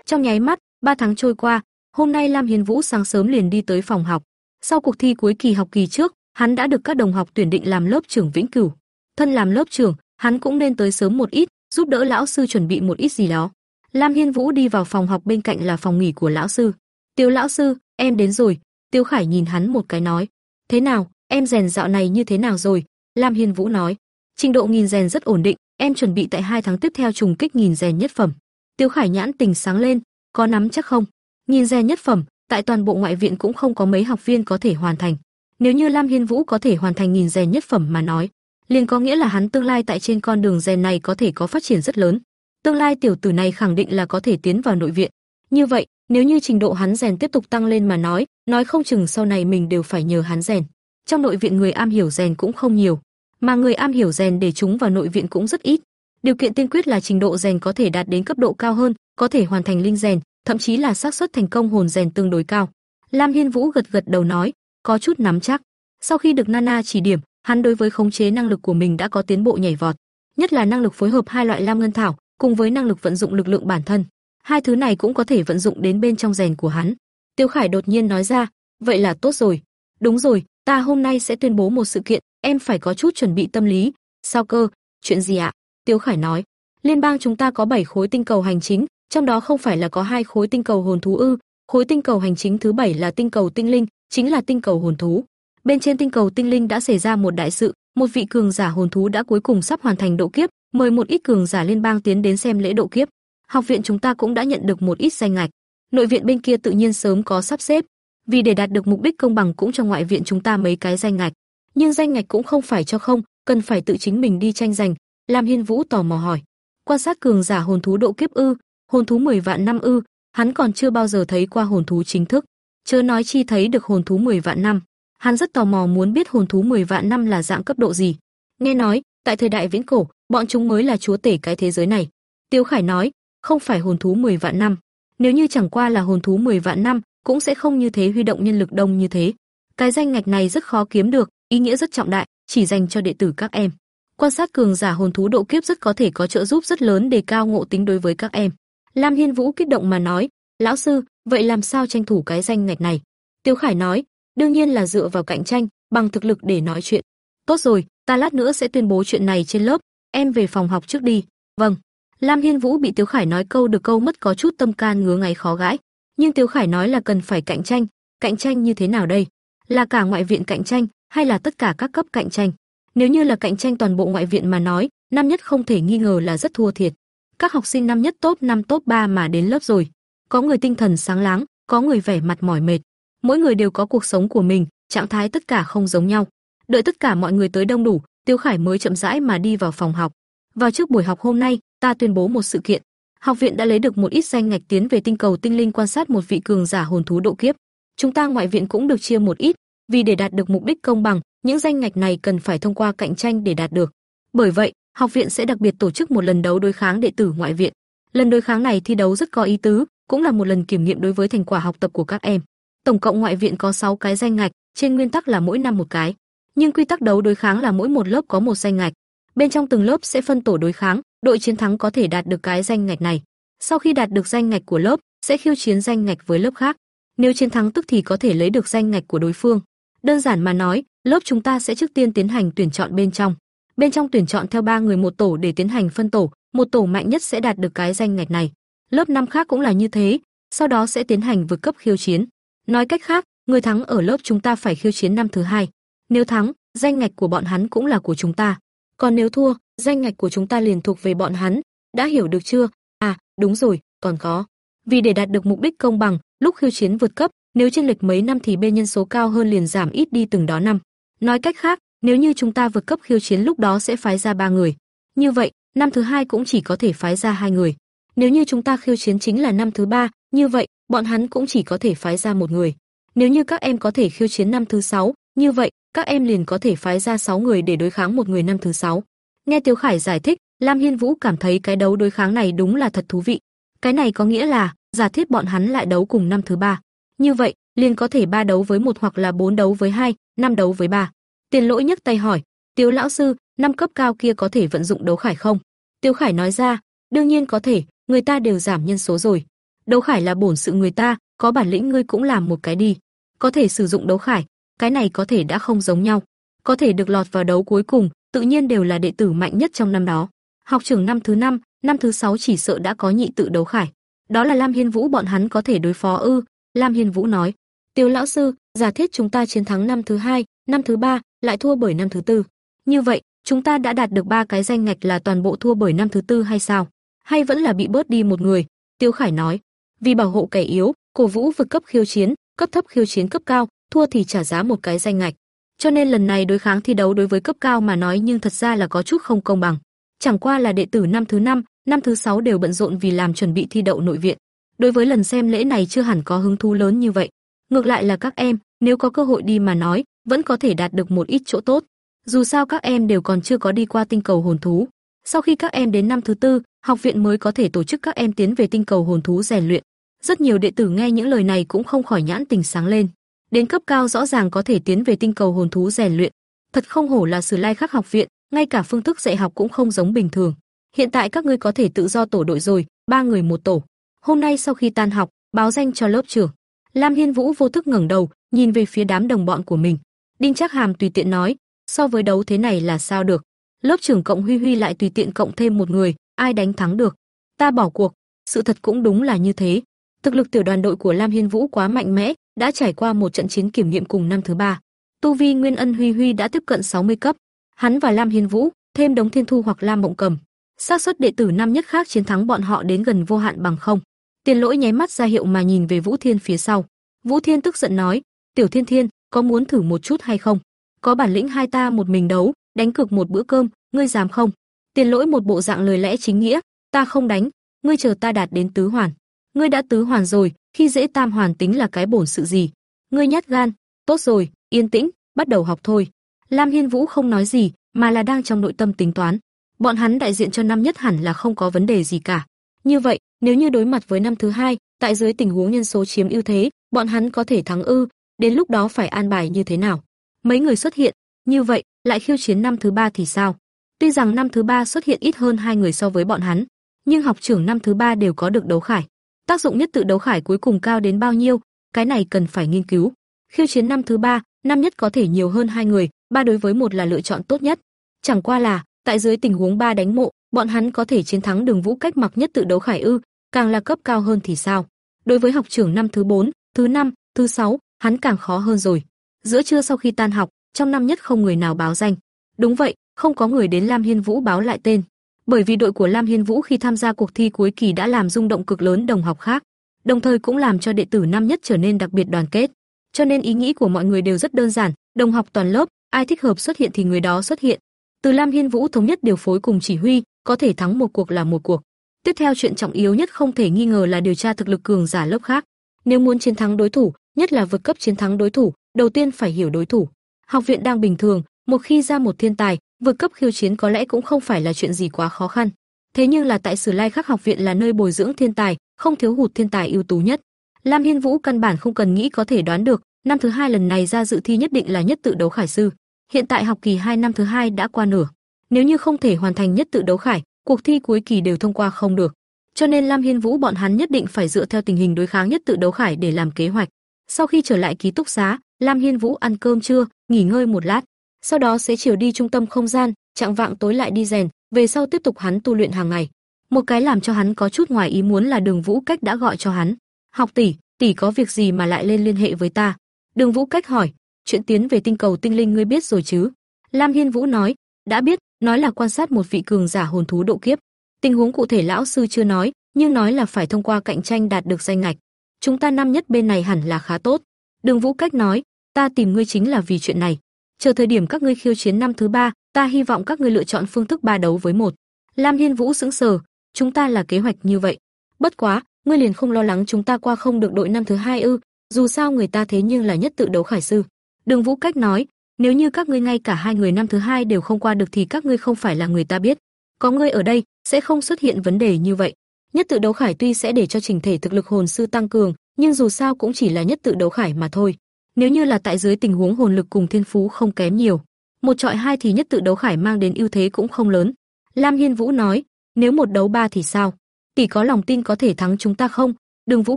A: Trong nháy mắt, 3 tháng trôi qua, hôm nay Lam Hiên Vũ sáng sớm liền đi tới phòng học. Sau cuộc thi cuối kỳ học kỳ trước, hắn đã được các đồng học tuyển định làm lớp trưởng vĩnh cửu. Thân làm lớp trưởng, hắn cũng nên tới sớm một ít, giúp đỡ lão sư chuẩn bị một ít gì đó. Lam Hiên Vũ đi vào phòng học bên cạnh là phòng nghỉ của lão sư. "Tiêu lão sư, em đến rồi." Tiêu Khải nhìn hắn một cái nói, "Thế nào, em rèn dạo này như thế nào rồi?" Lam Hiên Vũ nói, "Trình độ nghìn rèn rất ổn định, em chuẩn bị tại hai tháng tiếp theo trùng kích nghìn rèn nhất phẩm." Tiêu Khải nhãn tình sáng lên, "Có nắm chắc không?" Nghìn rèn nhất phẩm, tại toàn bộ ngoại viện cũng không có mấy học viên có thể hoàn thành. Nếu như Lam Hiên Vũ có thể hoàn thành nghìn rèn nhất phẩm mà nói, liền có nghĩa là hắn tương lai tại trên con đường rèn này có thể có phát triển rất lớn. Tương lai tiểu tử này khẳng định là có thể tiến vào nội viện. Như vậy, nếu như trình độ hắn rèn tiếp tục tăng lên mà nói, nói không chừng sau này mình đều phải nhờ hắn rèn. Trong nội viện người am hiểu rèn cũng không nhiều, mà người am hiểu rèn để chúng vào nội viện cũng rất ít. Điều kiện tiên quyết là trình độ rèn có thể đạt đến cấp độ cao hơn, có thể hoàn thành linh rèn, thậm chí là xác suất thành công hồn rèn tương đối cao. Lam Hiên Vũ gật gật đầu nói, có chút nắm chắc. Sau khi được Nana chỉ điểm, hắn đối với khống chế năng lực của mình đã có tiến bộ nhảy vọt, nhất là năng lực phối hợp hai loại lam ngân thảo, cùng với năng lực vận dụng lực lượng bản thân. Hai thứ này cũng có thể vận dụng đến bên trong rèn của hắn. Tiêu Khải đột nhiên nói ra, vậy là tốt rồi. Đúng rồi, ta hôm nay sẽ tuyên bố một sự kiện, em phải có chút chuẩn bị tâm lý. Sao cơ? Chuyện gì ạ? Tiêu Khải nói, liên bang chúng ta có 7 khối tinh cầu hành chính, trong đó không phải là có hai khối tinh cầu hồn thú ư? Khối tinh cầu hành chính thứ bảy là tinh cầu tinh linh, chính là tinh cầu hồn thú. Bên trên tinh cầu tinh linh đã xảy ra một đại sự, một vị cường giả hồn thú đã cuối cùng sắp hoàn thành độ kiếp, mời một ít cường giả liên bang tiến đến xem lễ độ kiếp. Học viện chúng ta cũng đã nhận được một ít danh ngạch. Nội viện bên kia tự nhiên sớm có sắp xếp, vì để đạt được mục đích công bằng cũng cho ngoại viện chúng ta mấy cái danh ngạch. Nhưng danh ngạch cũng không phải cho không, cần phải tự chính mình đi tranh giành. Lam Hiên Vũ tò mò hỏi, quan sát cường giả hồn thú độ kiếp ư? Hồn thú 10 vạn năm ư? Hắn còn chưa bao giờ thấy qua hồn thú chính thức, chớ nói chi thấy được hồn thú 10 vạn năm. Hắn rất tò mò muốn biết hồn thú 10 vạn năm là dạng cấp độ gì. Nghe nói, tại thời đại viễn cổ, bọn chúng mới là chúa tể cái thế giới này. Tiêu Khải nói, không phải hồn thú 10 vạn năm. Nếu như chẳng qua là hồn thú 10 vạn năm, cũng sẽ không như thế huy động nhân lực đông như thế. Cái danh ngạch này rất khó kiếm được, ý nghĩa rất trọng đại, chỉ dành cho đệ tử các em. Quan sát cường giả hồn thú độ kiếp rất có thể có trợ giúp rất lớn để cao ngộ tính đối với các em. Lam Hiên Vũ kích động mà nói, "Lão sư, vậy làm sao tranh thủ cái danh ngạch này?" Tiêu Khải nói, đương nhiên là dựa vào cạnh tranh, bằng thực lực để nói chuyện. Tốt rồi, ta lát nữa sẽ tuyên bố chuyện này trên lớp, em về phòng học trước đi. Vâng. Lam Hiên Vũ bị Tiêu Khải nói câu được câu mất có chút tâm can ngứa ngáy khó gãi, nhưng Tiêu Khải nói là cần phải cạnh tranh, cạnh tranh như thế nào đây? Là cả ngoại viện cạnh tranh hay là tất cả các cấp cạnh tranh? Nếu như là cạnh tranh toàn bộ ngoại viện mà nói, năm nhất không thể nghi ngờ là rất thua thiệt. Các học sinh năm nhất top 5 top 3 mà đến lớp rồi, có người tinh thần sáng láng, có người vẻ mặt mỏi mệt, mỗi người đều có cuộc sống của mình, trạng thái tất cả không giống nhau. Đợi tất cả mọi người tới đông đủ, Tiêu Khải mới chậm rãi mà đi vào phòng học. Vào trước buổi học hôm nay, ta tuyên bố một sự kiện. Học viện đã lấy được một ít danh ngạch tiến về tinh cầu tinh linh quan sát một vị cường giả hồn thú độ kiếp. Chúng ta ngoại viện cũng được chia một ít, vì để đạt được mục đích công bằng, những danh ngạch này cần phải thông qua cạnh tranh để đạt được. Bởi vậy, học viện sẽ đặc biệt tổ chức một lần đấu đối kháng đệ tử ngoại viện. Lần đối kháng này thi đấu rất có ý tứ, cũng là một lần kiểm nghiệm đối với thành quả học tập của các em. Tổng cộng ngoại viện có 6 cái danh ngạch, trên nguyên tắc là mỗi năm một cái, nhưng quy tắc đấu đối kháng là mỗi một lớp có một danh ngạch. Bên trong từng lớp sẽ phân tổ đối kháng, đội chiến thắng có thể đạt được cái danh ngạch này. Sau khi đạt được danh ngạch của lớp, sẽ khiêu chiến danh ngạch với lớp khác. Nếu chiến thắng tức thì có thể lấy được danh ngạch của đối phương. Đơn giản mà nói, lớp chúng ta sẽ trước tiên tiến hành tuyển chọn bên trong. Bên trong tuyển chọn theo ba người một tổ để tiến hành phân tổ, một tổ mạnh nhất sẽ đạt được cái danh ngạch này. Lớp năm khác cũng là như thế, sau đó sẽ tiến hành vượt cấp khiêu chiến. Nói cách khác, người thắng ở lớp chúng ta phải khiêu chiến năm thứ hai. Nếu thắng, danh ngạch của bọn hắn cũng là của chúng ta. Còn nếu thua, danh ngạch của chúng ta liền thuộc về bọn hắn. Đã hiểu được chưa? À, đúng rồi, còn có. Vì để đạt được mục đích công bằng, lúc khiêu chiến vượt cấp, nếu chênh lệch mấy năm thì bên nhân số cao hơn liền giảm ít đi từng đó năm. Nói cách khác, nếu như chúng ta vượt cấp khiêu chiến lúc đó sẽ phái ra ba người. Như vậy, năm thứ hai cũng chỉ có thể phái ra hai người. Nếu như chúng ta khiêu chiến chính là năm thứ ba, như vậy, bọn hắn cũng chỉ có thể phái ra một người. Nếu như các em có thể khiêu chiến năm thứ sáu, như vậy, các em liền có thể phái ra 6 người để đối kháng một người năm thứ sáu. Nghe Tiêu Khải giải thích, Lam Hiên Vũ cảm thấy cái đấu đối kháng này đúng là thật thú vị. Cái này có nghĩa là, giả thiết bọn hắn lại đấu cùng năm thứ ba. Như vậy, liền có thể ba đấu với một hoặc là bốn đấu với hai, năm đấu với ba. Tiền Lỗi nhấc tay hỏi, "Tiêu lão sư, năm cấp cao kia có thể vận dụng đấu khải không?" Tiêu Khải nói ra, "Đương nhiên có thể, người ta đều giảm nhân số rồi. Đấu khải là bổn sự người ta, có bản lĩnh ngươi cũng làm một cái đi. Có thể sử dụng đấu khải, cái này có thể đã không giống nhau. Có thể được lọt vào đấu cuối cùng, tự nhiên đều là đệ tử mạnh nhất trong năm đó. Học trưởng năm thứ năm, năm thứ sáu chỉ sợ đã có nhị tự đấu khải. Đó là Lam Hiên Vũ bọn hắn có thể đối phó ư? Lam Hiên Vũ nói. Tiêu lão sư, giả thiết chúng ta chiến thắng năm thứ hai, năm thứ ba, lại thua bởi năm thứ tư. Như vậy, chúng ta đã đạt được ba cái danh ngạch là toàn bộ thua bởi năm thứ tư hay sao? Hay vẫn là bị bớt đi một người? Tiêu Khải nói. Vì bảo hộ kẻ yếu, cổ vũ vượt cấp khiêu chiến, cấp thấp khiêu chiến cấp cao, thua thì trả giá một cái danh ngạch. Cho nên lần này đối kháng thi đấu đối với cấp cao mà nói nhưng thật ra là có chút không công bằng. Chẳng qua là đệ tử năm thứ năm, năm thứ sáu đều bận rộn vì làm chuẩn bị thi đậu nội viện. Đối với lần xem lễ này chưa hẳn có hứng thú lớn như vậy. Ngược lại là các em, nếu có cơ hội đi mà nói, vẫn có thể đạt được một ít chỗ tốt. Dù sao các em đều còn chưa có đi qua tinh cầu hồn thú. Sau khi các em đến năm thứ tư, học viện mới có thể tổ chức các em tiến về tinh cầu hồn thú rèn luyện. Rất nhiều đệ tử nghe những lời này cũng không khỏi nhãn tình sáng lên. Đến cấp cao rõ ràng có thể tiến về tinh cầu hồn thú rèn luyện. Thật không hổ là Sử Lai Khắc học viện, ngay cả phương thức dạy học cũng không giống bình thường. Hiện tại các ngươi có thể tự do tổ đội rồi, ba người một tổ. Hôm nay sau khi tan học, báo danh cho lớp trưởng. Lam Hiên Vũ vô thức ngẩng đầu, nhìn về phía đám đồng bọn của mình. Đinh Trác Hàm tùy tiện nói, so với đấu thế này là sao được? Lớp trưởng cộng Huy Huy lại tùy tiện cộng thêm một người, ai đánh thắng được? Ta bỏ cuộc. Sự thật cũng đúng là như thế. Thực lực tiểu đoàn đội của Lam Hiên Vũ quá mạnh mẽ, đã trải qua một trận chiến kiểm nghiệm cùng năm thứ ba. Tu vi Nguyên Ân Huy Huy đã tiếp cận 60 cấp, hắn và Lam Hiên Vũ, thêm Đống Thiên Thu hoặc Lam Mộng Cầm, xác suất đệ tử năm nhất khác chiến thắng bọn họ đến gần vô hạn bằng không. Tiền Lỗi nháy mắt ra hiệu mà nhìn về Vũ Thiên phía sau. Vũ Thiên tức giận nói: "Tiểu Thiên Thiên, có muốn thử một chút hay không? Có bản lĩnh hai ta một mình đấu, đánh cược một bữa cơm, ngươi dám không?" Tiền Lỗi một bộ dạng lời lẽ chính nghĩa: "Ta không đánh, ngươi chờ ta đạt đến tứ hoàn." Ngươi đã tứ hoàn rồi, khi dễ tam hoàn tính là cái bổn sự gì? Ngươi nhát gan, tốt rồi, yên tĩnh, bắt đầu học thôi. Lam Hiên Vũ không nói gì, mà là đang trong nội tâm tính toán. Bọn hắn đại diện cho năm nhất hẳn là không có vấn đề gì cả. Như vậy, nếu như đối mặt với năm thứ hai, tại dưới tình huống nhân số chiếm ưu thế, bọn hắn có thể thắng ư? Đến lúc đó phải an bài như thế nào? Mấy người xuất hiện, như vậy, lại khiêu chiến năm thứ ba thì sao? Tuy rằng năm thứ ba xuất hiện ít hơn hai người so với bọn hắn, nhưng học trưởng năm thứ ba đều có được đấu khải. Tác dụng nhất tự đấu khải cuối cùng cao đến bao nhiêu, cái này cần phải nghiên cứu. Khiêu chiến năm thứ ba, năm nhất có thể nhiều hơn hai người, ba đối với một là lựa chọn tốt nhất. Chẳng qua là, tại dưới tình huống ba đánh mộ, bọn hắn có thể chiến thắng Đường Vũ cách mặc nhất tự đấu khải ư, càng là cấp cao hơn thì sao? Đối với học trưởng năm thứ 4, thứ 5, thứ 6, hắn càng khó hơn rồi. Giữa trưa sau khi tan học, trong năm nhất không người nào báo danh. Đúng vậy, không có người đến Lam Hiên Vũ báo lại tên bởi vì đội của Lam Hiên Vũ khi tham gia cuộc thi cuối kỳ đã làm rung động cực lớn đồng học khác, đồng thời cũng làm cho đệ tử năm nhất trở nên đặc biệt đoàn kết. Cho nên ý nghĩ của mọi người đều rất đơn giản, đồng học toàn lớp, ai thích hợp xuất hiện thì người đó xuất hiện. Từ Lam Hiên Vũ thống nhất điều phối cùng chỉ huy, có thể thắng một cuộc là một cuộc. Tiếp theo chuyện trọng yếu nhất không thể nghi ngờ là điều tra thực lực cường giả lớp khác. Nếu muốn chiến thắng đối thủ, nhất là vượt cấp chiến thắng đối thủ, đầu tiên phải hiểu đối thủ. Học viện đang bình thường, một khi ra một thiên tài, vượt cấp khiêu chiến có lẽ cũng không phải là chuyện gì quá khó khăn. Thế nhưng là tại Sử Lai Khắc học viện là nơi bồi dưỡng thiên tài, không thiếu hụt thiên tài ưu tú nhất. Lam Hiên Vũ căn bản không cần nghĩ có thể đoán được, năm thứ hai lần này ra dự thi nhất định là nhất tự đấu khải sư. Hiện tại học kỳ 2 năm thứ hai đã qua nửa. Nếu như không thể hoàn thành nhất tự đấu khải, cuộc thi cuối kỳ đều thông qua không được. Cho nên Lam Hiên Vũ bọn hắn nhất định phải dựa theo tình hình đối kháng nhất tự đấu khải để làm kế hoạch. Sau khi trở lại ký túc xá, Lam Hiên Vũ ăn cơm trưa, nghỉ ngơi một lát, sau đó sẽ chiều đi trung tâm không gian, trạng vạng tối lại đi rèn, về sau tiếp tục hắn tu luyện hàng ngày. Một cái làm cho hắn có chút ngoài ý muốn là Đường Vũ Cách đã gọi cho hắn. "Học tỷ, tỷ có việc gì mà lại lên liên hệ với ta?" Đường Vũ Cách hỏi, "Chuyện tiến về tinh cầu tinh linh ngươi biết rồi chứ?" Lam Hiên Vũ nói, "Đã biết, nói là quan sát một vị cường giả hồn thú độ kiếp. Tình huống cụ thể lão sư chưa nói, nhưng nói là phải thông qua cạnh tranh đạt được danh ngạch. Chúng ta năm nhất bên này hẳn là khá tốt." Đường Vũ Cách nói, "Ta tìm ngươi chính là vì chuyện này. Chờ thời điểm các ngươi khiêu chiến năm thứ ba, ta hy vọng các ngươi lựa chọn phương thức ba đấu với một." Lam Hiên Vũ sững sờ, "Chúng ta là kế hoạch như vậy. Bất quá, ngươi liền không lo lắng chúng ta qua không được đội năm thứ hai ư? Dù sao người ta thế nhưng là nhất tự đấu khải sư." Đường Vũ Cách nói, "Nếu như các ngươi ngay cả hai người năm thứ hai đều không qua được thì các ngươi không phải là người ta biết. Có ngươi ở đây, sẽ không xuất hiện vấn đề như vậy." Nhất tự đấu khải tuy sẽ để cho trình thể thực lực hồn sư tăng cường, nhưng dù sao cũng chỉ là nhất tự đấu khải mà thôi. Nếu như là tại dưới tình huống hồn lực cùng thiên phú không kém nhiều, một trọi hai thì nhất tự đấu khải mang đến ưu thế cũng không lớn. Lam Hiên Vũ nói, nếu một đấu ba thì sao? Tỷ có lòng tin có thể thắng chúng ta không? Đường Vũ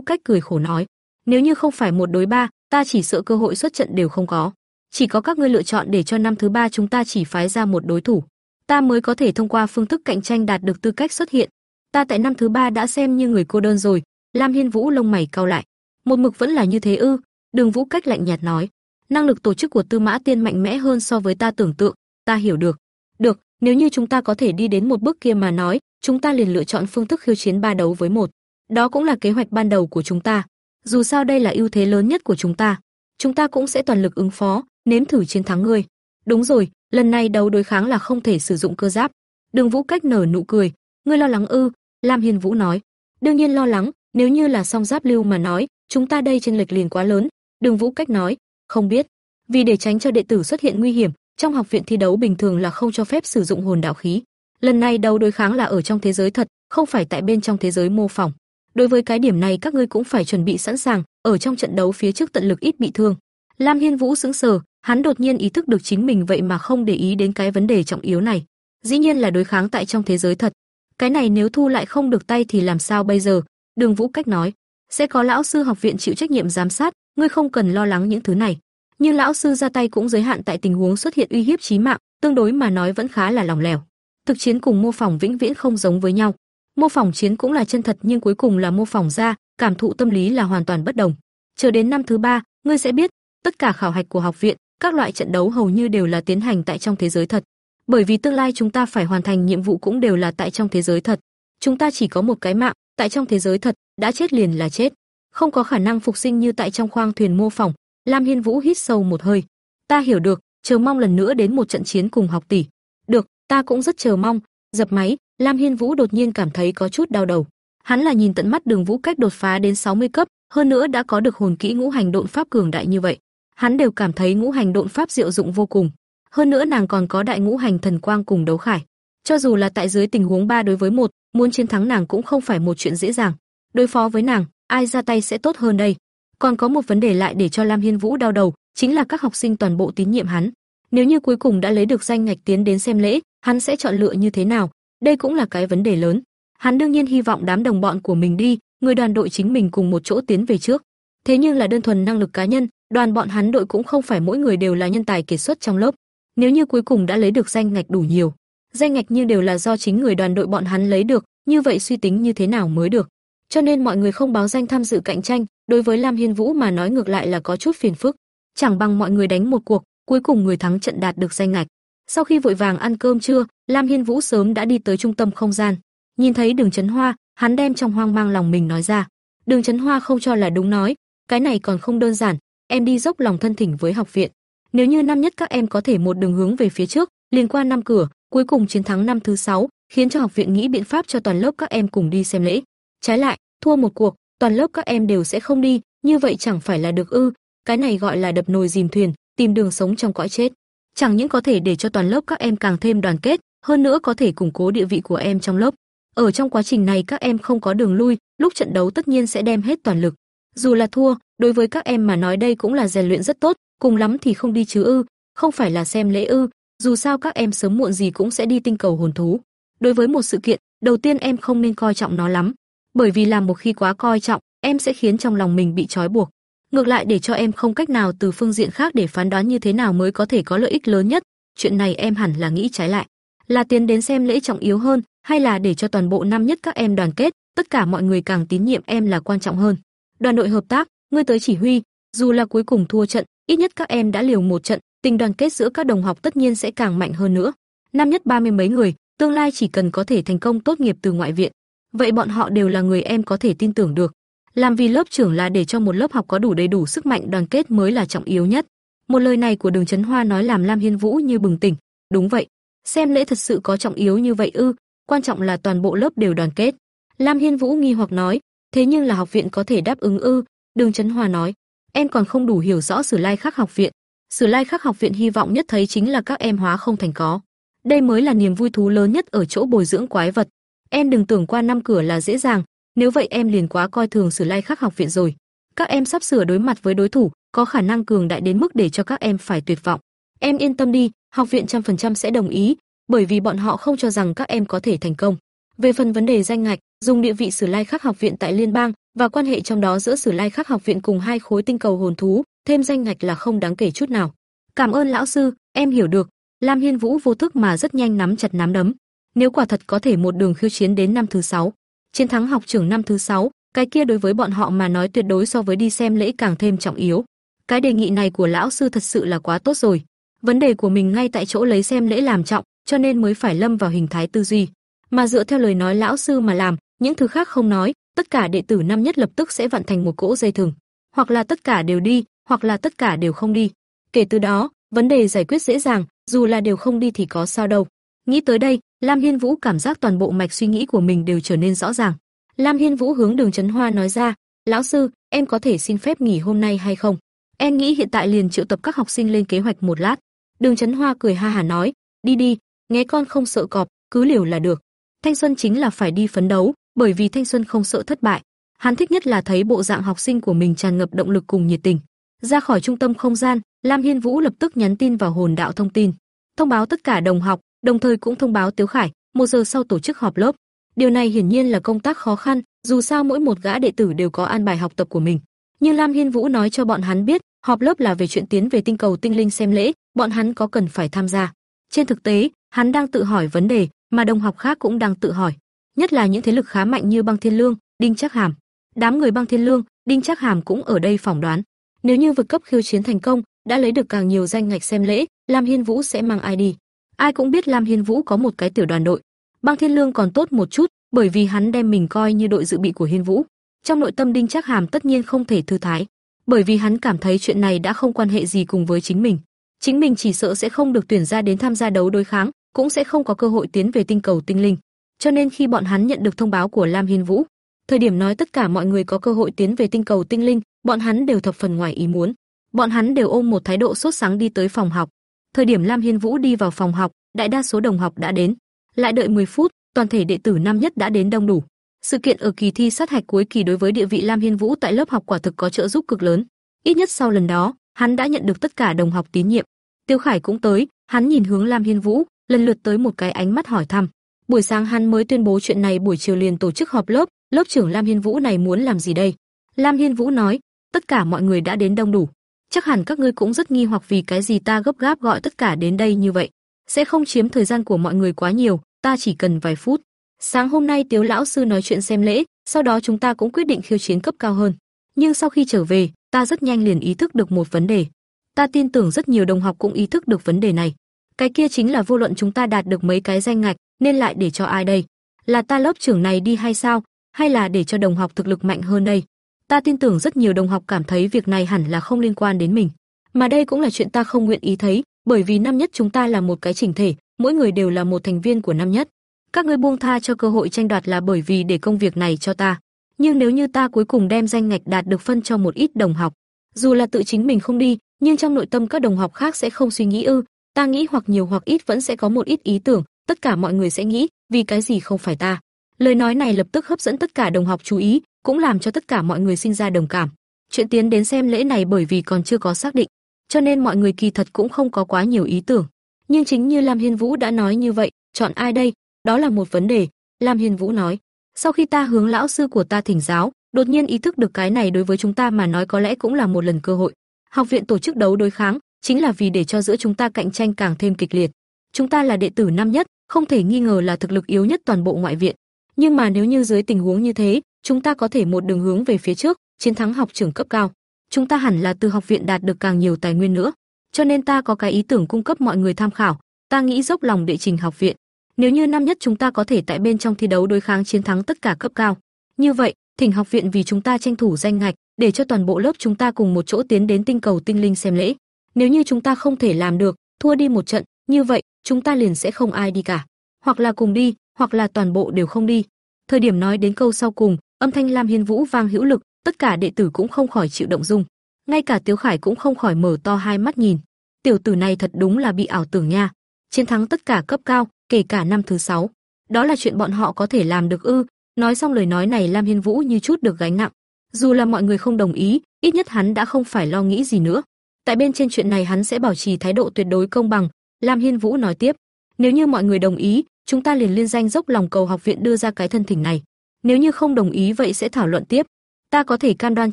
A: cách cười khổ nói, nếu như không phải một đối ba, ta chỉ sợ cơ hội xuất trận đều không có. Chỉ có các ngươi lựa chọn để cho năm thứ ba chúng ta chỉ phái ra một đối thủ, ta mới có thể thông qua phương thức cạnh tranh đạt được tư cách xuất hiện. Ta tại năm thứ ba đã xem như người cô đơn rồi. Lam Hiên Vũ lông mày cau lại, một mực vẫn là như thế ư? Đường Vũ cách lạnh nhạt nói, năng lực tổ chức của Tư Mã Tiên mạnh mẽ hơn so với ta tưởng tượng, ta hiểu được. Được, nếu như chúng ta có thể đi đến một bước kia mà nói, chúng ta liền lựa chọn phương thức khiêu chiến ba đấu với một. Đó cũng là kế hoạch ban đầu của chúng ta. Dù sao đây là ưu thế lớn nhất của chúng ta, chúng ta cũng sẽ toàn lực ứng phó, nếm thử chiến thắng ngươi. Đúng rồi, lần này đấu đối kháng là không thể sử dụng cơ giáp. Đường Vũ cách nở nụ cười, ngươi lo lắng ư? Lam Hiên Vũ nói, đương nhiên lo lắng, nếu như là song giáp lưu mà nói, chúng ta đây trên lệch liền quá lớn. Đường Vũ cách nói, không biết, vì để tránh cho đệ tử xuất hiện nguy hiểm, trong học viện thi đấu bình thường là không cho phép sử dụng hồn đạo khí. Lần này đấu đối kháng là ở trong thế giới thật, không phải tại bên trong thế giới mô phỏng. Đối với cái điểm này các ngươi cũng phải chuẩn bị sẵn sàng, ở trong trận đấu phía trước tận lực ít bị thương. Lam Hiên Vũ sững sờ, hắn đột nhiên ý thức được chính mình vậy mà không để ý đến cái vấn đề trọng yếu này. Dĩ nhiên là đối kháng tại trong thế giới thật. Cái này nếu thu lại không được tay thì làm sao bây giờ? Đường Vũ cách nói, sẽ có lão sư học viện chịu trách nhiệm giám sát, ngươi không cần lo lắng những thứ này. Nhưng lão sư ra tay cũng giới hạn tại tình huống xuất hiện uy hiếp chí mạng, tương đối mà nói vẫn khá là lỏng lẻo. Thực chiến cùng mô phỏng vĩnh viễn không giống với nhau. Mô phỏng chiến cũng là chân thật nhưng cuối cùng là mô phỏng ra, cảm thụ tâm lý là hoàn toàn bất đồng. Chờ đến năm thứ ba, ngươi sẽ biết, tất cả khảo hạch của học viện, các loại trận đấu hầu như đều là tiến hành tại trong thế giới thật. Bởi vì tương lai chúng ta phải hoàn thành nhiệm vụ cũng đều là tại trong thế giới thật. Chúng ta chỉ có một cái mạng, tại trong thế giới thật, đã chết liền là chết, không có khả năng phục sinh như tại trong khoang thuyền mô phỏng. Lam Hiên Vũ hít sâu một hơi. Ta hiểu được, chờ mong lần nữa đến một trận chiến cùng học tỷ. Được, ta cũng rất chờ mong. Dập máy, Lam Hiên Vũ đột nhiên cảm thấy có chút đau đầu. Hắn là nhìn tận mắt Đường Vũ cách đột phá đến 60 cấp, hơn nữa đã có được hồn kỹ ngũ hành độn pháp cường đại như vậy. Hắn đều cảm thấy ngũ hành độn pháp diệu dụng vô cùng. Hơn nữa nàng còn có đại ngũ hành thần quang cùng đấu khải. Cho dù là tại dưới tình huống ba đối với một, muốn chiến thắng nàng cũng không phải một chuyện dễ dàng. Đối phó với nàng, ai ra tay sẽ tốt hơn đây? Còn có một vấn đề lại để cho Lam Hiên Vũ đau đầu, chính là các học sinh toàn bộ tín nhiệm hắn. Nếu như cuối cùng đã lấy được danh ngạch tiến đến xem lễ, hắn sẽ chọn lựa như thế nào? Đây cũng là cái vấn đề lớn. Hắn đương nhiên hy vọng đám đồng bọn của mình đi, người đoàn đội chính mình cùng một chỗ tiến về trước. Thế nhưng là đơn thuần năng lực cá nhân, đoàn bọn hắn đội cũng không phải mỗi người đều là nhân tài kiệt xuất trong lớp. Nếu như cuối cùng đã lấy được danh ngạch đủ nhiều, danh ngạch như đều là do chính người đoàn đội bọn hắn lấy được, như vậy suy tính như thế nào mới được? Cho nên mọi người không báo danh tham dự cạnh tranh, đối với Lam Hiên Vũ mà nói ngược lại là có chút phiền phức. Chẳng bằng mọi người đánh một cuộc, cuối cùng người thắng trận đạt được danh ngạch. Sau khi vội vàng ăn cơm trưa, Lam Hiên Vũ sớm đã đi tới trung tâm không gian. Nhìn thấy Đường Chấn Hoa, hắn đem trong hoang mang lòng mình nói ra. Đường Chấn Hoa không cho là đúng nói, cái này còn không đơn giản, em đi dốc lòng thân thỉnh với học viện. Nếu như năm nhất các em có thể một đường hướng về phía trước, liên qua năm cửa, cuối cùng chiến thắng năm thứ sáu, khiến cho học viện nghĩ biện pháp cho toàn lớp các em cùng đi xem lễ. Trái lại, thua một cuộc, toàn lớp các em đều sẽ không đi, như vậy chẳng phải là được ư? Cái này gọi là đập nồi dìm thuyền, tìm đường sống trong cõi chết. Chẳng những có thể để cho toàn lớp các em càng thêm đoàn kết, hơn nữa có thể củng cố địa vị của em trong lớp. Ở trong quá trình này các em không có đường lui, lúc trận đấu tất nhiên sẽ đem hết toàn lực. Dù là thua, đối với các em mà nói đây cũng là rèn luyện rất tốt, cùng lắm thì không đi chứ ư, không phải là xem lễ ư, dù sao các em sớm muộn gì cũng sẽ đi tinh cầu hồn thú. Đối với một sự kiện, đầu tiên em không nên coi trọng nó lắm, bởi vì làm một khi quá coi trọng, em sẽ khiến trong lòng mình bị trói buộc. Ngược lại để cho em không cách nào từ phương diện khác để phán đoán như thế nào mới có thể có lợi ích lớn nhất, chuyện này em hẳn là nghĩ trái lại. Là tiến đến xem lễ trọng yếu hơn, hay là để cho toàn bộ năm nhất các em đoàn kết, tất cả mọi người càng tín nhiệm em là quan trọng hơn. Đoàn đội hợp tác, ngươi tới chỉ huy, dù là cuối cùng thua trận, ít nhất các em đã liều một trận, tình đoàn kết giữa các đồng học tất nhiên sẽ càng mạnh hơn nữa. Năm nhất ba mươi mấy người, tương lai chỉ cần có thể thành công tốt nghiệp từ ngoại viện, vậy bọn họ đều là người em có thể tin tưởng được. Làm vì lớp trưởng là để cho một lớp học có đủ đầy đủ sức mạnh đoàn kết mới là trọng yếu nhất. Một lời này của Đường Chấn Hoa nói làm Lam Hiên Vũ như bừng tỉnh, đúng vậy, xem lễ thật sự có trọng yếu như vậy ư? Quan trọng là toàn bộ lớp đều đoàn kết. Lam Hiên Vũ nghi hoặc nói, thế nhưng là học viện có thể đáp ứng ư? Đường Chấn Hoa nói, em còn không đủ hiểu rõ Sử Lai Khắc học viện. Sử Lai Khắc học viện hy vọng nhất thấy chính là các em hóa không thành có. Đây mới là niềm vui thú lớn nhất ở chỗ bồi dưỡng quái vật. Em đừng tưởng qua năm cửa là dễ dàng, nếu vậy em liền quá coi thường Sử Lai Khắc học viện rồi. Các em sắp sửa đối mặt với đối thủ, có khả năng cường đại đến mức để cho các em phải tuyệt vọng. Em yên tâm đi, học viện trăm phần trăm sẽ đồng ý, bởi vì bọn họ không cho rằng các em có thể thành công. Về phần vấn đề danh ngạch, dùng địa vị Sử Lai Khắc học viện tại liên bang và quan hệ trong đó giữa Sử Lai Khắc học viện cùng hai khối tinh cầu hồn thú, thêm danh ngạch là không đáng kể chút nào. Cảm ơn lão sư, em hiểu được. Lam Hiên Vũ vô thức mà rất nhanh nắm chặt nắm đấm. Nếu quả thật có thể một đường khiêu chiến đến năm thứ sáu, chiến thắng học trưởng năm thứ sáu, cái kia đối với bọn họ mà nói tuyệt đối so với đi xem lễ càng thêm trọng yếu. Cái đề nghị này của lão sư thật sự là quá tốt rồi. Vấn đề của mình ngay tại chỗ lấy xem lễ làm trọng, cho nên mới phải lâm vào hình thái tư duy. Mà dựa theo lời nói lão sư mà làm, những thứ khác không nói, tất cả đệ tử năm nhất lập tức sẽ vận thành một cỗ dây thừng, hoặc là tất cả đều đi, hoặc là tất cả đều không đi. Kể từ đó, vấn đề giải quyết dễ dàng, dù là đều không đi thì có sao đâu. Nghĩ tới đây, Lam Hiên Vũ cảm giác toàn bộ mạch suy nghĩ của mình đều trở nên rõ ràng. Lam Hiên Vũ hướng Đường Chấn Hoa nói ra, "Lão sư, em có thể xin phép nghỉ hôm nay hay không? Em nghĩ hiện tại liền triệu tập các học sinh lên kế hoạch một lát." Đường Chấn Hoa cười ha hà nói, "Đi đi, nghe con không sợ cọp, cứ liều là được. Thanh xuân chính là phải đi phấn đấu, bởi vì thanh xuân không sợ thất bại." Hắn thích nhất là thấy bộ dạng học sinh của mình tràn ngập động lực cùng nhiệt tình. Ra khỏi trung tâm không gian, Lam Hiên Vũ lập tức nhắn tin vào hồn đạo thông tin, thông báo tất cả đồng học, đồng thời cũng thông báo Tiếu Khải, một giờ sau tổ chức họp lớp. Điều này hiển nhiên là công tác khó khăn, dù sao mỗi một gã đệ tử đều có an bài học tập của mình. Nhưng Lam Hiên Vũ nói cho bọn hắn biết, họp lớp là về chuyện tiến về tinh cầu tinh linh xem lễ, bọn hắn có cần phải tham gia. Trên thực tế, hắn đang tự hỏi vấn đề, mà đồng học khác cũng đang tự hỏi, nhất là những thế lực khá mạnh như Băng Thiên Lương, Đinh Trác Hàm. Đám người Băng Thiên Lương, Đinh Trác Hàm cũng ở đây phỏng đoán, nếu như vượt cấp khiêu chiến thành công, đã lấy được càng nhiều danh ngạch xem lễ, Lam Hiên Vũ sẽ mang ai đi. Ai cũng biết Lam Hiên Vũ có một cái tiểu đoàn đội. Băng Thiên Lương còn tốt một chút, bởi vì hắn đem mình coi như đội dự bị của Hiên Vũ. Trong nội tâm Đinh Trác Hàm tất nhiên không thể thư thái, bởi vì hắn cảm thấy chuyện này đã không quan hệ gì cùng với chính mình. Chính mình chỉ sợ sẽ không được tuyển ra đến tham gia đấu đối kháng, cũng sẽ không có cơ hội tiến về tinh cầu tinh linh. Cho nên khi bọn hắn nhận được thông báo của Lam Hiên Vũ, thời điểm nói tất cả mọi người có cơ hội tiến về tinh cầu tinh linh, bọn hắn đều thập phần ngoài ý muốn. Bọn hắn đều ôm một thái độ sốt sắng đi tới phòng học. Thời điểm Lam Hiên Vũ đi vào phòng học, đại đa số đồng học đã đến. Lại đợi 10 phút, toàn thể đệ tử năm nhất đã đến đông đủ. Sự kiện ở kỳ thi sát hạch cuối kỳ đối với địa vị Lam Hiên Vũ tại lớp học quả thực có trợ giúp cực lớn. Ít nhất sau lần đó, hắn đã nhận được tất cả đồng học tín nhiệm. Tiêu Khải cũng tới, hắn nhìn hướng Lam Hiên Vũ, lần lượt tới một cái ánh mắt hỏi thăm. Buổi sáng hắn mới tuyên bố chuyện này buổi chiều liền tổ chức họp lớp, lớp trưởng Lam Hiên Vũ này muốn làm gì đây? Lam Hiên Vũ nói, tất cả mọi người đã đến đông đủ. Chắc hẳn các ngươi cũng rất nghi hoặc vì cái gì ta gấp gáp gọi tất cả đến đây như vậy. Sẽ không chiếm thời gian của mọi người quá nhiều, ta chỉ cần vài phút. Sáng hôm nay Tiếu lão sư nói chuyện xem lễ, sau đó chúng ta cũng quyết định khiêu chiến cấp cao hơn. Nhưng sau khi trở về, ta rất nhanh liền ý thức được một vấn đề. Ta tin tưởng rất nhiều đồng học cũng ý thức được vấn đề này. Cái kia chính là vô luận chúng ta đạt được mấy cái danh ngạch, nên lại để cho ai đây? Là ta lớp trưởng này đi hay sao? Hay là để cho đồng học thực lực mạnh hơn đây? Ta tin tưởng rất nhiều đồng học cảm thấy việc này hẳn là không liên quan đến mình, mà đây cũng là chuyện ta không nguyện ý thấy, bởi vì năm nhất chúng ta là một cái chỉnh thể, mỗi người đều là một thành viên của năm nhất. Các ngươi buông tha cho cơ hội tranh đoạt là bởi vì để công việc này cho ta. Nhưng nếu như ta cuối cùng đem danh ngạch đạt được phân cho một ít đồng học, dù là tự chính mình không đi, nhưng trong nội tâm các đồng học khác sẽ không suy nghĩ ư? Ta nghĩ hoặc nhiều hoặc ít vẫn sẽ có một ít ý tưởng, tất cả mọi người sẽ nghĩ, vì cái gì không phải ta? Lời nói này lập tức hấp dẫn tất cả đồng học chú ý, cũng làm cho tất cả mọi người sinh ra đồng cảm. Chuyện tiến đến xem lễ này bởi vì còn chưa có xác định, cho nên mọi người kỳ thật cũng không có quá nhiều ý tưởng. Nhưng chính như Lam Hiên Vũ đã nói như vậy, chọn ai đây? Đó là một vấn đề, Lam Hiên Vũ nói. Sau khi ta hướng lão sư của ta thỉnh giáo, đột nhiên ý thức được cái này đối với chúng ta mà nói có lẽ cũng là một lần cơ hội. Học viện tổ chức đấu đối kháng, chính là vì để cho giữa chúng ta cạnh tranh càng thêm kịch liệt. Chúng ta là đệ tử năm nhất, không thể nghi ngờ là thực lực yếu nhất toàn bộ ngoại viện. Nhưng mà nếu như dưới tình huống như thế, chúng ta có thể một đường hướng về phía trước, chiến thắng học trưởng cấp cao. Chúng ta hẳn là từ học viện đạt được càng nhiều tài nguyên nữa. Cho nên ta có cái ý tưởng cung cấp mọi người tham khảo, ta nghĩ dốc lòng đệ trình học viện. Nếu như năm nhất chúng ta có thể tại bên trong thi đấu đối kháng chiến thắng tất cả cấp cao, như vậy, thỉnh học viện vì chúng ta tranh thủ danh ngạch, để cho toàn bộ lớp chúng ta cùng một chỗ tiến đến tinh cầu tinh linh xem lễ. Nếu như chúng ta không thể làm được, thua đi một trận, như vậy, chúng ta liền sẽ không ai đi cả. Hoặc là cùng đi, hoặc là toàn bộ đều không đi. Thời điểm nói đến câu sau cùng, âm thanh Lam Hiên Vũ vang hữu lực, tất cả đệ tử cũng không khỏi chịu động dung. Ngay cả Tiếu Khải cũng không khỏi mở to hai mắt nhìn. Tiểu tử này thật đúng là bị ảo tưởng nha. Chiến thắng tất cả cấp cao, kể cả năm thứ sáu. Đó là chuyện bọn họ có thể làm được ư? Nói xong lời nói này Lam Hiên Vũ như chút được gánh nặng. Dù là mọi người không đồng ý, ít nhất hắn đã không phải lo nghĩ gì nữa. Tại bên trên chuyện này hắn sẽ bảo trì thái độ tuyệt đối công bằng, Lam Hiên Vũ nói tiếp, nếu như mọi người đồng ý, chúng ta liền liên danh dốc lòng cầu học viện đưa ra cái thân thỉnh này. Nếu như không đồng ý vậy sẽ thảo luận tiếp. Ta có thể cam đoan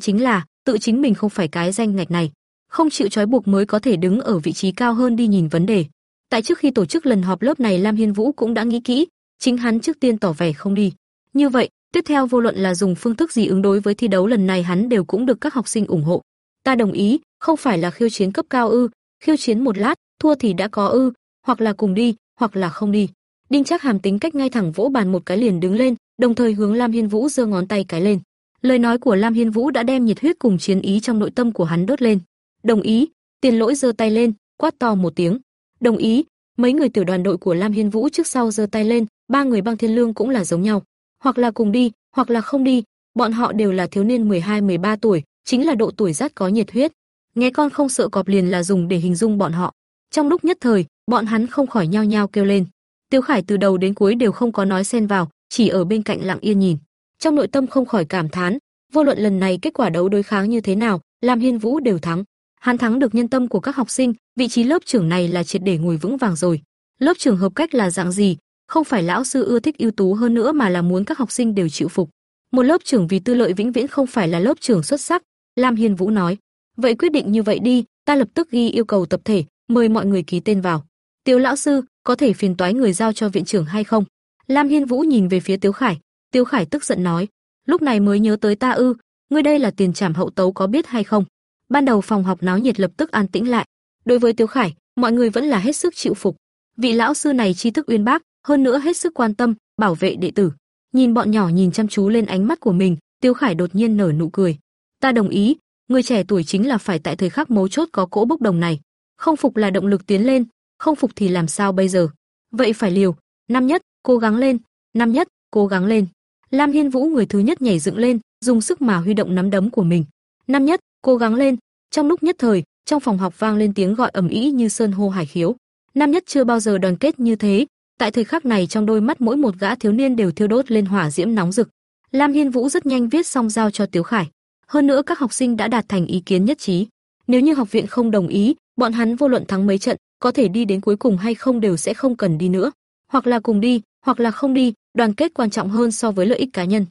A: chính là tự chính mình không phải cái danh ngạch này, không chịu trói buộc mới có thể đứng ở vị trí cao hơn đi nhìn vấn đề. Tại trước khi tổ chức lần họp lớp này Lam Hiên Vũ cũng đã nghĩ kỹ, chính hắn trước tiên tỏ vẻ không đi. Như vậy, tiếp theo vô luận là dùng phương thức gì ứng đối với thi đấu lần này hắn đều cũng được các học sinh ủng hộ. Ta đồng ý, không phải là khiêu chiến cấp cao ư, khiêu chiến một lát, thua thì đã có ư, hoặc là cùng đi, hoặc là không đi. Đinh Trác Hàm tính cách ngay thẳng vỗ bàn một cái liền đứng lên, đồng thời hướng Lam Hiên Vũ giơ ngón tay cái lên. Lời nói của Lam Hiên Vũ đã đem nhiệt huyết cùng chiến ý trong nội tâm của hắn đốt lên. Đồng ý, Tiền Lỗi giơ tay lên, quát to một tiếng. Đồng ý, mấy người tiểu đoàn đội của Lam Hiên Vũ trước sau giơ tay lên, ba người băng thiên lương cũng là giống nhau, hoặc là cùng đi, hoặc là không đi, bọn họ đều là thiếu niên 12-13 tuổi, chính là độ tuổi rất có nhiệt huyết. Nghe con không sợ cọp liền là dùng để hình dung bọn họ. Trong lúc nhất thời, bọn hắn không khỏi nhao nhao kêu lên. Tiêu Khải từ đầu đến cuối đều không có nói xen vào, chỉ ở bên cạnh lặng yên nhìn. Trong nội tâm không khỏi cảm thán, vô luận lần này kết quả đấu đối kháng như thế nào, Lam Hiên Vũ đều thắng. Hắn thắng được nhân tâm của các học sinh, vị trí lớp trưởng này là triệt để ngồi vững vàng rồi. Lớp trưởng hợp cách là dạng gì, không phải lão sư ưa thích ưu tú hơn nữa mà là muốn các học sinh đều chịu phục. Một lớp trưởng vì tư lợi vĩnh viễn không phải là lớp trưởng xuất sắc, Lam Hiên Vũ nói. Vậy quyết định như vậy đi, ta lập tức ghi yêu cầu tập thể, mời mọi người ký tên vào. tiếu lão sư, có thể phiền toái người giao cho viện trưởng hay không? Lam Hiên Vũ nhìn về phía tiếu Khải, tiếu Khải tức giận nói, lúc này mới nhớ tới ta ư, ngươi đây là tiền trảm hậu tấu có biết hay không? Ban đầu phòng học náo nhiệt lập tức an tĩnh lại. Đối với tiếu Khải, mọi người vẫn là hết sức chịu phục. Vị lão sư này tri thức uyên bác, hơn nữa hết sức quan tâm, bảo vệ đệ tử. Nhìn bọn nhỏ nhìn chăm chú lên ánh mắt của mình, Tiêu Khải đột nhiên nở nụ cười. Ta đồng ý, người trẻ tuổi chính là phải tại thời khắc mấu chốt có cỗ bốc đồng này. Không phục là động lực tiến lên, không phục thì làm sao bây giờ? Vậy phải liều, năm nhất, cố gắng lên, năm nhất, cố gắng lên. Lam Hiên Vũ người thứ nhất nhảy dựng lên, dùng sức mà huy động nắm đấm của mình. Năm nhất, cố gắng lên. Trong lúc nhất thời, trong phòng học vang lên tiếng gọi ầm ĩ như sơn hô hải khiếu. Năm nhất chưa bao giờ đoàn kết như thế, tại thời khắc này trong đôi mắt mỗi một gã thiếu niên đều thiêu đốt lên hỏa diễm nóng rực. Lam Hiên Vũ rất nhanh viết xong giao cho Tiếu Khải. Hơn nữa các học sinh đã đạt thành ý kiến nhất trí. Nếu như học viện không đồng ý, bọn hắn vô luận thắng mấy trận, có thể đi đến cuối cùng hay không đều sẽ không cần đi nữa, hoặc là cùng đi, hoặc là không đi, đoàn kết quan trọng hơn so với lợi ích cá nhân.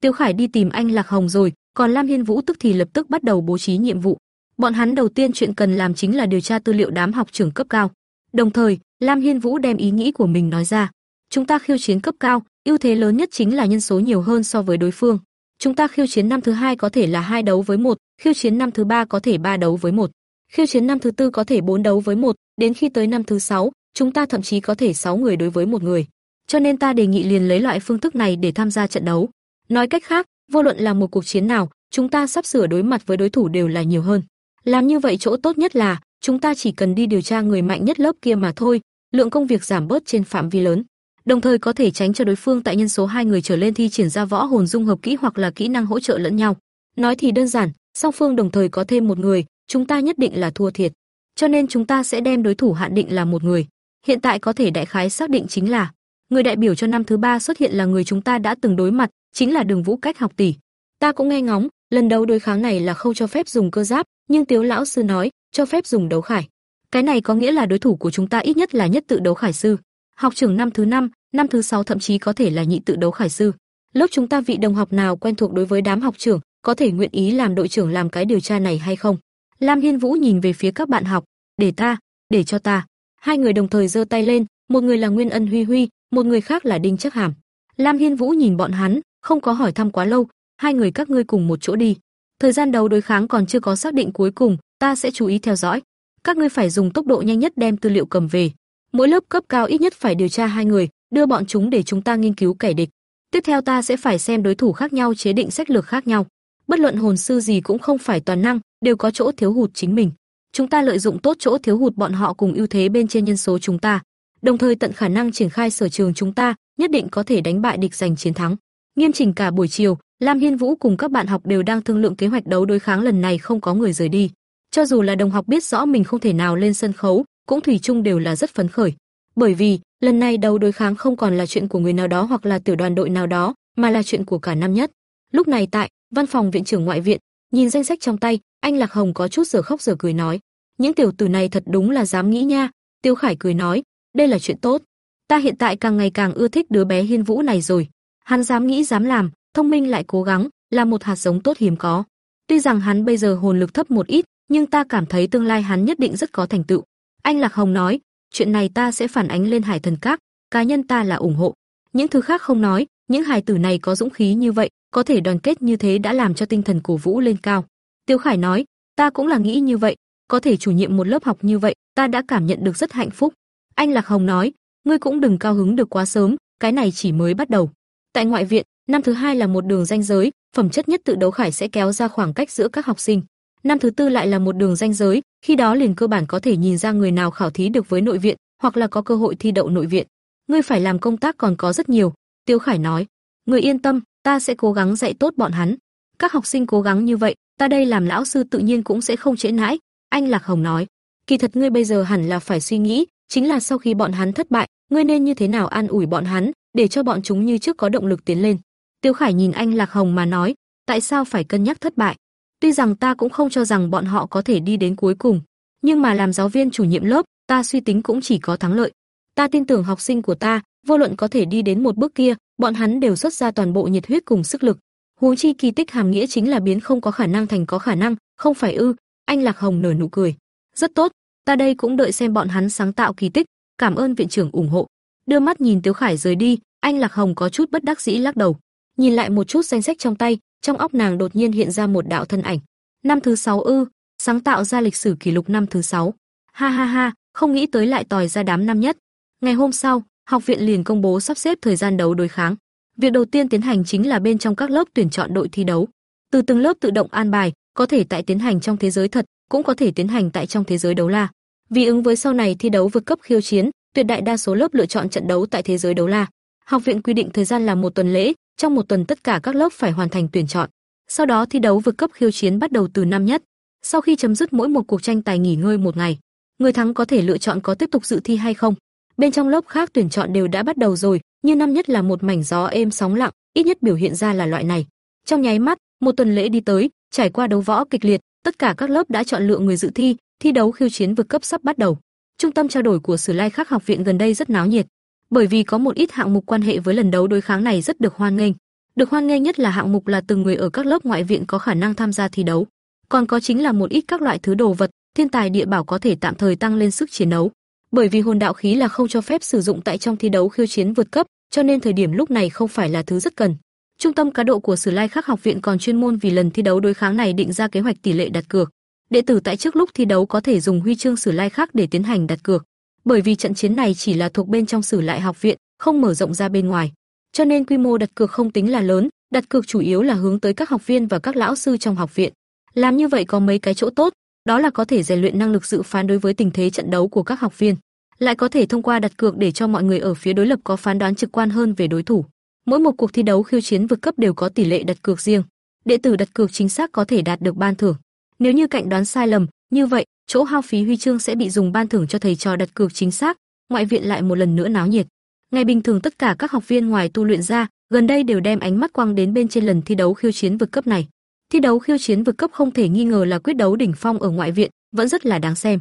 A: Tiêu Khải đi tìm anh Lạc Hồng rồi, còn Lam Hiên Vũ tức thì lập tức bắt đầu bố trí nhiệm vụ. Bọn hắn đầu tiên chuyện cần làm chính là điều tra tư liệu đám học trưởng cấp cao. Đồng thời, Lam Hiên Vũ đem ý nghĩ của mình nói ra. Chúng ta khiêu chiến cấp cao, ưu thế lớn nhất chính là nhân số nhiều hơn so với đối phương. Chúng ta khiêu chiến năm thứ hai có thể là hai đấu với một, khiêu chiến năm thứ ba có thể ba đấu với một, khiêu chiến năm thứ tư có thể bốn đấu với một, đến khi tới năm thứ sáu, chúng ta thậm chí có thể sáu người đối với một người. Cho nên ta đề nghị liền lấy loại phương thức này để tham gia trận đấu. Nói cách khác, vô luận là một cuộc chiến nào, chúng ta sắp sửa đối mặt với đối thủ đều là nhiều hơn. Làm như vậy chỗ tốt nhất là chúng ta chỉ cần đi điều tra người mạnh nhất lớp kia mà thôi, lượng công việc giảm bớt trên phạm vi lớn đồng thời có thể tránh cho đối phương tại nhân số hai người trở lên thi triển ra võ hồn dung hợp kỹ hoặc là kỹ năng hỗ trợ lẫn nhau. Nói thì đơn giản, song phương đồng thời có thêm một người, chúng ta nhất định là thua thiệt. Cho nên chúng ta sẽ đem đối thủ hạn định là một người. Hiện tại có thể đại khái xác định chính là người đại biểu cho năm thứ ba xuất hiện là người chúng ta đã từng đối mặt, chính là Đường Vũ Cách học tỷ. Ta cũng nghe ngóng, lần đầu đối kháng này là không cho phép dùng cơ giáp, nhưng Tiếu lão sư nói, cho phép dùng đấu khải. Cái này có nghĩa là đối thủ của chúng ta ít nhất là nhất tự đấu khải sư. Học trưởng năm thứ năm, năm thứ sáu thậm chí có thể là nhị tự đấu khải sư. Lớp chúng ta vị đồng học nào quen thuộc đối với đám học trưởng, có thể nguyện ý làm đội trưởng làm cái điều tra này hay không? Lam Hiên Vũ nhìn về phía các bạn học, "Để ta, để cho ta." Hai người đồng thời giơ tay lên, một người là Nguyên Ân Huy Huy, một người khác là Đinh Chắc Hàm. Lam Hiên Vũ nhìn bọn hắn, không có hỏi thăm quá lâu, hai người các ngươi cùng một chỗ đi. Thời gian đầu đối kháng còn chưa có xác định cuối cùng, ta sẽ chú ý theo dõi. Các ngươi phải dùng tốc độ nhanh nhất đem tư liệu cầm về. Mỗi lớp cấp cao ít nhất phải điều tra hai người, đưa bọn chúng để chúng ta nghiên cứu kẻ địch. Tiếp theo ta sẽ phải xem đối thủ khác nhau chế định sách lược khác nhau. Bất luận hồn sư gì cũng không phải toàn năng, đều có chỗ thiếu hụt chính mình. Chúng ta lợi dụng tốt chỗ thiếu hụt bọn họ cùng ưu thế bên trên nhân số chúng ta, đồng thời tận khả năng triển khai sở trường chúng ta, nhất định có thể đánh bại địch giành chiến thắng. Nghiêm chỉnh cả buổi chiều, Lam Hiên Vũ cùng các bạn học đều đang thương lượng kế hoạch đấu đối kháng lần này không có người rời đi. Cho dù là đồng học biết rõ mình không thể nào lên sân khấu, cũng thủy chung đều là rất phấn khởi. Bởi vì, lần này đấu đối kháng không còn là chuyện của người nào đó hoặc là tiểu đoàn đội nào đó, mà là chuyện của cả năm nhất. Lúc này tại văn phòng viện trưởng ngoại viện, nhìn danh sách trong tay, anh Lạc Hồng có chút giờ khóc giờ cười nói: "Những tiểu tử này thật đúng là dám nghĩ nha." Tiêu Khải cười nói: "Đây là chuyện tốt. Ta hiện tại càng ngày càng ưa thích đứa bé Hiên Vũ này rồi. Hắn dám nghĩ dám làm, thông minh lại cố gắng, là một hạt giống tốt hiếm có. Tuy rằng hắn bây giờ hồn lực thấp một ít, nhưng ta cảm thấy tương lai hắn nhất định rất có thành tựu." Anh Lạc Hồng nói: "Chuyện này ta sẽ phản ánh lên Hải Thần Các, cá nhân ta là ủng hộ. Những thứ khác không nói, những hài tử này có dũng khí như vậy, có thể đoàn kết như thế đã làm cho tinh thần cổ vũ lên cao." Tiêu Khải nói: "Ta cũng là nghĩ như vậy, có thể chủ nhiệm một lớp học như vậy, ta đã cảm nhận được rất hạnh phúc." Anh Lạc Hồng nói: "Ngươi cũng đừng cao hứng được quá sớm, cái này chỉ mới bắt đầu." Tại ngoại viện, năm thứ hai là một đường ranh giới, phẩm chất nhất tự đấu khải sẽ kéo ra khoảng cách giữa các học sinh. Năm thứ tư lại là một đường ranh giới, khi đó liền cơ bản có thể nhìn ra người nào khảo thí được với nội viện, hoặc là có cơ hội thi đậu nội viện. Ngươi phải làm công tác còn có rất nhiều, Tiêu Khải nói. Ngươi yên tâm, ta sẽ cố gắng dạy tốt bọn hắn. Các học sinh cố gắng như vậy, ta đây làm lão sư tự nhiên cũng sẽ không trễ nãi, anh Lạc Hồng nói. Kỳ thật ngươi bây giờ hẳn là phải suy nghĩ, chính là sau khi bọn hắn thất bại, ngươi nên như thế nào an ủi bọn hắn, để cho bọn chúng như trước có động lực tiến lên. Tiêu Khải nhìn anh Lạc Hồng mà nói, tại sao phải cân nhắc thất bại? Tuy rằng ta cũng không cho rằng bọn họ có thể đi đến cuối cùng, nhưng mà làm giáo viên chủ nhiệm lớp, ta suy tính cũng chỉ có thắng lợi. Ta tin tưởng học sinh của ta, vô luận có thể đi đến một bước kia, bọn hắn đều xuất ra toàn bộ nhiệt huyết cùng sức lực. Huống chi kỳ tích hàm nghĩa chính là biến không có khả năng thành có khả năng, không phải ư? Anh Lạc Hồng nở nụ cười. Rất tốt, ta đây cũng đợi xem bọn hắn sáng tạo kỳ tích, cảm ơn viện trưởng ủng hộ. Đưa mắt nhìn Tiếu Khải rời đi, anh Lạc Hồng có chút bất đắc dĩ lắc đầu. Nhìn lại một chút danh sách trong tay, trong óc nàng đột nhiên hiện ra một đạo thân ảnh. Năm thứ sáu ư, sáng tạo ra lịch sử kỷ lục năm thứ sáu. Ha ha ha, không nghĩ tới lại tòi ra đám năm nhất. Ngày hôm sau, học viện liền công bố sắp xếp thời gian đấu đối kháng. Việc đầu tiên tiến hành chính là bên trong các lớp tuyển chọn đội thi đấu. Từ từng lớp tự động an bài, có thể tại tiến hành trong thế giới thật, cũng có thể tiến hành tại trong thế giới đấu la. Vì ứng với sau này thi đấu vượt cấp khiêu chiến, tuyệt đại đa số lớp lựa chọn trận đấu tại thế giới đấu la. Học viện quy định thời gian là một tuần lễ, trong một tuần tất cả các lớp phải hoàn thành tuyển chọn. Sau đó thi đấu vượt cấp khiêu chiến bắt đầu từ năm nhất. Sau khi chấm dứt mỗi một cuộc tranh tài nghỉ ngơi một ngày, người thắng có thể lựa chọn có tiếp tục dự thi hay không. Bên trong lớp khác tuyển chọn đều đã bắt đầu rồi, như năm nhất là một mảnh gió êm sóng lặng, ít nhất biểu hiện ra là loại này. Trong nháy mắt, một tuần lễ đi tới, trải qua đấu võ kịch liệt, tất cả các lớp đã chọn lựa người dự thi, thi đấu khiêu chiến vượt cấp sắp bắt đầu. Trung tâm trao đổi của Sử Lai Khắc học viện gần đây rất náo nhiệt, bởi vì có một ít hạng mục quan hệ với lần đấu đối kháng này rất được hoan nghênh. Được hoan nghênh nhất là hạng mục là từng người ở các lớp ngoại viện có khả năng tham gia thi đấu, còn có chính là một ít các loại thứ đồ vật, thiên tài địa bảo có thể tạm thời tăng lên sức chiến đấu. Bởi vì hồn đạo khí là không cho phép sử dụng tại trong thi đấu khiêu chiến vượt cấp, cho nên thời điểm lúc này không phải là thứ rất cần. Trung tâm cá độ của Sử Lai Khắc học viện còn chuyên môn vì lần thi đấu đối kháng này định ra kế hoạch tỷ lệ đặt cược. Đệ tử tại trước lúc thi đấu có thể dùng huy chương Sử Lai Khắc để tiến hành đặt cược. Bởi vì trận chiến này chỉ là thuộc bên trong Sử Lại học viện, không mở rộng ra bên ngoài, cho nên quy mô đặt cược không tính là lớn, đặt cược chủ yếu là hướng tới các học viên và các lão sư trong học viện. Làm như vậy có mấy cái chỗ tốt, đó là có thể rèn luyện năng lực dự phán đối với tình thế trận đấu của các học viên, lại có thể thông qua đặt cược để cho mọi người ở phía đối lập có phán đoán trực quan hơn về đối thủ. Mỗi một cuộc thi đấu khiêu chiến vượt cấp đều có tỷ lệ đặt cược riêng. Đệ tử đặt cược chính xác có thể đạt được ban thưởng. Nếu như cạnh đoán sai lầm, như vậy, chỗ hao phí huy chương sẽ bị dùng ban thưởng cho thầy trò đặt cược chính xác. Ngoại viện lại một lần nữa náo nhiệt. Ngày bình thường tất cả các học viên ngoài tu luyện ra, gần đây đều đem ánh mắt quang đến bên trên lần thi đấu khiêu chiến vượt cấp này. Thi đấu khiêu chiến vượt cấp không thể nghi ngờ là quyết đấu đỉnh phong ở ngoại viện, vẫn rất là đáng xem.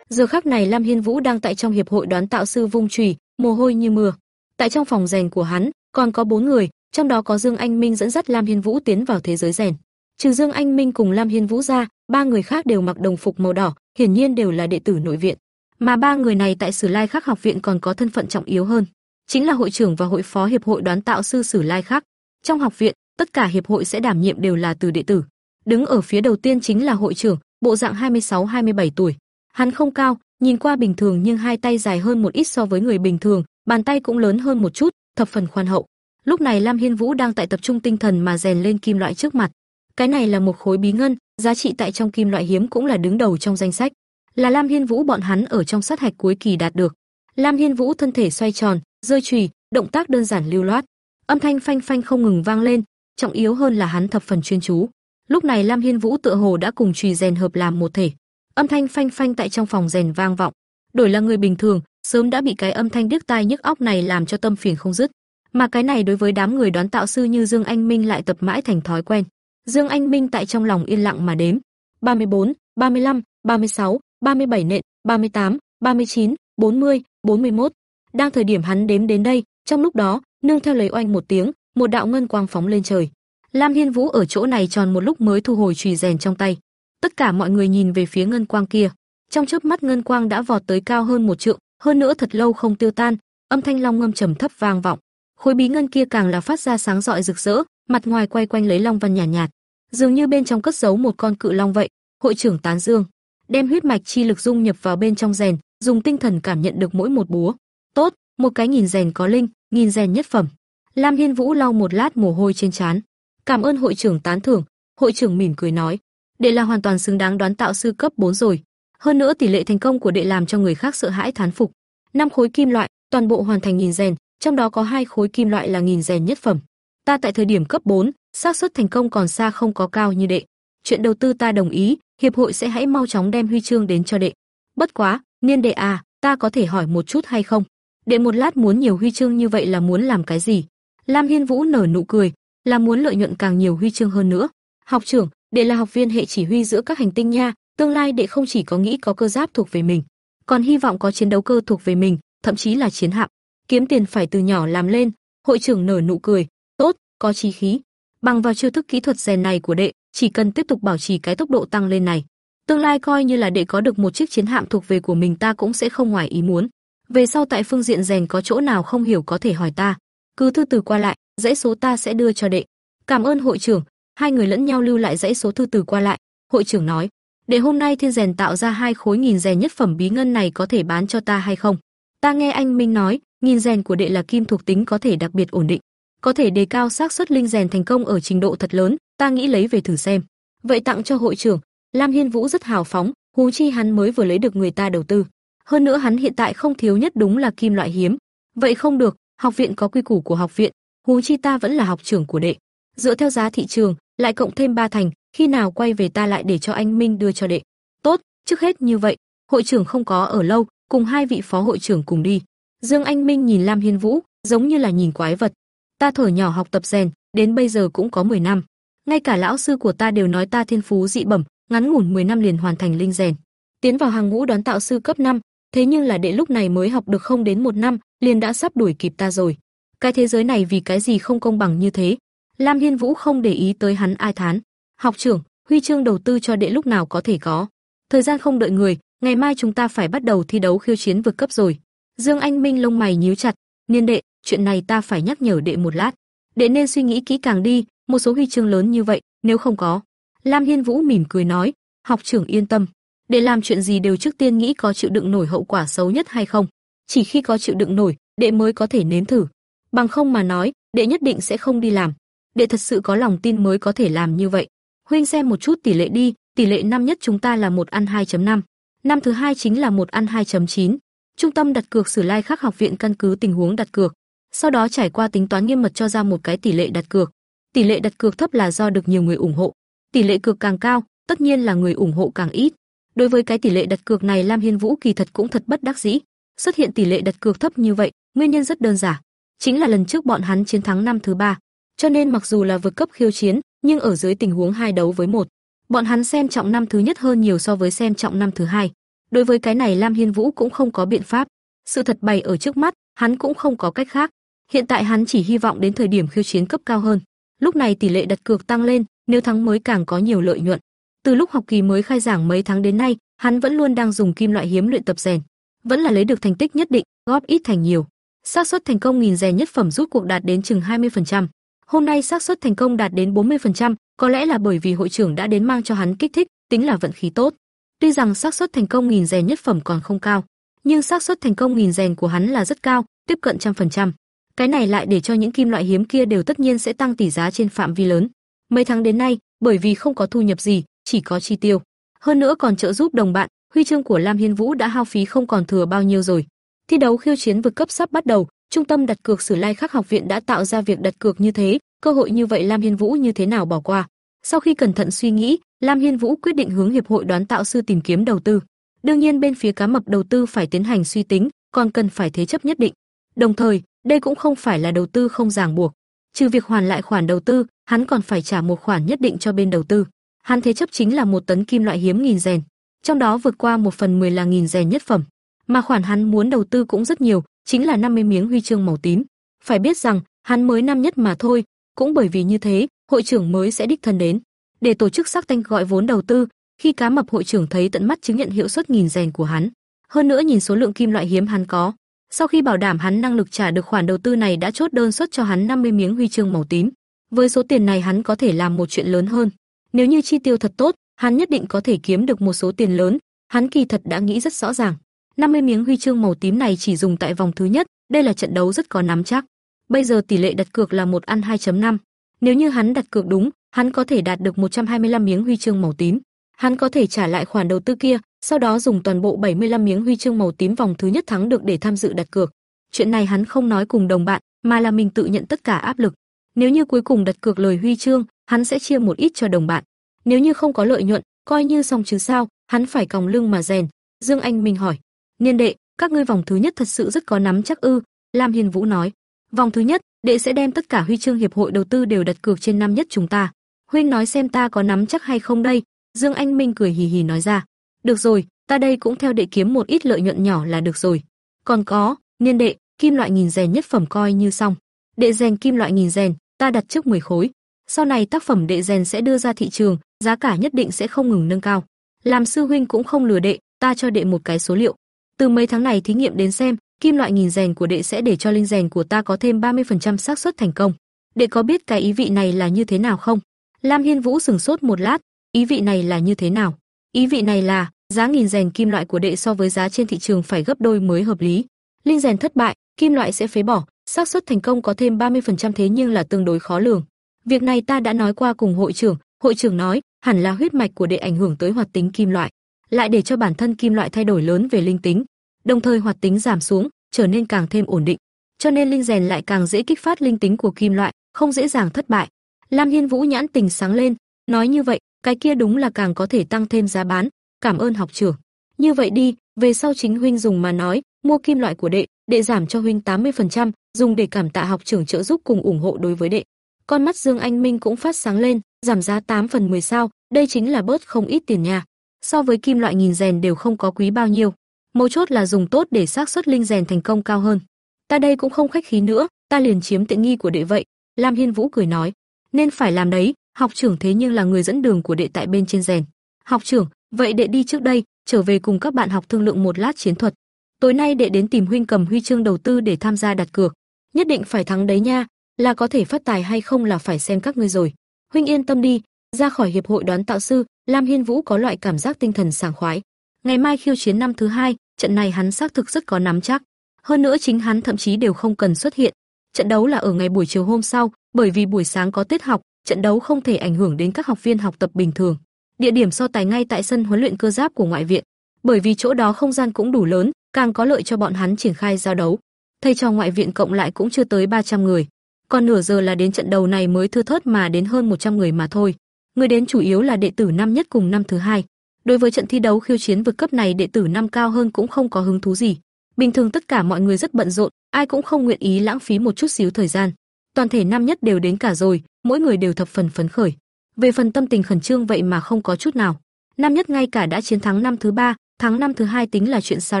A: Giờ khắc này Lam Hiên Vũ đang tại trong hiệp hội đoán tạo sư vung chùy, mồ hôi như mưa. Tại trong phòng rèn của hắn, còn có bốn người, trong đó có Dương Anh Minh dẫn dắt Lam Hiên Vũ tiến vào thế giới rèn. Trừ Dương Anh Minh cùng Lam Hiên Vũ ra, ba người khác đều mặc đồng phục màu đỏ, hiển nhiên đều là đệ tử nội viện. Mà ba người này tại Sử Lai Khắc học viện còn có thân phận trọng yếu hơn, chính là hội trưởng và hội phó hiệp hội đoán tạo sư Sử Lai Khắc. Trong học viện, tất cả hiệp hội sẽ đảm nhiệm đều là từ đệ tử. Đứng ở phía đầu tiên chính là hội trưởng, bộ dạng 26-27 tuổi. Hắn không cao, nhìn qua bình thường nhưng hai tay dài hơn một ít so với người bình thường, bàn tay cũng lớn hơn một chút, thập phần khoan hậu. Lúc này Lam Hiên Vũ đang tại tập trung tinh thần mà rèn lên kim loại trước mặt. Cái này là một khối bí ngân, giá trị tại trong kim loại hiếm cũng là đứng đầu trong danh sách. Là Lam Hiên Vũ bọn hắn ở trong sát hạch cuối kỳ đạt được. Lam Hiên Vũ thân thể xoay tròn, rơi chùy, động tác đơn giản lưu loát. Âm thanh phanh phanh không ngừng vang lên, trọng yếu hơn là hắn thập phần chuyên chú. Lúc này Lam Hiên Vũ tựa hồ đã cùng chùy rèn hợp làm một thể. Âm thanh phanh phanh tại trong phòng rèn vang vọng. Đổi là người bình thường, sớm đã bị cái âm thanh điếc tai nhức óc này làm cho tâm phiền không dứt. Mà cái này đối với đám người đoán tạo sư như Dương Anh Minh lại tập mãi thành thói quen. Dương Anh Minh tại trong lòng yên lặng mà đếm. 34, 35, 36, 37 nện, 38, 39, 40, 41. Đang thời điểm hắn đếm đến đây, trong lúc đó, nương theo lấy oanh một tiếng, một đạo ngân quang phóng lên trời. Lam Hiên Vũ ở chỗ này tròn một lúc mới thu hồi chùy rèn trong tay. Tất cả mọi người nhìn về phía ngân quang kia. Trong chớp mắt ngân quang đã vọt tới cao hơn một trượng, hơn nữa thật lâu không tiêu tan, âm thanh long ngâm trầm thấp vang vọng. Khối bí ngân kia càng là phát ra sáng rọi rực rỡ, mặt ngoài quay quanh lấy long văn nhàn nhạt, nhạt, dường như bên trong cất giấu một con cự long vậy. Hội trưởng tán dương, đem huyết mạch chi lực dung nhập vào bên trong rèn, dùng tinh thần cảm nhận được mỗi một búa. Tốt, một cái nghìn rèn có linh, nghìn rèn nhất phẩm. Lam Hiên Vũ lau một lát mồ hôi trên trán. Cảm ơn hội trưởng tán thưởng, hội trưởng mỉm cười nói, đệ là hoàn toàn xứng đáng đoán tạo sư cấp 4 rồi. Hơn nữa tỷ lệ thành công của đệ làm cho người khác sợ hãi thán phục. Năm khối kim loại, toàn bộ hoàn thành nghìn rèn, trong đó có hai khối kim loại là nghìn rèn nhất phẩm. Ta tại thời điểm cấp 4, xác suất thành công còn xa không có cao như đệ. Chuyện đầu tư ta đồng ý, hiệp hội sẽ hãy mau chóng đem huy chương đến cho đệ. Bất quá, niên đệ à, ta có thể hỏi một chút hay không? Đệ một lát muốn nhiều huy chương như vậy là muốn làm cái gì? Lam Hiên Vũ nở nụ cười, là muốn lợi nhuận càng nhiều huy chương hơn nữa. Học trưởng, đệ là học viên hệ chỉ huy giữa các hành tinh nha, tương lai đệ không chỉ có nghĩ có cơ giáp thuộc về mình, còn hy vọng có chiến đấu cơ thuộc về mình, thậm chí là chiến hạm. Kiếm tiền phải từ nhỏ làm lên, hội trưởng nở nụ cười, tốt, có chí khí. Bằng vào chiêu thức kỹ thuật rèn này của đệ, chỉ cần tiếp tục bảo trì cái tốc độ tăng lên này, tương lai coi như là đệ có được một chiếc chiến hạm thuộc về của mình ta cũng sẽ không ngoài ý muốn. Về sau tại phương diện rèn có chỗ nào không hiểu có thể hỏi ta, cứ thư từ qua lại, dãy số ta sẽ đưa cho đệ. Cảm ơn hội trưởng, hai người lẫn nhau lưu lại dãy số thư từ qua lại. Hội trưởng nói, để hôm nay thiên rèn tạo ra hai khối nghìn rèn nhất phẩm bí ngân này có thể bán cho ta hay không? Ta nghe anh Minh nói, nghìn rèn của đệ là kim thuộc tính có thể đặc biệt ổn định, có thể đề cao xác suất linh rèn thành công ở trình độ thật lớn, ta nghĩ lấy về thử xem. Vậy tặng cho hội trưởng, Lam Hiên Vũ rất hào phóng, huống chi hắn mới vừa lấy được người ta đầu tư. Hơn nữa hắn hiện tại không thiếu nhất đúng là kim loại hiếm. Vậy không được, học viện có quy củ của học viện, huống chi ta vẫn là học trưởng của đệ. Dựa theo giá thị trường, lại cộng thêm ba thành, khi nào quay về ta lại để cho anh Minh đưa cho đệ. Tốt, trước hết như vậy, hội trưởng không có ở lâu, cùng hai vị phó hội trưởng cùng đi. Dương Anh Minh nhìn Lam Hiên Vũ, giống như là nhìn quái vật. Ta thổi nhỏ học tập rèn, đến bây giờ cũng có 10 năm. Ngay cả lão sư của ta đều nói ta thiên phú dị bẩm, ngắn ngủn 10 năm liền hoàn thành linh rèn. Tiến vào hàng ngũ đoán tạo sư cấp 5, thế nhưng là đệ lúc này mới học được không đến một năm, liền đã sắp đuổi kịp ta rồi. Cái thế giới này vì cái gì không công bằng như thế? Lam Hiên Vũ không để ý tới hắn ai thán. Học trưởng, huy chương đầu tư cho đệ lúc nào có thể có. Thời gian không đợi người, ngày mai chúng ta phải bắt đầu thi đấu khiêu chiến vượt cấp rồi. Dương Anh Minh lông mày nhíu chặt, niên đệ, chuyện này ta phải nhắc nhở đệ một lát. Đệ nên suy nghĩ kỹ càng đi, một số huy chương lớn như vậy, nếu không có. Lam Hiên Vũ mỉm cười nói, học trưởng yên tâm, để làm chuyện gì đều trước tiên nghĩ có chịu đựng nổi hậu quả xấu nhất hay không. Chỉ khi có chịu đựng nổi, đệ mới có thể nếm thử. Bằng không mà nói, đệ nhất định sẽ không đi làm. Đệ thật sự có lòng tin mới có thể làm như vậy. Huynh xem một chút tỷ lệ đi, tỷ lệ năm nhất chúng ta là một ăn 2.5, năm thứ hai chính là một ăn 2.9. Trung tâm đặt cược Sử Lai Khắc học viện căn cứ tình huống đặt cược, sau đó trải qua tính toán nghiêm mật cho ra một cái tỷ lệ đặt cược. Tỷ lệ đặt cược thấp là do được nhiều người ủng hộ, tỷ lệ cược càng cao, tất nhiên là người ủng hộ càng ít. Đối với cái tỷ lệ đặt cược này Lam Hiên Vũ kỳ thật cũng thật bất đắc dĩ. Xuất hiện tỷ lệ đặt cược thấp như vậy, nguyên nhân rất đơn giản, chính là lần trước bọn hắn chiến thắng năm thứ ba, cho nên mặc dù là vượt cấp khiêu chiến, nhưng ở dưới tình huống hai đấu với một, bọn hắn xem trọng năm thứ nhất hơn nhiều so với xem trọng năm thứ hai. Đối với cái này Lam Hiên Vũ cũng không có biện pháp, sự thật bày ở trước mắt, hắn cũng không có cách khác. Hiện tại hắn chỉ hy vọng đến thời điểm khiêu chiến cấp cao hơn. Lúc này tỷ lệ đặt cược tăng lên, nếu thắng mới càng có nhiều lợi nhuận. Từ lúc học kỳ mới khai giảng mấy tháng đến nay, hắn vẫn luôn đang dùng kim loại hiếm luyện tập rèn, vẫn là lấy được thành tích nhất định, góp ít thành nhiều. xác suất thành công nghìn rèn nhất phẩm rút cuộc đạt đến chừng 20%. Hôm nay xác suất thành công đạt đến 40%, có lẽ là bởi vì hội trưởng đã đến mang cho hắn kích thích, tính là vận khí tốt. Tuy rằng xác suất thành công nghìn rèn nhất phẩm còn không cao, nhưng xác suất thành công nghìn rèn của hắn là rất cao, tiếp cận trăm phần trăm. Cái này lại để cho những kim loại hiếm kia đều tất nhiên sẽ tăng tỷ giá trên phạm vi lớn. Mấy tháng đến nay, bởi vì không có thu nhập gì, chỉ có chi tiêu. Hơn nữa còn trợ giúp đồng bạn, huy chương của Lam Hiên Vũ đã hao phí không còn thừa bao nhiêu rồi. Thi đấu khiêu chiến vực cấp sắp bắt đầu, trung tâm đặt cược Sử Lai Khắc học viện đã tạo ra việc đặt cược như thế, cơ hội như vậy Lam Hiên Vũ như thế nào bỏ qua. Sau khi cẩn thận suy nghĩ, Lam Hiên Vũ quyết định hướng hiệp hội đoán tạo sư tìm kiếm đầu tư. Đương nhiên bên phía cá mập đầu tư phải tiến hành suy tính, còn cần phải thế chấp nhất định. Đồng thời, đây cũng không phải là đầu tư không ràng buộc. Trừ việc hoàn lại khoản đầu tư, hắn còn phải trả một khoản nhất định cho bên đầu tư. Hắn thế chấp chính là một tấn kim loại hiếm nghìn rèn, trong đó vượt qua một phần mười là nghìn rèn nhất phẩm, mà khoản hắn muốn đầu tư cũng rất nhiều, chính là 50 miếng huy chương màu tím. Phải biết rằng, hắn mới năm nhất mà thôi, cũng bởi vì như thế, hội trưởng mới sẽ đích thân đến để tổ chức sắc tanh gọi vốn đầu tư. Khi cá mập hội trưởng thấy tận mắt chứng nhận hiệu suất nghìn rèn của hắn, hơn nữa nhìn số lượng kim loại hiếm hắn có, sau khi bảo đảm hắn năng lực trả được khoản đầu tư này đã chốt đơn suất cho hắn 50 miếng huy chương màu tím. Với số tiền này hắn có thể làm một chuyện lớn hơn. Nếu như chi tiêu thật tốt, hắn nhất định có thể kiếm được một số tiền lớn, hắn kỳ thật đã nghĩ rất rõ ràng. 50 miếng huy chương màu tím này chỉ dùng tại vòng thứ nhất, đây là trận đấu rất có nắm chắc. Bây giờ tỷ lệ đặt cược là một ăn 2.5. Nếu như hắn đặt cược đúng, hắn có thể đạt được 125 miếng huy chương màu tím. Hắn có thể trả lại khoản đầu tư kia, sau đó dùng toàn bộ 75 miếng huy chương màu tím vòng thứ nhất thắng được để tham dự đặt cược. Chuyện này hắn không nói cùng đồng bạn, mà là mình tự nhận tất cả áp lực. Nếu như cuối cùng đặt cược lời huy chương, hắn sẽ chia một ít cho đồng bạn. Nếu như không có lợi nhuận, coi như xong chứ sao, hắn phải còng lưng mà rèn. Dương Anh Minh hỏi: "Niên đệ, các ngươi vòng thứ nhất thật sự rất có nắm chắc ư?" Lam Hiên Vũ nói: "Vòng thứ nhất, đệ sẽ đem tất cả huy chương hiệp hội đầu tư đều đặt cược trên năm nhất chúng ta. Huynh nói xem ta có nắm chắc hay không đây?" Dương Anh Minh cười hì hì nói ra. "Được rồi, ta đây cũng theo đệ kiếm một ít lợi nhuận nhỏ là được rồi. Còn có, niên đệ, kim loại nghìn rèn nhất phẩm coi như xong. Đệ rèn kim loại nghìn rèn, ta đặt trước 10 khối. Sau này tác phẩm đệ rèn sẽ đưa ra thị trường, giá cả nhất định sẽ không ngừng nâng cao. Làm sư huynh cũng không lừa đệ, ta cho đệ một cái số liệu. Từ mấy tháng này thí nghiệm đến xem, kim loại nghìn rèn của đệ sẽ để cho linh rèn của ta có thêm 30% xác suất thành công. Đệ có biết cái ý vị này là như thế nào không? Lam Hiên Vũ sừng sốt một lát, ý vị này là như thế nào? Ý vị này là, giá nghìn rèn kim loại của đệ so với giá trên thị trường phải gấp đôi mới hợp lý. Linh rèn thất bại, kim loại sẽ phế bỏ, xác suất thành công có thêm 30% thế nhưng là tương đối khó lường. Việc này ta đã nói qua cùng hội trưởng, hội trưởng nói, hẳn là huyết mạch của đệ ảnh hưởng tới hoạt tính kim loại, lại để cho bản thân kim loại thay đổi lớn về linh tính, đồng thời hoạt tính giảm xuống, trở nên càng thêm ổn định. Cho nên linh rèn lại càng dễ kích phát linh tính của kim loại, không dễ dàng thất bại. Lam Hiên Vũ nhãn tình sáng lên, nói như vậy, cái kia đúng là càng có thể tăng thêm giá bán, cảm ơn học trưởng. Như vậy đi, về sau chính huynh dùng mà nói, mua kim loại của đệ, đệ giảm cho huynh 80%, dùng để cảm tạ học trưởng trợ giúp cùng ủng hộ đối với đệ. Con mắt Dương Anh Minh cũng phát sáng lên, giảm giá 8 phần 10 sao, đây chính là bớt không ít tiền nha. So với kim loại nghìn rèn đều không có quý bao nhiêu. Mấu chốt là dùng tốt để xác suất linh rèn thành công cao hơn. Ta đây cũng không khách khí nữa, ta liền chiếm tiện nghi của đệ vậy. Lam Hiên Vũ cười nói, nên phải làm đấy, học trưởng thế nhưng là người dẫn đường của đệ tại bên trên rèn. Học trưởng, vậy đệ đi trước đây, trở về cùng các bạn học thương lượng một lát chiến thuật. Tối nay đệ đến tìm huynh cầm huy chương đầu tư để tham gia đặt cược, nhất định phải thắng đấy nha, là có thể phát tài hay không là phải xem các ngươi rồi. Huynh yên tâm đi, ra khỏi hiệp hội đoán tạo sư, Lam Hiên Vũ có loại cảm giác tinh thần sảng khoái. Ngày mai khiêu chiến năm thứ hai, trận này hắn xác thực rất có nắm chắc. Hơn nữa chính hắn thậm chí đều không cần xuất hiện. Trận đấu là ở ngày buổi chiều hôm sau, bởi vì buổi sáng có tiết học, trận đấu không thể ảnh hưởng đến các học viên học tập bình thường. Địa điểm so tài ngay tại sân huấn luyện cơ giáp của ngoại viện, bởi vì chỗ đó không gian cũng đủ lớn, càng có lợi cho bọn hắn triển khai giao đấu. Thầy trò ngoại viện cộng lại cũng chưa tới 300 người, còn nửa giờ là đến trận đầu này mới thưa thớt mà đến hơn 100 người mà thôi. Người đến chủ yếu là đệ tử năm nhất cùng năm thứ hai. Đối với trận thi đấu khiêu chiến vượt cấp này đệ tử năm cao hơn cũng không có hứng thú gì. Bình thường tất cả mọi người rất bận rộn, ai cũng không nguyện ý lãng phí một chút xíu thời gian. Toàn thể năm nhất đều đến cả rồi, mỗi người đều thập phần phấn khởi. Về phần tâm tình khẩn trương vậy mà không có chút nào. Năm nhất ngay cả đã chiến thắng năm thứ ba, thắng năm thứ hai tính là chuyện sao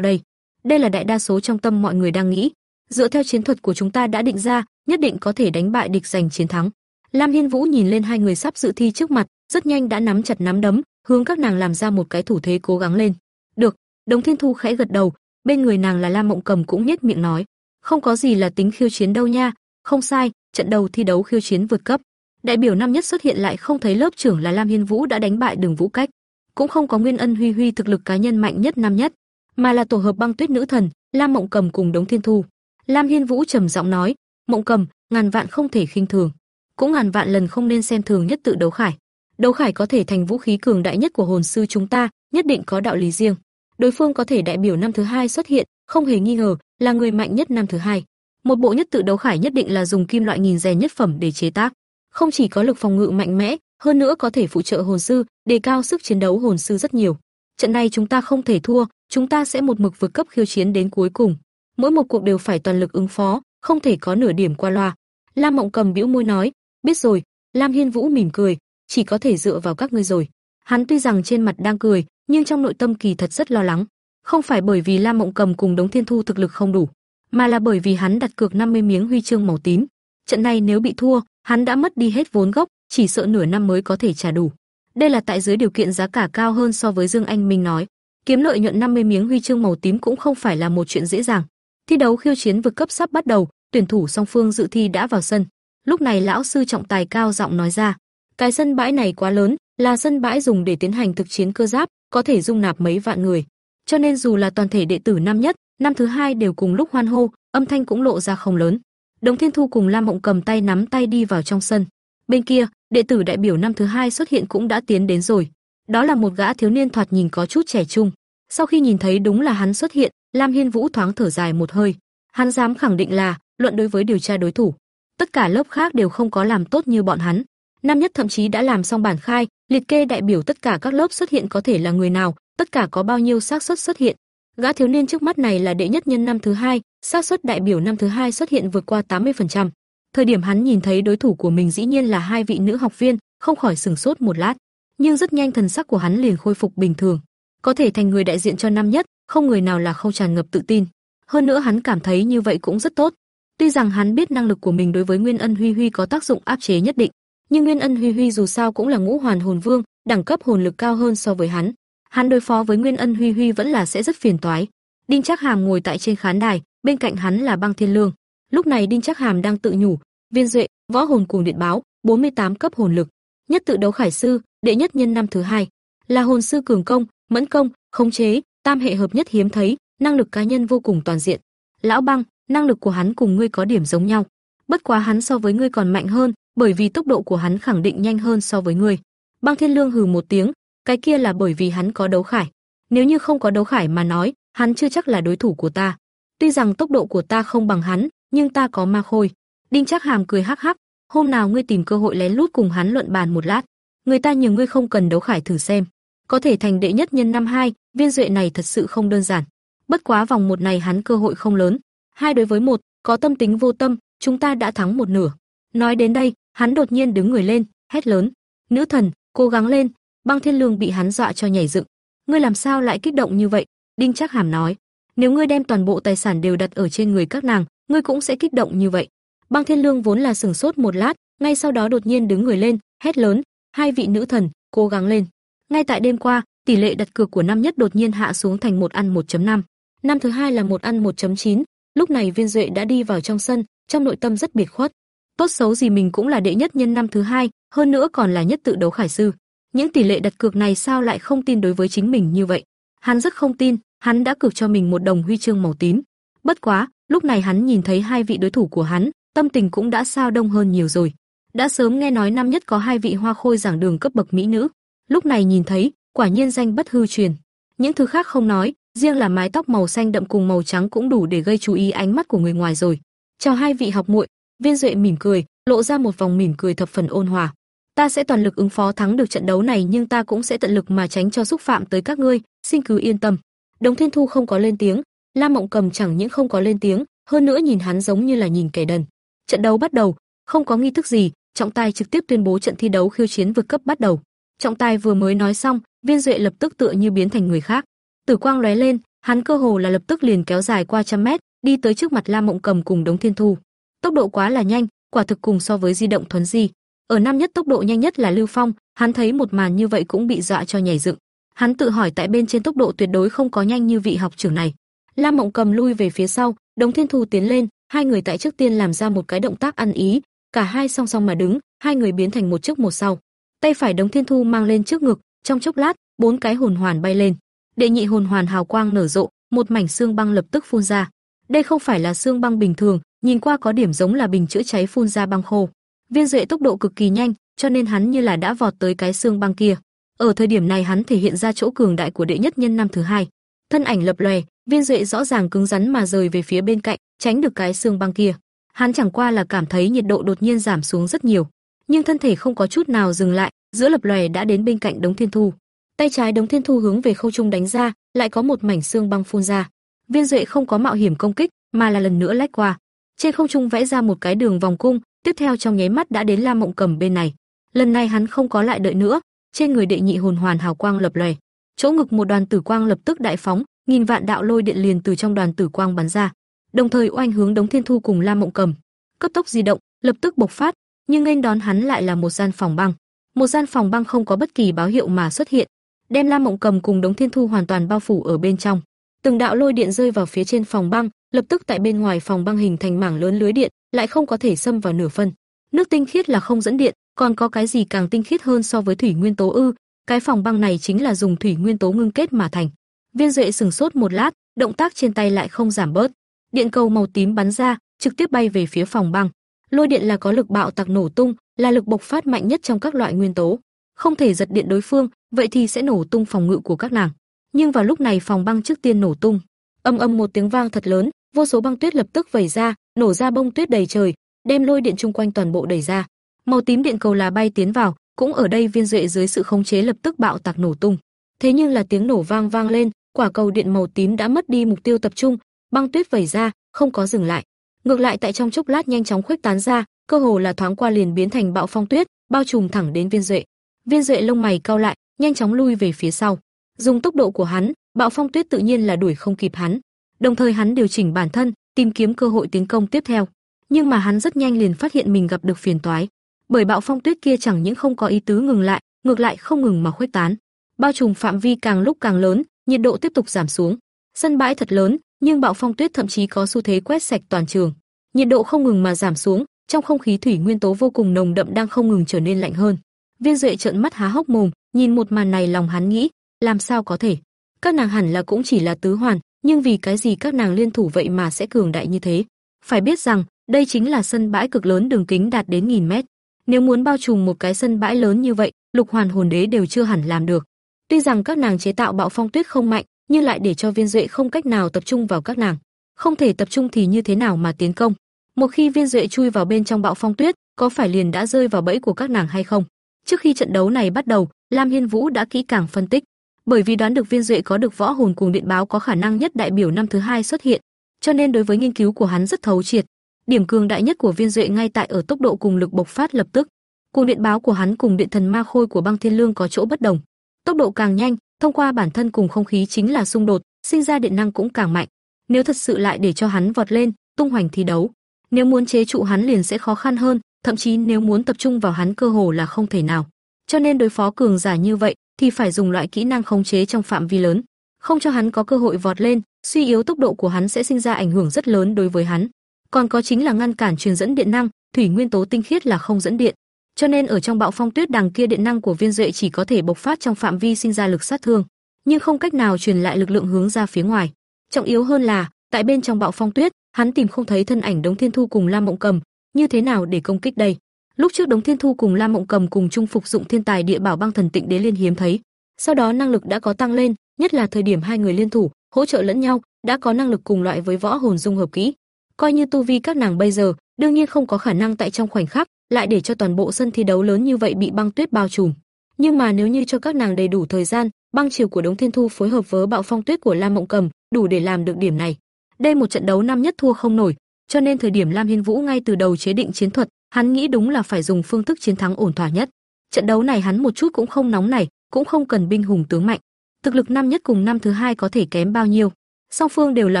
A: đây? Đây là đại đa số trong tâm mọi người đang nghĩ. Dựa theo chiến thuật của chúng ta đã định ra, nhất định có thể đánh bại địch giành chiến thắng. Lam Hiên Vũ nhìn lên hai người sắp dự thi trước mặt, rất nhanh đã nắm chặt nắm đấm, hướng các nàng làm ra một cái thủ thế cố gắng lên. Được, Đồng Thiên Thu khẽ gật đầu, bên người nàng là Lam Mộng Cầm cũng nhếch miệng nói, không có gì là tính khiêu chiến đâu nha, không sai, trận đầu thi đấu khiêu chiến vượt cấp. Đại biểu năm nhất xuất hiện lại không thấy lớp trưởng là Lam Hiên Vũ đã đánh bại Đường Vũ Cách, cũng không có Nguyên Ân Huy Huy thực lực cá nhân mạnh nhất năm nhất, mà là tổ hợp băng tuyết nữ thần, Lam Mộng Cầm cùng Đống Thiên Thu. Lam Hiên Vũ trầm giọng nói, "Mộng Cầm, ngàn vạn không thể khinh thường, cũng ngàn vạn lần không nên xem thường nhất tự đấu khải. Đấu khải có thể thành vũ khí cường đại nhất của hồn sư chúng ta, nhất định có đạo lý riêng. Đối phương có thể đại biểu năm thứ hai xuất hiện, không hề nghi ngờ là người mạnh nhất năm thứ hai. Một bộ nhất tự đấu khải nhất định là dùng kim loại nghìn rèn nhất phẩm để chế tác, không chỉ có lực phòng ngự mạnh mẽ, hơn nữa có thể phụ trợ hồn sư, đề cao sức chiến đấu hồn sư rất nhiều. Trận này chúng ta không thể thua, chúng ta sẽ một mực vượt cấp khiêu chiến đến cuối cùng. Mỗi một cuộc đều phải toàn lực ứng phó, không thể có nửa điểm qua loa. Lam Mộng Cầm bĩu môi nói, biết rồi. Lam Hiên Vũ mỉm cười, chỉ có thể dựa vào các ngươi rồi. Hắn tuy rằng trên mặt đang cười, nhưng trong nội tâm kỳ thật rất lo lắng. Không phải bởi vì Lam Mộng Cầm cùng Đống Thiên Thu thực lực không đủ, mà là bởi vì hắn đặt cược 50 miếng huy chương màu tím. Trận này nếu bị thua, hắn đã mất đi hết vốn gốc, chỉ sợ nửa năm mới có thể trả đủ. Đây là tại dưới điều kiện giá cả cao hơn so với Dương Anh Minh nói. Kiếm lợi nhuận 50 miếng huy chương màu tím cũng không phải là một chuyện dễ dàng. Thi đấu khiêu chiến vượt cấp sắp bắt đầu, tuyển thủ song phương dự thi đã vào sân. Lúc này lão sư trọng tài cao giọng nói ra, cái sân bãi này quá lớn, là sân bãi dùng để tiến hành thực chiến cơ giáp, có thể dung nạp mấy vạn người. Cho nên dù là toàn thể đệ tử năm nhất, năm thứ hai đều cùng lúc hoan hô, âm thanh cũng lộ ra không lớn. Đồng Thiên Thu cùng Lam Mộng cầm tay nắm tay đi vào trong sân. Bên kia, đệ tử đại biểu năm thứ hai xuất hiện cũng đã tiến đến rồi. Đó là một gã thiếu niên thoạt nhìn có chút trẻ trung. Sau khi nhìn thấy đúng là hắn xuất hiện, Lam Hiên Vũ thoáng thở dài một hơi. Hắn dám khẳng định là, luận đối với điều tra đối thủ, tất cả lớp khác đều không có làm tốt như bọn hắn. Nam nhất thậm chí đã làm xong bản khai, liệt kê đại biểu tất cả các lớp xuất hiện có thể là người nào, tất cả có bao nhiêu xác suất xuất hiện. Gã thiếu niên trước mắt này là đệ nhất nhân năm thứ hai, xác suất đại biểu năm thứ hai xuất hiện vượt qua 80%. Thời điểm hắn nhìn thấy đối thủ của mình dĩ nhiên là hai vị nữ học viên, không khỏi sửng sốt một lát, nhưng rất nhanh thần sắc của hắn liền khôi phục bình thường. Có thể thành người đại diện cho năm nhất, không người nào là không tràn ngập tự tin. Hơn nữa hắn cảm thấy như vậy cũng rất tốt. Tuy rằng hắn biết năng lực của mình đối với Nguyên Ân Huy Huy có tác dụng áp chế nhất định, nhưng Nguyên Ân Huy Huy dù sao cũng là ngũ hoàn hồn vương, đẳng cấp hồn lực cao hơn so với hắn. Hắn đối phó với Nguyên Ân Huy Huy vẫn là sẽ rất phiền toái. Đinh Trác Hàm ngồi tại trên khán đài, bên cạnh hắn là Băng Thiên Lương. Lúc này Đinh Trác Hàm đang tự nhủ, Viên Duệ, võ hồn cùng điện báo, 48 cấp hồn lực, nhất tự đấu khải sư, đệ nhất nhân năm thứ hai, là hồn sư cường công, mẫn công, khống chế, tam hệ hợp nhất hiếm thấy, năng lực cá nhân vô cùng toàn diện. Lão Băng, năng lực của hắn cùng ngươi có điểm giống nhau, bất quá hắn so với ngươi còn mạnh hơn, bởi vì tốc độ của hắn khẳng định nhanh hơn so với ngươi. Băng Thiên Lương hừ một tiếng, cái kia là bởi vì hắn có đấu khải. Nếu như không có đấu khải mà nói, hắn chưa chắc là đối thủ của ta. Tuy rằng tốc độ của ta không bằng hắn, nhưng ta có ma khôi. Đinh Trác Hàm cười hắc hắc, hôm nào ngươi tìm cơ hội lén lút cùng hắn luận bàn một lát, người ta nhường ngươi không cần đấu khải thử xem, có thể thành đệ nhất nhân năm hai, viên duệ này thật sự không đơn giản. Bất quá vòng một này hắn cơ hội không lớn, hai đối với một, có tâm tính vô tâm, chúng ta đã thắng một nửa. Nói đến đây, hắn đột nhiên đứng người lên, hét lớn: "Nữ thần, cố gắng lên!" Băng Thiên Lương bị hắn dọa cho nhảy dựng. "Ngươi làm sao lại kích động như vậy?" Đinh Trác Hàm nói: "Nếu ngươi đem toàn bộ tài sản đều đặt ở trên người các nàng, ngươi cũng sẽ kích động như vậy." Băng Thiên Lương vốn là sừng sốt một lát, ngay sau đó đột nhiên đứng người lên, hét lớn: "Hai vị nữ thần, cố gắng lên!" Ngay tại đêm qua, tỷ lệ đặt cược của năm nhất đột nhiên hạ xuống thành một ăn 1.5. Năm thứ hai là một ăn 1.9, lúc này Viên Duệ đã đi vào trong sân, trong nội tâm rất biệt khuất. Tốt xấu gì mình cũng là đệ nhất nhân năm thứ hai, hơn nữa còn là nhất tự đấu khải sư. Những tỷ lệ đặt cược này sao lại không tin đối với chính mình như vậy? Hắn rất không tin, hắn đã cược cho mình một đồng huy chương màu tím. Bất quá, lúc này hắn nhìn thấy hai vị đối thủ của hắn, tâm tình cũng đã sao đông hơn nhiều rồi. Đã sớm nghe nói năm nhất có hai vị hoa khôi giảng đường cấp bậc mỹ nữ, lúc này nhìn thấy, quả nhiên danh bất hư truyền. Những thứ khác không nói, riêng là mái tóc màu xanh đậm cùng màu trắng cũng đủ để gây chú ý ánh mắt của người ngoài rồi. Chào hai vị học muội, Viên Duệ mỉm cười, lộ ra một vòng mỉm cười thập phần ôn hòa. Ta sẽ toàn lực ứng phó thắng được trận đấu này nhưng ta cũng sẽ tận lực mà tránh cho xúc phạm tới các ngươi, xin cứ yên tâm. Đồng Thiên Thu không có lên tiếng, Lam Mộng Cầm chẳng những không có lên tiếng, hơn nữa nhìn hắn giống như là nhìn kẻ đần. Trận đấu bắt đầu, không có nghi thức gì, trọng tài trực tiếp tuyên bố trận thi đấu khiêu chiến vượt cấp bắt đầu. Trọng tài vừa mới nói xong, Viên Duệ lập tức tựa như biến thành người khác. Tử quang lóe lên, hắn cơ hồ là lập tức liền kéo dài qua trăm mét, đi tới trước mặt Lam Mộng Cầm cùng Đống Thiên Thu. Tốc độ quá là nhanh, quả thực cùng so với di động thuấn di. Ở năm nhất tốc độ nhanh nhất là Lưu Phong, hắn thấy một màn như vậy cũng bị dọa cho nhảy dựng. Hắn tự hỏi tại bên trên tốc độ tuyệt đối không có nhanh như vị học trưởng này. Lam Mộng Cầm lui về phía sau, Đống Thiên Thu tiến lên, hai người tại trước tiên làm ra một cái động tác ăn ý, cả hai song song mà đứng, hai người biến thành một trước một sau. Tay phải Đống Thiên Thu mang lên trước ngực, trong chốc lát, bốn cái hồn hoàn bay lên. Đệ nhị hồn hoàn hào quang nở rộ, một mảnh xương băng lập tức phun ra. Đây không phải là xương băng bình thường, nhìn qua có điểm giống là bình chữa cháy phun ra băng khô. Viên Duệ tốc độ cực kỳ nhanh, cho nên hắn như là đã vọt tới cái xương băng kia. Ở thời điểm này hắn thể hiện ra chỗ cường đại của đệ nhất nhân năm thứ hai. Thân ảnh lập lòe, Viên Duệ rõ ràng cứng rắn mà rời về phía bên cạnh, tránh được cái xương băng kia. Hắn chẳng qua là cảm thấy nhiệt độ đột nhiên giảm xuống rất nhiều, nhưng thân thể không có chút nào dừng lại, giữa lập lòe đã đến bên cạnh Đống Thiên Thu. Tay trái Đống Thiên Thu hướng về khâu trung đánh ra, lại có một mảnh xương băng phun ra. Viên Duệ không có mạo hiểm công kích, mà là lần nữa lách qua. Trên không trung vẽ ra một cái đường vòng cung, tiếp theo trong nháy mắt đã đến Lam Mộng Cầm bên này. Lần này hắn không có lại đợi nữa, trên người đệ nhị hồn hoàn hào quang lập lòe. Chỗ ngực một đoàn tử quang lập tức đại phóng, nghìn vạn đạo lôi điện liền từ trong đoàn tử quang bắn ra, đồng thời oanh hướng Đống Thiên Thu cùng Lam Mộng Cầm. Cấp tốc di động, lập tức bộc phát, nhưng nghênh đón hắn lại là một gian phòng băng. Một gian phòng băng không có bất kỳ báo hiệu mà xuất hiện, đem Lam Mộng Cầm cùng Đống Thiên Thu hoàn toàn bao phủ ở bên trong. Từng đạo lôi điện rơi vào phía trên phòng băng, lập tức tại bên ngoài phòng băng hình thành mảng lớn lưới điện, lại không có thể xâm vào nửa phân. Nước tinh khiết là không dẫn điện, còn có cái gì càng tinh khiết hơn so với thủy nguyên tố ư? Cái phòng băng này chính là dùng thủy nguyên tố ngưng kết mà thành. Viên Duệ sừng sốt một lát, động tác trên tay lại không giảm bớt. Điện cầu màu tím bắn ra, trực tiếp bay về phía phòng băng. Lôi điện là có lực bạo tạc nổ tung, là lực bộc phát mạnh nhất trong các loại nguyên tố. Không thể giật điện đối phương, vậy thì sẽ nổ tung phòng ngự của các nàng. Nhưng vào lúc này phòng băng trước tiên nổ tung. Âm âm một tiếng vang thật lớn, vô số băng tuyết lập tức vẩy ra, nổ ra bông tuyết đầy trời, đem lôi điện chung quanh toàn bộ đẩy ra. Màu tím điện cầu là bay tiến vào, cũng ở đây viên duệ dưới sự khống chế lập tức bạo tạc nổ tung. Thế nhưng là tiếng nổ vang vang lên, quả cầu điện màu tím đã mất đi mục tiêu tập trung, băng tuyết vẩy ra, không có dừng lại. Ngược lại tại trong chốc lát nhanh chóng khuếch tán ra, cơ hồ là thoáng qua liền biến thành bạo phong tuyết, bao trùm thẳng đến Viên Duệ. Viên Duệ lông mày cau lại, nhanh chóng lui về phía sau. Dùng tốc độ của hắn, bạo phong tuyết tự nhiên là đuổi không kịp hắn. Đồng thời hắn điều chỉnh bản thân, tìm kiếm cơ hội tiến công tiếp theo. Nhưng mà hắn rất nhanh liền phát hiện mình gặp được phiền toái, bởi bạo phong tuyết kia chẳng những không có ý tứ ngừng lại, ngược lại không ngừng mà khuếch tán, bao trùm phạm vi càng lúc càng lớn, nhiệt độ tiếp tục giảm xuống. Sân bãi thật lớn, nhưng bạo phong tuyết thậm chí có xu thế quét sạch toàn trường. Nhiệt độ không ngừng mà giảm xuống, trong không khí thủy nguyên tố vô cùng nồng đậm đang không ngừng trở nên lạnh hơn. Viên Duệ trợn mắt há hốc mồm, nhìn một màn này lòng hắn nghĩ, làm sao có thể? Các nàng hẳn là cũng chỉ là tứ hoàn, nhưng vì cái gì các nàng liên thủ vậy mà sẽ cường đại như thế? Phải biết rằng, đây chính là sân bãi cực lớn đường kính đạt đến nghìn mét. Nếu muốn bao trùm một cái sân bãi lớn như vậy, Lục Hoàn Hồn Đế đều chưa hẳn làm được. Tuy rằng các nàng chế tạo bạo phong tuyết không mạnh, nhưng lại để cho Viên Duệ không cách nào tập trung vào các nàng. Không thể tập trung thì như thế nào mà tiến công? Một khi Viên Duệ chui vào bên trong bạo phong tuyết, có phải liền đã rơi vào bẫy của các nàng hay không? Trước khi trận đấu này bắt đầu, Lam Hiên Vũ đã kỹ càng phân tích, bởi vì đoán được Viên Duệ có được võ hồn cùng điện báo có khả năng nhất đại biểu năm thứ hai xuất hiện, cho nên đối với nghiên cứu của hắn rất thấu triệt. Điểm cường đại nhất của Viên Duệ ngay tại ở tốc độ cùng lực bộc phát lập tức. Cùng điện báo của hắn cùng điện thần ma khôi của băng thiên lương có chỗ bất đồng. Tốc độ càng nhanh, thông qua bản thân cùng không khí chính là xung đột, sinh ra điện năng cũng càng mạnh. Nếu thật sự lại để cho hắn vọt lên, tung hoành thi đấu, nếu muốn chế trụ hắn liền sẽ khó khăn hơn, thậm chí nếu muốn tập trung vào hắn cơ hồ là không thể nào. Cho nên đối phó cường giả như vậy thì phải dùng loại kỹ năng khống chế trong phạm vi lớn, không cho hắn có cơ hội vọt lên, suy yếu tốc độ của hắn sẽ sinh ra ảnh hưởng rất lớn đối với hắn. Còn có chính là ngăn cản truyền dẫn điện năng, thủy nguyên tố tinh khiết là không dẫn điện. Cho nên ở trong bạo phong tuyết đằng kia điện năng của viên duệ chỉ có thể bộc phát trong phạm vi sinh ra lực sát thương, nhưng không cách nào truyền lại lực lượng hướng ra phía ngoài. Trọng yếu hơn là, tại bên trong bạo phong tuyết, hắn tìm không thấy thân ảnh Đống Thiên Thu cùng Lam Mộng Cầm, như thế nào để công kích đây? Lúc trước Đống Thiên Thu cùng Lam Mộng Cầm cùng chung phục dụng thiên tài địa bảo băng thần tịnh đế liên hiếm thấy, sau đó năng lực đã có tăng lên, nhất là thời điểm hai người liên thủ, hỗ trợ lẫn nhau, đã có năng lực cùng loại với võ hồn dung hợp kỹ. Coi như tu vi các nàng bây giờ, đương nhiên không có khả năng tại trong khoảnh khắc lại để cho toàn bộ sân thi đấu lớn như vậy bị băng tuyết bao trùm. Nhưng mà nếu như cho các nàng đầy đủ thời gian, băng chiều của Đống Thiên Thu phối hợp với bạo phong tuyết của Lam Mộng Cầm, đủ để làm được điểm này. Đây một trận đấu năm nhất thua không nổi, cho nên thời điểm Lam Hiên Vũ ngay từ đầu chế định chiến thuật, hắn nghĩ đúng là phải dùng phương thức chiến thắng ổn thỏa nhất. Trận đấu này hắn một chút cũng không nóng nảy, cũng không cần binh hùng tướng mạnh. Thực lực năm nhất cùng năm thứ hai có thể kém bao nhiêu? Song phương đều là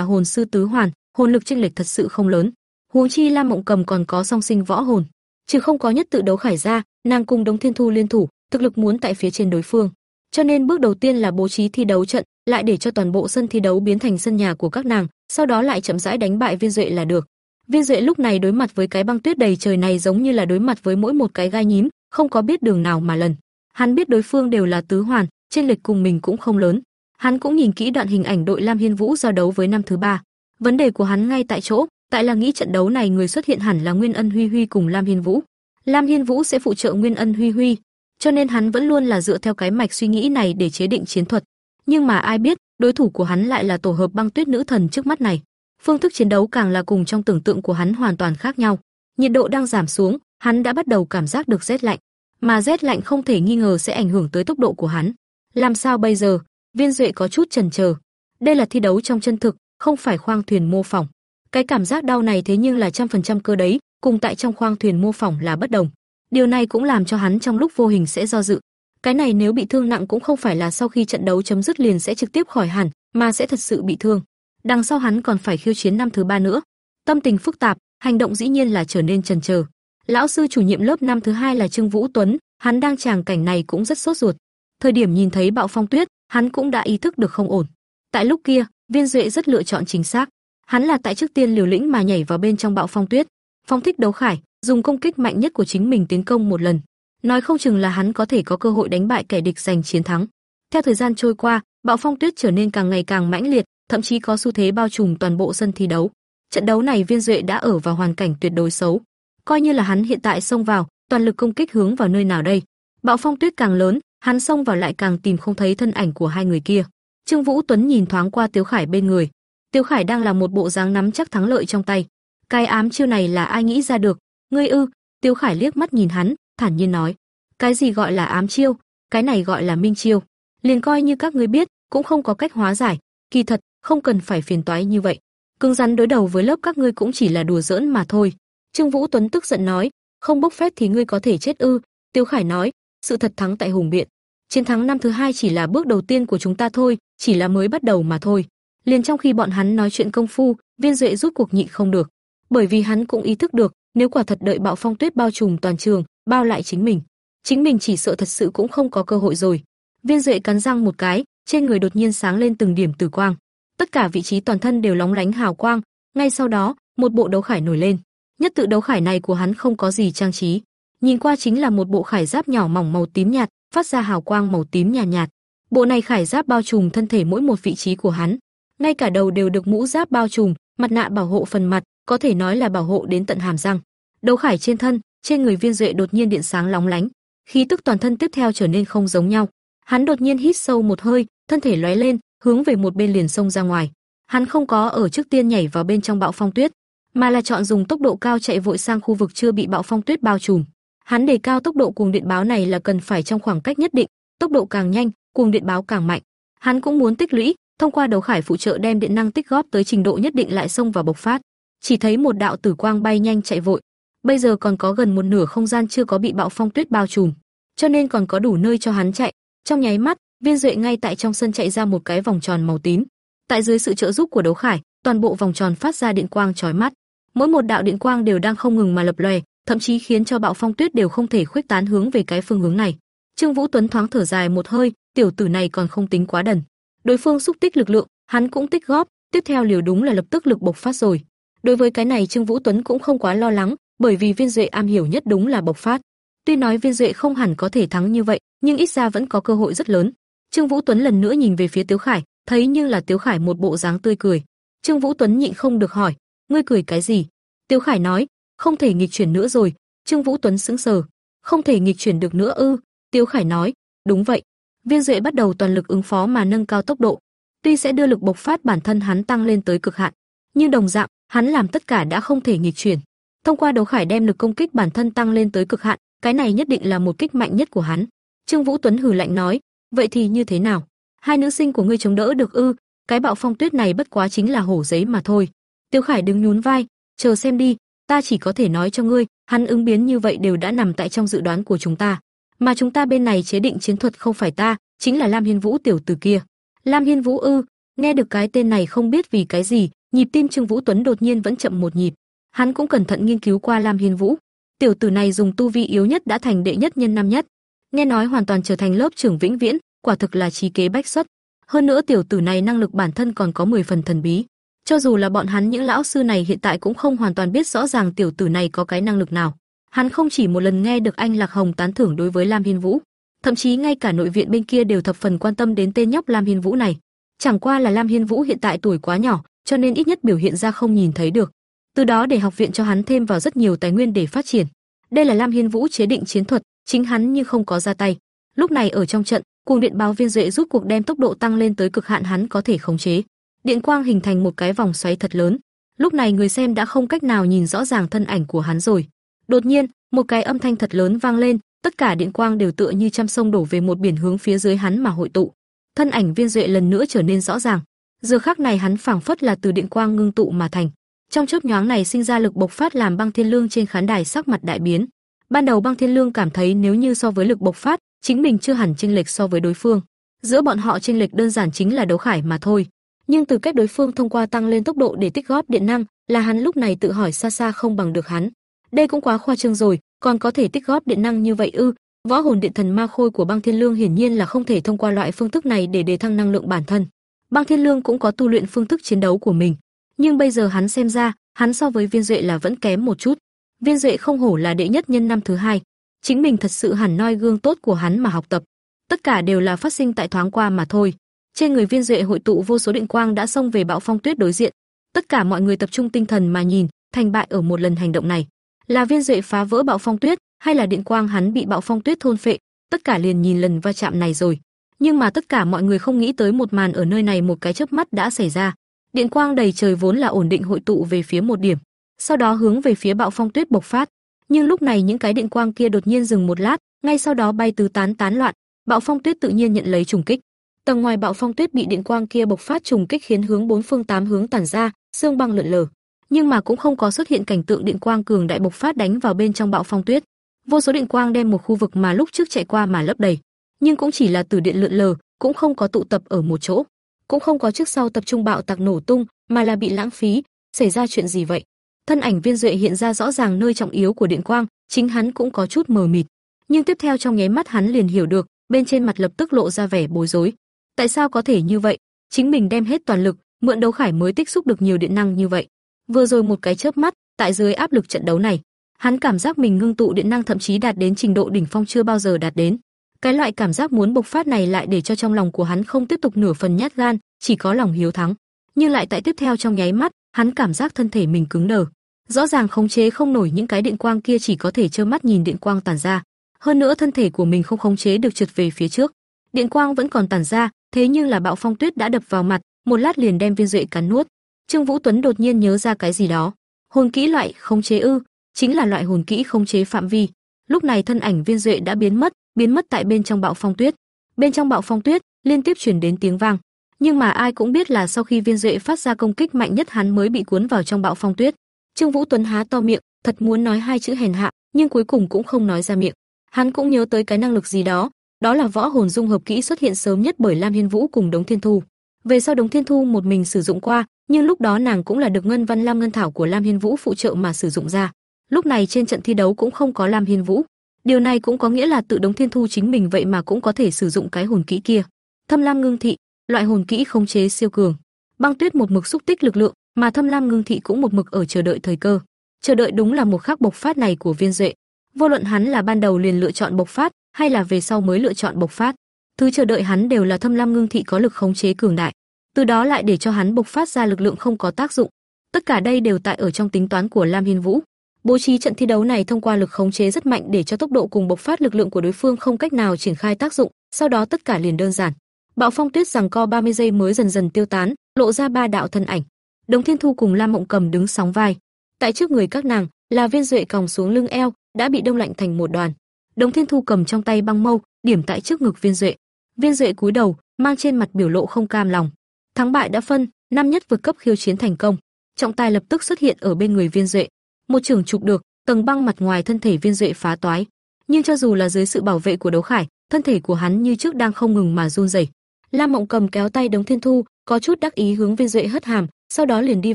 A: hồn sư tứ hoàn, hồn lực chênh lệch thật sự không lớn. Huống chi Lam Mộng Cầm còn có song sinh võ hồn, chứ không có nhất tự đấu khải ra, nàng cùng Đống Thiên Thu liên thủ, thực lực muốn tại phía trên đối phương. Cho nên bước đầu tiên là bố trí thi đấu trận, lại để cho toàn bộ sân thi đấu biến thành sân nhà của các nàng, sau đó lại chậm rãi đánh bại Viên Duệ là được. Viên Duệ lúc này đối mặt với cái băng tuyết đầy trời này giống như là đối mặt với mỗi một cái gai nhím, không có biết đường nào mà lần. Hắn biết đối phương đều là tứ hoàn, trên lệch cùng mình cũng không lớn. Hắn cũng nhìn kỹ đoạn hình ảnh đội Lam Hiên Vũ giao đấu với năm thứ ba. Vấn đề của hắn ngay tại chỗ, tại là nghĩ trận đấu này người xuất hiện hẳn là Nguyên Ân Huy Huy cùng Lam Hiên Vũ. Lam Hiên Vũ sẽ phụ trợ Nguyên Ân Huy Huy, cho nên hắn vẫn luôn là dựa theo cái mạch suy nghĩ này để chế định chiến thuật. Nhưng mà ai biết, đối thủ của hắn lại là tổ hợp băng tuyết nữ thần trước mắt này. Phương thức chiến đấu càng là cùng trong tưởng tượng của hắn hoàn toàn khác nhau. Nhiệt độ đang giảm xuống, hắn đã bắt đầu cảm giác được rét lạnh, mà rét lạnh không thể nghi ngờ sẽ ảnh hưởng tới tốc độ của hắn. Làm sao bây giờ? Viên Duệ có chút chần chờ. Đây là thi đấu trong chân thực, không phải khoang thuyền mô phỏng. Cái cảm giác đau này thế nhưng là trăm phần trăm cơ đấy, cùng tại trong khoang thuyền mô phỏng là bất đồng. Điều này cũng làm cho hắn trong lúc vô hình sẽ do dự. Cái này nếu bị thương nặng cũng không phải là sau khi trận đấu chấm dứt liền sẽ trực tiếp khỏi hẳn, mà sẽ thật sự bị thương. Đằng sau hắn còn phải khiêu chiến năm thứ ba nữa. Tâm tình phức tạp, hành động dĩ nhiên là trở nên chần chờ. Lão sư chủ nhiệm lớp năm thứ hai là Trương Vũ Tuấn, hắn đang tràng cảnh này cũng rất sốt ruột. Thời điểm nhìn thấy bạo phong tuyết, hắn cũng đã ý thức được không ổn. Tại lúc kia, Viên Duệ rất lựa chọn chính xác. Hắn là tại trước tiên liều lĩnh mà nhảy vào bên trong bạo phong tuyết. Phong thích đấu khải, dùng công kích mạnh nhất của chính mình tiến công một lần. Nói không chừng là hắn có thể có cơ hội đánh bại kẻ địch giành chiến thắng. Theo thời gian trôi qua, bạo phong tuyết trở nên càng ngày càng mãnh liệt, thậm chí có xu thế bao trùm toàn bộ sân thi đấu. Trận đấu này Viên Duệ đã ở vào hoàn cảnh tuyệt đối xấu. Coi như là hắn hiện tại xông vào, toàn lực công kích hướng vào nơi nào đây? Bạo phong tuyết càng lớn, hắn xông vào lại càng tìm không thấy thân ảnh của hai người kia. Trương Vũ Tuấn nhìn thoáng qua Tiếu Khải bên người. Tiếu Khải đang là một bộ dáng nắm chắc thắng lợi trong tay. Cái ám chiêu này là ai nghĩ ra được? Ngươi ư? Tiếu Khải liếc mắt nhìn hắn, thản nhiên nói, cái gì gọi là ám chiêu, cái này gọi là minh chiêu. Liền coi như các ngươi biết, cũng không có cách hóa giải, kỳ thật, không cần phải phiền toái như vậy. Cứng rắn đối đầu với lớp các ngươi cũng chỉ là đùa giỡn mà thôi. Trương Vũ Tuấn tức giận nói, không bốc phét thì ngươi có thể chết ư? Tiêu Khải nói, sự thật thắng tại hùng biện. Chiến thắng năm thứ hai chỉ là bước đầu tiên của chúng ta thôi, chỉ là mới bắt đầu mà thôi. Liền trong khi bọn hắn nói chuyện công phu, Viên Duệ rút cuộc nhịn không được, bởi vì hắn cũng ý thức được, nếu quả thật đợi bạo phong tuyết bao trùm toàn trường, bao lại chính mình, chính mình chỉ sợ thật sự cũng không có cơ hội rồi. Viên Duệ cắn răng một cái, trên người đột nhiên sáng lên từng điểm tử quang. Tất cả vị trí toàn thân đều lóng lánh hào quang, ngay sau đó, một bộ đấu khải nổi lên. Nhất tự đấu khải này của hắn không có gì trang trí, nhìn qua chính là một bộ khải giáp nhỏ mỏng màu tím nhạt, phát ra hào quang màu tím nhạt nhạt. Bộ này khải giáp bao trùm thân thể mỗi một vị trí của hắn, ngay cả đầu đều được mũ giáp bao trùm, mặt nạ bảo hộ phần mặt, có thể nói là bảo hộ đến tận hàm răng. Đấu khải trên thân, trên người Viên Duệ đột nhiên điện sáng lóng lánh, khí tức toàn thân tiếp theo trở nên không giống nhau. Hắn đột nhiên hít sâu một hơi, thân thể lóe lên, hướng về một bên liền xông ra ngoài. Hắn không có ở trước tiên nhảy vào bên trong bão phong tuyết, mà là chọn dùng tốc độ cao chạy vội sang khu vực chưa bị bão phong tuyết bao trùm. Hắn đề cao tốc độ cuồng điện báo này là cần phải trong khoảng cách nhất định, tốc độ càng nhanh, cuồng điện báo càng mạnh. Hắn cũng muốn tích lũy, thông qua đấu khải phụ trợ đem điện năng tích góp tới trình độ nhất định lại xông vào bộc phát. Chỉ thấy một đạo tử quang bay nhanh chạy vội, bây giờ còn có gần một nửa không gian chưa có bị bạo phong tuyết bao trùm, cho nên còn có đủ nơi cho hắn chạy. Trong nháy mắt, Viên Duệ ngay tại trong sân chạy ra một cái vòng tròn màu tím. Tại dưới sự trợ giúp của đấu khải, toàn bộ vòng tròn phát ra điện quang chói mắt. Mỗi một đạo điện quang đều đang không ngừng mà lập lòe, thậm chí khiến cho bạo phong tuyết đều không thể khuếch tán hướng về cái phương hướng này. Trương Vũ Tuấn thoáng thở dài một hơi, tiểu tử này còn không tính quá đần. Đối phương xúc tích lực lượng, hắn cũng tích góp, tiếp theo liều đúng là lập tức lực bộc phát rồi. Đối với cái này Trương Vũ Tuấn cũng không quá lo lắng, bởi vì Viên Duệ am hiểu nhất đúng là bộc phát. Tuy nói Viên Duệ không hẳn có thể thắng như vậy, nhưng ít ra vẫn có cơ hội rất lớn. Trương Vũ Tuấn lần nữa nhìn về phía Tiếu Khải, thấy như là Tiếu Khải một bộ dáng tươi cười. Trương Vũ Tuấn nhịn không được hỏi, ngươi cười cái gì? Tiếu Khải nói, không thể nghịch chuyển nữa rồi. Trương Vũ Tuấn sững sờ, không thể nghịch chuyển được nữa ư? Tiếu Khải nói, đúng vậy. Viên Duệ bắt đầu toàn lực ứng phó mà nâng cao tốc độ. Tuy sẽ đưa lực bộc phát bản thân hắn tăng lên tới cực hạn, nhưng đồng dạng, hắn làm tất cả đã không thể nghịch chuyển. Thông qua đấu khải đem lực công kích bản thân tăng lên tới cực hạn, cái này nhất định là một kích mạnh nhất của hắn. Trương Vũ Tuấn hừ lạnh nói, vậy thì như thế nào? Hai nữ sinh của ngươi chống đỡ được ư? Cái bạo phong tuyết này bất quá chính là hổ giấy mà thôi. Tiêu Khải đứng nhún vai, chờ xem đi, ta chỉ có thể nói cho ngươi, hắn ứng biến như vậy đều đã nằm tại trong dự đoán của chúng ta. Mà chúng ta bên này chế định chiến thuật không phải ta, chính là Lam Hiên Vũ tiểu tử kia. Lam Hiên Vũ ư? Nghe được cái tên này không biết vì cái gì, nhịp tim Trương Vũ Tuấn đột nhiên vẫn chậm một nhịp. Hắn cũng cẩn thận nghiên cứu qua Lam Hiên Vũ. Tiểu tử này dùng tu vi yếu nhất đã thành đệ nhất nhân năm nhất, nghe nói hoàn toàn trở thành lớp trưởng vĩnh viễn, quả thực là trí kế bách xuất. Hơn nữa tiểu tử này năng lực bản thân còn có 10 phần thần bí. Cho dù là bọn hắn những lão sư này hiện tại cũng không hoàn toàn biết rõ ràng tiểu tử này có cái năng lực nào. Hắn không chỉ một lần nghe được anh Lạc Hồng tán thưởng đối với Lam Hiên Vũ, thậm chí ngay cả nội viện bên kia đều thập phần quan tâm đến tên nhóc Lam Hiên Vũ này. Chẳng qua là Lam Hiên Vũ hiện tại tuổi quá nhỏ, cho nên ít nhất biểu hiện ra không nhìn thấy được. Từ đó để học viện cho hắn thêm vào rất nhiều tài nguyên để phát triển. Đây là Lam Hiên Vũ chế định chiến thuật, chính hắn như không có ra tay. Lúc này ở trong trận, cuồng điện báo viên duệ giúp cuộc đem tốc độ tăng lên tới cực hạn hắn có thể khống chế. Điện quang hình thành một cái vòng xoáy thật lớn. Lúc này người xem đã không cách nào nhìn rõ ràng thân ảnh của hắn rồi. Đột nhiên, một cái âm thanh thật lớn vang lên, tất cả điện quang đều tựa như trăm sông đổ về một biển hướng phía dưới hắn mà hội tụ. Thân ảnh viên duệ lần nữa trở nên rõ ràng. Giờ khắc này hắn phảng phất là từ điện quang ngưng tụ mà thành. Trong chớp nhoáng này sinh ra lực bộc phát làm băng thiên lương trên khán đài sắc mặt đại biến. Ban đầu băng thiên lương cảm thấy nếu như so với lực bộc phát, chính mình chưa hẳn chênh lệch so với đối phương. Giữa bọn họ chênh lệch đơn giản chính là đấu khải mà thôi. Nhưng từ cách đối phương thông qua tăng lên tốc độ để tích góp điện năng, là hắn lúc này tự hỏi xa xa không bằng được hắn. Đây cũng quá khoa trương rồi, còn có thể tích góp điện năng như vậy ư? Võ hồn điện thần ma khôi của băng thiên lương hiển nhiên là không thể thông qua loại phương thức này để đề thăng năng lượng bản thân. Băng thiên lương cũng có tu luyện phương thức chiến đấu của mình, nhưng bây giờ hắn xem ra, hắn so với viên duệ là vẫn kém một chút. Viên duệ không hổ là đệ nhất nhân năm thứ hai, chính mình thật sự hẳn noi gương tốt của hắn mà học tập. Tất cả đều là phát sinh tại thoáng qua mà thôi. Trên người viên duệ hội tụ vô số điện quang đã xông về bão phong tuyết đối diện. Tất cả mọi người tập trung tinh thần mà nhìn, thành bại ở một lần hành động này. Là viên duệ phá vỡ bão phong tuyết, hay là điện quang hắn bị bão phong tuyết thôn phệ, tất cả liền nhìn lần va chạm này rồi. Nhưng mà tất cả mọi người không nghĩ tới một màn ở nơi này một cái chớp mắt đã xảy ra. Điện quang đầy trời vốn là ổn định hội tụ về phía một điểm, sau đó hướng về phía bạo phong tuyết bộc phát. Nhưng lúc này những cái điện quang kia đột nhiên dừng một lát, ngay sau đó bay tứ tán tán loạn, bạo phong tuyết tự nhiên nhận lấy trùng kích. Tầng ngoài bạo phong tuyết bị điện quang kia bộc phát trùng kích khiến hướng bốn phương tám hướng tản ra, xương băng lượn lờ, nhưng mà cũng không có xuất hiện cảnh tượng điện quang cường đại bộc phát đánh vào bên trong bạo phong tuyết. Vô số điện quang đem một khu vực mà lúc trước chạy qua mà lấp đầy, nhưng cũng chỉ là từ điện lượn lờ, cũng không có tụ tập ở một chỗ, cũng không có trước sau tập trung bạo tạc nổ tung, mà là bị lãng phí, xảy ra chuyện gì vậy? Thân ảnh Viên Duệ hiện ra rõ ràng nơi trọng yếu của điện quang, chính hắn cũng có chút mờ mịt, nhưng tiếp theo trong nháy mắt hắn liền hiểu được, bên trên mặt lập tức lộ ra vẻ bối rối. Tại sao có thể như vậy? Chính mình đem hết toàn lực, mượn đấu khải mới tích xúc được nhiều điện năng như vậy. Vừa rồi một cái chớp mắt, tại dưới áp lực trận đấu này, hắn cảm giác mình ngưng tụ điện năng thậm chí đạt đến trình độ đỉnh phong chưa bao giờ đạt đến. Cái loại cảm giác muốn bộc phát này lại để cho trong lòng của hắn không tiếp tục nửa phần nhát gan, chỉ có lòng hiếu thắng. Nhưng lại tại tiếp theo trong nháy mắt, hắn cảm giác thân thể mình cứng đờ. Rõ ràng khống chế không nổi những cái điện quang kia chỉ có thể trơ mắt nhìn điện quang tản ra. Hơn nữa thân thể của mình không khống chế được trượt về phía trước. Điện quang vẫn còn tản ra, thế nhưng là bạo phong tuyết đã đập vào mặt, một lát liền đem viên duệ cắn nuốt. Trương Vũ Tuấn đột nhiên nhớ ra cái gì đó. Hồn kỹ loại khống chế ư? Chính là loại hồn kỹ khống chế phạm vi. Lúc này thân ảnh viên duệ đã biến mất, biến mất tại bên trong bạo phong tuyết. Bên trong bạo phong tuyết liên tiếp truyền đến tiếng vang, nhưng mà ai cũng biết là sau khi viên duệ phát ra công kích mạnh nhất hắn mới bị cuốn vào trong bạo phong tuyết. Trương Vũ Tuấn há to miệng, thật muốn nói hai chữ hèn hạ, nhưng cuối cùng cũng không nói ra miệng. Hắn cũng nhớ tới cái năng lực gì đó, đó là võ hồn dung hợp kỹ xuất hiện sớm nhất bởi Lam Hiên Vũ cùng Đống Thiên Thu. Về sau Đống Thiên Thu một mình sử dụng qua, nhưng lúc đó nàng cũng là được Ngân Văn Lam Ngân Thảo của Lam Hiên Vũ phụ trợ mà sử dụng ra. Lúc này trên trận thi đấu cũng không có Lam Hiên Vũ. Điều này cũng có nghĩa là tự Đống Thiên Thu chính mình vậy mà cũng có thể sử dụng cái hồn kỹ kia. Thâm Lam Ngưng Thị, loại hồn kỹ khống chế siêu cường. Băng Tuyết một mực xúc tích lực lượng, mà Thâm Lam Ngưng Thị cũng một mực ở chờ đợi thời cơ. Chờ đợi đúng là một khắc bộc phát này của Viên Duệ. Vô luận hắn là ban đầu liền lựa chọn bộc phát, hay là về sau mới lựa chọn bộc phát, thứ chờ đợi hắn đều là Thâm Lam Ngưng Thị có lực khống chế cường đại, từ đó lại để cho hắn bộc phát ra lực lượng không có tác dụng. Tất cả đây đều tại ở trong tính toán của Lam Hiên Vũ. Bố trí trận thi đấu này thông qua lực khống chế rất mạnh để cho tốc độ cùng bộc phát lực lượng của đối phương không cách nào triển khai tác dụng, sau đó tất cả liền đơn giản. Bạo phong tuyết rằng co 30 giây mới dần dần tiêu tán, lộ ra ba đạo thân ảnh. Đồng Thiên Thu cùng Lam Mộng Cầm đứng sóng vai. Tại trước người các nàng, là Viên Duệ còng xuống lưng eo, đã bị đông lạnh thành một đoàn. Đồng Thiên Thu cầm trong tay băng mâu, điểm tại trước ngực Viên Duệ. Viên Duệ cúi đầu, mang trên mặt biểu lộ không cam lòng. Thắng bại đã phân, năm nhất vượt cấp khiêu chiến thành công. Trọng tài lập tức xuất hiện ở bên người Viên Duệ. Một trường chụp được, tầng băng mặt ngoài thân thể Viên Duệ phá toái. Nhưng cho dù là dưới sự bảo vệ của đấu khải, thân thể của hắn như trước đang không ngừng mà run rẩy. Lam Mộng Cầm kéo tay Đống Thiên Thu, có chút đắc ý hướng Viên Duệ hất hàm, sau đó liền đi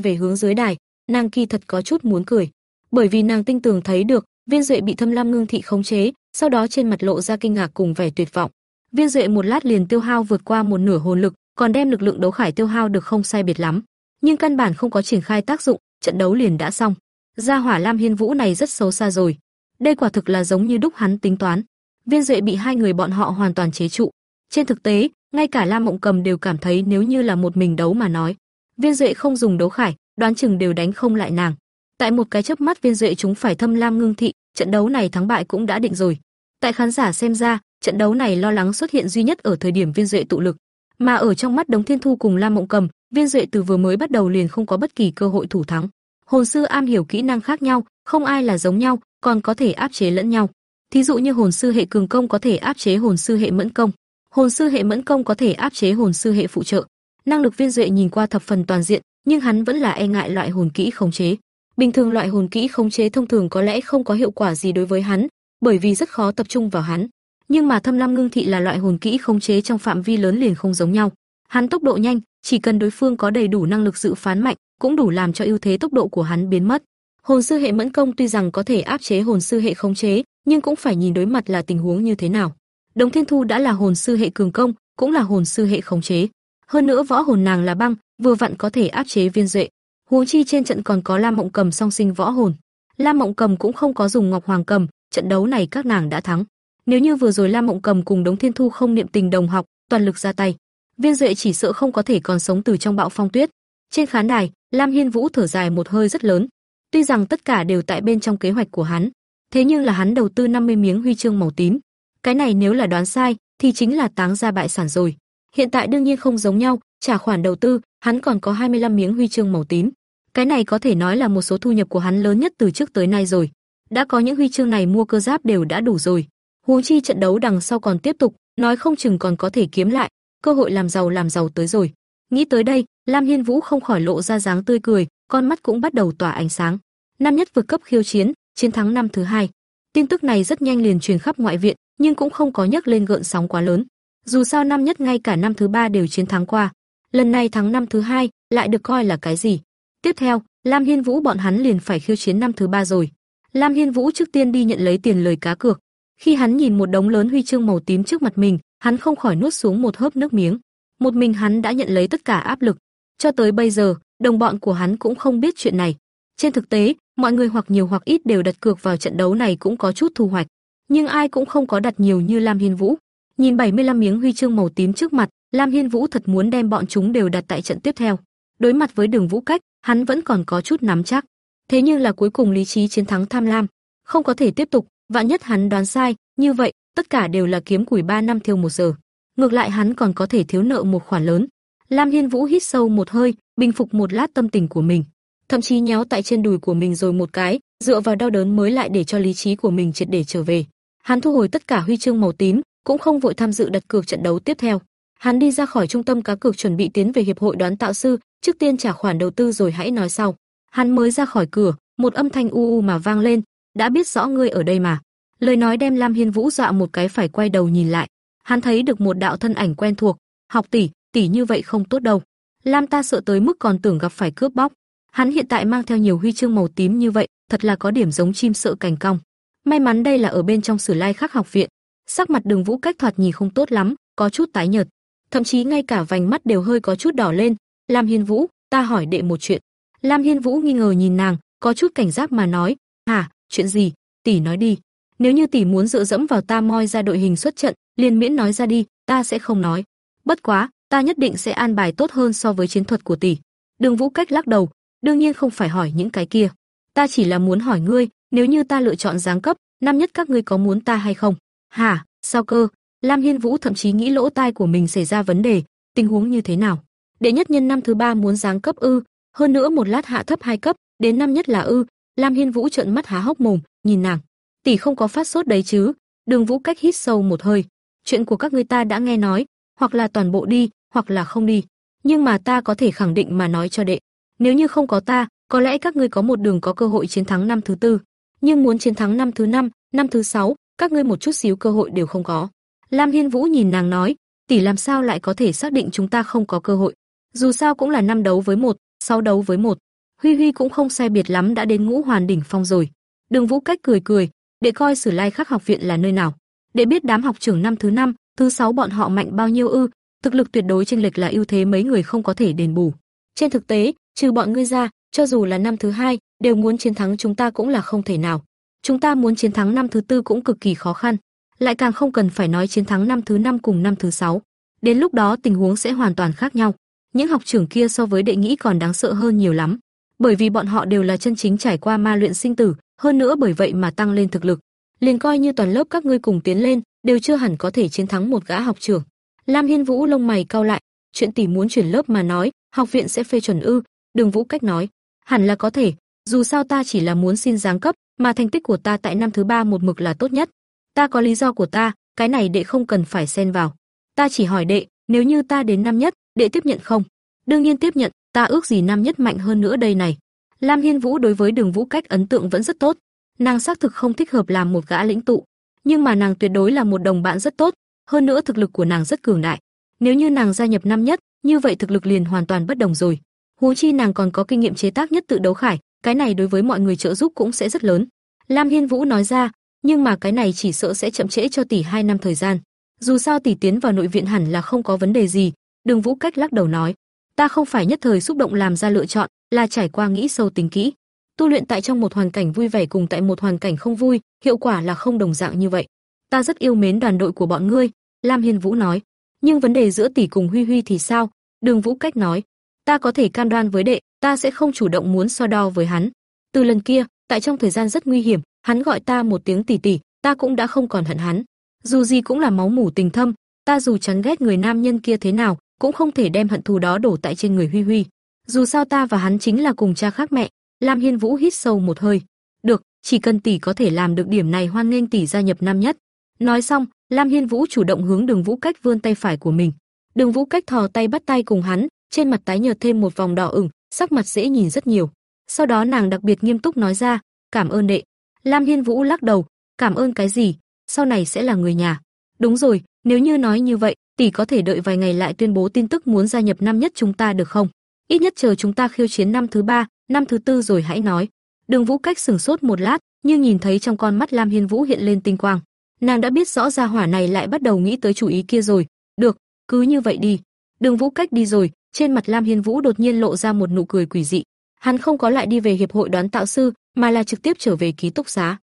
A: về hướng dưới đài, nàng kỳ thật có chút muốn cười, bởi vì nàng tinh tường thấy được, Viên Duệ bị Thâm Lam Ngưng thị khống chế, sau đó trên mặt lộ ra kinh ngạc cùng vẻ tuyệt vọng. Viên Duệ một lát liền tiêu hao vượt qua một nửa hồn lực, còn đem lực lượng đấu khải tiêu hao được không sai biệt lắm, nhưng căn bản không có triển khai tác dụng, trận đấu liền đã xong. Gia hỏa Lam Hiên Vũ này rất xấu xa rồi. Đây quả thực là giống như đúc hắn tính toán. Viên Duệ bị hai người bọn họ hoàn toàn chế trụ. Trên thực tế, ngay cả Lam Mộng Cầm đều cảm thấy nếu như là một mình đấu mà nói, Viên Duệ không dùng đấu khải, đoán chừng đều đánh không lại nàng. Tại một cái chớp mắt Viên Duệ chúng phải Thâm Lam Ngưng thị, trận đấu này thắng bại cũng đã định rồi. Tại khán giả xem ra, trận đấu này lo lắng xuất hiện duy nhất ở thời điểm Viên Duệ tụ lực, mà ở trong mắt Đống Thiên Thu cùng Lam Mộng Cầm, Viên Duệ từ vừa mới bắt đầu liền không có bất kỳ cơ hội thủ thắng. Hồn sư am hiểu kỹ năng khác nhau, không ai là giống nhau, còn có thể áp chế lẫn nhau. Thí dụ như hồn sư hệ cường công có thể áp chế hồn sư hệ mẫn công, hồn sư hệ mẫn công có thể áp chế hồn sư hệ phụ trợ. Năng lực Viên Duệ nhìn qua thập phần toàn diện, nhưng hắn vẫn là e ngại loại hồn kỹ khống chế. Bình thường loại hồn kỹ khống chế thông thường có lẽ không có hiệu quả gì đối với hắn, bởi vì rất khó tập trung vào hắn. Nhưng mà Thâm Lam Ngưng Thị là loại hồn kỹ khống chế trong phạm vi lớn liền không giống nhau. Hắn tốc độ nhanh, chỉ cần đối phương có đầy đủ năng lực dự phán mạnh, cũng đủ làm cho ưu thế tốc độ của hắn biến mất. Hồn sư hệ mẫn công tuy rằng có thể áp chế hồn sư hệ khống chế, nhưng cũng phải nhìn đối mặt là tình huống như thế nào. Đồng Thiên Thu đã là hồn sư hệ cường công, cũng là hồn sư hệ khống chế. Hơn nữa võ hồn nàng là băng, vừa vặn có thể áp chế viên duệ. Huống chi trên trận còn có Lam Mộng Cầm song sinh võ hồn. Lam Mộng Cầm cũng không có dùng Ngọc Hoàng Cầm, trận đấu này các nàng đã thắng. Nếu như vừa rồi Lam Mộng Cầm cùng Đống Thiên Thu không niệm tình đồng học, toàn lực ra tay, Viên Duệ chỉ sợ không có thể còn sống từ trong bão phong tuyết. Trên khán đài, Lam Hiên Vũ thở dài một hơi rất lớn. Tuy rằng tất cả đều tại bên trong kế hoạch của hắn, thế nhưng là hắn đầu tư 50 miếng huy chương màu tím. Cái này nếu là đoán sai, thì chính là táng ra bại sản rồi. Hiện tại đương nhiên không giống nhau, trả khoản đầu tư, hắn còn có 25 miếng huy chương màu tím. Cái này có thể nói là một số thu nhập của hắn lớn nhất từ trước tới nay rồi. Đã có những huy chương này mua cơ giáp đều đã đủ rồi. Huống chi trận đấu đằng sau còn tiếp tục, nói không chừng còn có thể kiếm lại, cơ hội làm giàu làm giàu tới rồi. Nghĩ tới đây, Lam Hiên Vũ không khỏi lộ ra dáng tươi cười, con mắt cũng bắt đầu tỏa ánh sáng. Năm nhất vượt cấp khiêu chiến, chiến thắng năm thứ hai. Tin tức này rất nhanh liền truyền khắp ngoại viện, nhưng cũng không có nhấc lên gợn sóng quá lớn. Dù sao năm nhất ngay cả năm thứ ba đều chiến thắng qua, lần này thắng năm thứ hai lại được coi là cái gì? Tiếp theo, Lam Hiên Vũ bọn hắn liền phải khiêu chiến năm thứ ba rồi. Lam Hiên Vũ trước tiên đi nhận lấy tiền lời cá cược. Khi hắn nhìn một đống lớn huy chương màu tím trước mặt mình, hắn không khỏi nuốt xuống một hớp nước miếng. Một mình hắn đã nhận lấy tất cả áp lực. Cho tới bây giờ, đồng bọn của hắn cũng không biết chuyện này. Trên thực tế, mọi người hoặc nhiều hoặc ít đều đặt cược vào trận đấu này cũng có chút thu hoạch, nhưng ai cũng không có đặt nhiều như Lam Hiên Vũ. Nhìn 75 miếng huy chương màu tím trước mặt, Lam Hiên Vũ thật muốn đem bọn chúng đều đặt tại trận tiếp theo. Đối mặt với Đường Vũ Cách, hắn vẫn còn có chút nắm chắc. Thế nhưng là cuối cùng lý trí chiến thắng tham lam, không có thể tiếp tục, vạn nhất hắn đoán sai, như vậy, tất cả đều là kiếm củi 3 năm thiêu một giờ. Ngược lại hắn còn có thể thiếu nợ một khoản lớn. Lam Hiên Vũ hít sâu một hơi, bình phục một lát tâm tình của mình, thậm chí nhéo tại trên đùi của mình rồi một cái, dựa vào đau đớn mới lại để cho lý trí của mình triệt để trở về. Hắn thu hồi tất cả huy chương màu tím, cũng không vội tham dự đặt cược trận đấu tiếp theo. Hắn đi ra khỏi trung tâm cá cược chuẩn bị tiến về hiệp hội đoán tạo sư, trước tiên trả khoản đầu tư rồi hãy nói sau. Hắn mới ra khỏi cửa, một âm thanh u u mà vang lên, đã biết rõ ngươi ở đây mà. Lời nói đem Lam Hiên Vũ dọa một cái phải quay đầu nhìn lại. Hắn thấy được một đạo thân ảnh quen thuộc, "Học tỷ, tỷ như vậy không tốt đâu." Lam ta sợ tới mức còn tưởng gặp phải cướp bóc. Hắn hiện tại mang theo nhiều huy chương màu tím như vậy, thật là có điểm giống chim sợ cành cong. May mắn đây là ở bên trong Sử Lai Khắc học viện. Sắc mặt Đường Vũ cách thoạt nhìn không tốt lắm, có chút tái nhợt, thậm chí ngay cả vành mắt đều hơi có chút đỏ lên. "Lam Hiên Vũ, ta hỏi đệ một chuyện." Lam Hiên Vũ nghi ngờ nhìn nàng, có chút cảnh giác mà nói, "Hả, chuyện gì? Tỷ nói đi." Nếu như tỷ muốn dựa dẫm vào ta moi ra đội hình xuất trận, liền miễn nói ra đi, ta sẽ không nói. Bất quá, ta nhất định sẽ an bài tốt hơn so với chiến thuật của tỷ. Đường Vũ Cách lắc đầu, đương nhiên không phải hỏi những cái kia. Ta chỉ là muốn hỏi ngươi, nếu như ta lựa chọn giáng cấp, năm nhất các ngươi có muốn ta hay không? Hả? Sao cơ? Lam Hiên Vũ thậm chí nghĩ lỗ tai của mình xảy ra vấn đề, tình huống như thế nào? Đệ nhất nhân năm thứ ba muốn giáng cấp ư? Hơn nữa một lát hạ thấp hai cấp, đến năm nhất là ư? Lam Hiên Vũ trợn mắt há hốc mồm, nhìn nàng tỷ không có phát sốt đấy chứ? Đường Vũ Cách hít sâu một hơi, chuyện của các ngươi ta đã nghe nói, hoặc là toàn bộ đi, hoặc là không đi. Nhưng mà ta có thể khẳng định mà nói cho đệ, nếu như không có ta, có lẽ các ngươi có một đường có cơ hội chiến thắng năm thứ tư, nhưng muốn chiến thắng năm thứ năm, năm thứ sáu, các ngươi một chút xíu cơ hội đều không có. Lam Hiên Vũ nhìn nàng nói, tỷ làm sao lại có thể xác định chúng ta không có cơ hội? Dù sao cũng là năm đấu với một, sáu đấu với một. Huy Huy cũng không sai biệt lắm đã đến ngũ hoàn đỉnh phong rồi. Đường Vũ Cách cười cười, để coi Sử Lai Khắc học viện là nơi nào, để biết đám học trưởng năm thứ năm, thứ sáu bọn họ mạnh bao nhiêu ư? Thực lực tuyệt đối chênh lệch là ưu thế mấy người không có thể đền bù. Trên thực tế, trừ bọn ngươi ra, cho dù là năm thứ hai, đều muốn chiến thắng chúng ta cũng là không thể nào. Chúng ta muốn chiến thắng năm thứ tư cũng cực kỳ khó khăn, lại càng không cần phải nói chiến thắng năm thứ năm cùng năm thứ sáu. Đến lúc đó tình huống sẽ hoàn toàn khác nhau. Những học trưởng kia so với đệ nghĩ còn đáng sợ hơn nhiều lắm, bởi vì bọn họ đều là chân chính trải qua ma luyện sinh tử, hơn nữa bởi vậy mà tăng lên thực lực. Liền coi như toàn lớp các ngươi cùng tiến lên, đều chưa hẳn có thể chiến thắng một gã học trưởng. Lam Hiên Vũ lông mày cau lại, chuyện tỷ muốn chuyển lớp mà nói, học viện sẽ phê chuẩn ư? Đường Vũ cách nói, hẳn là có thể, dù sao ta chỉ là muốn xin giáng cấp, mà thành tích của ta tại năm thứ ba một mực là tốt nhất. Ta có lý do của ta, cái này đệ không cần phải xen vào. Ta chỉ hỏi đệ, nếu như ta đến năm nhất, đệ tiếp nhận không? Đương nhiên tiếp nhận, ta ước gì năm nhất mạnh hơn nữa đây này. Lam Hiên Vũ đối với Đường Vũ Cách ấn tượng vẫn rất tốt, nàng xác thực không thích hợp làm một gã lĩnh tụ, nhưng mà nàng tuyệt đối là một đồng bạn rất tốt, hơn nữa thực lực của nàng rất cường đại. Nếu như nàng gia nhập năm nhất, như vậy thực lực liền hoàn toàn bất đồng rồi. Huống chi nàng còn có kinh nghiệm chế tác nhất tự đấu khải, cái này đối với mọi người trợ giúp cũng sẽ rất lớn. Lam Hiên Vũ nói ra, nhưng mà cái này chỉ sợ sẽ chậm trễ cho tỷ 2 năm thời gian. Dù sao tỷ tiến vào nội viện hẳn là không có vấn đề gì, Đường Vũ Cách lắc đầu nói, ta không phải nhất thời xúc động làm ra lựa chọn, là trải qua nghĩ sâu tính kỹ. Tu luyện tại trong một hoàn cảnh vui vẻ cùng tại một hoàn cảnh không vui, hiệu quả là không đồng dạng như vậy. Ta rất yêu mến đoàn đội của bọn ngươi, Lam Hiên Vũ nói. Nhưng vấn đề giữa tỷ cùng Huy Huy thì sao? Đường Vũ Cách nói, ta có thể cam đoan với đệ, ta sẽ không chủ động muốn so đo với hắn. Từ lần kia, tại trong thời gian rất nguy hiểm, hắn gọi ta một tiếng tỷ tỷ, ta cũng đã không còn hận hắn. Dù gì cũng là máu mủ tình thâm, ta dù chán ghét người nam nhân kia thế nào, cũng không thể đem hận thù đó đổ tại trên người Huy Huy. Dù sao ta và hắn chính là cùng cha khác mẹ. Lam Hiên Vũ hít sâu một hơi. Được, chỉ cần tỷ có thể làm được điểm này hoan nghênh tỷ gia nhập năm nhất. Nói xong, Lam Hiên Vũ chủ động hướng Đường Vũ Cách vươn tay phải của mình. Đường Vũ Cách thò tay bắt tay cùng hắn, trên mặt tái nhợt thêm một vòng đỏ ửng, sắc mặt dễ nhìn rất nhiều. Sau đó nàng đặc biệt nghiêm túc nói ra, "Cảm ơn đệ." Lam Hiên Vũ lắc đầu, "Cảm ơn cái gì? Sau này sẽ là người nhà." "Đúng rồi, nếu như nói như vậy, tỷ có thể đợi vài ngày lại tuyên bố tin tức muốn gia nhập năm nhất chúng ta được không? Ít nhất chờ chúng ta khiêu chiến năm thứ ba, năm thứ tư rồi hãy nói." Đường Vũ Cách sừng sốt một lát, nhưng nhìn thấy trong con mắt Lam Hiên Vũ hiện lên tinh quang. Nàng đã biết rõ ra hỏa này lại bắt đầu nghĩ tới chủ ý kia rồi. Được, cứ như vậy đi. Đường Vũ Cách đi rồi, trên mặt Lam Hiên Vũ đột nhiên lộ ra một nụ cười quỷ dị. Hắn không có lại đi về hiệp hội đoán tạo sư, mà là trực tiếp trở về ký túc xá.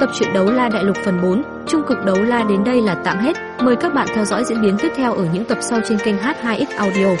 A: Tập truyện đấu la đại lục phần 4, trung cực đấu la đến đây là tạm hết. Mời các bạn theo dõi diễn biến tiếp theo ở những tập sau trên kênh H2X Audio.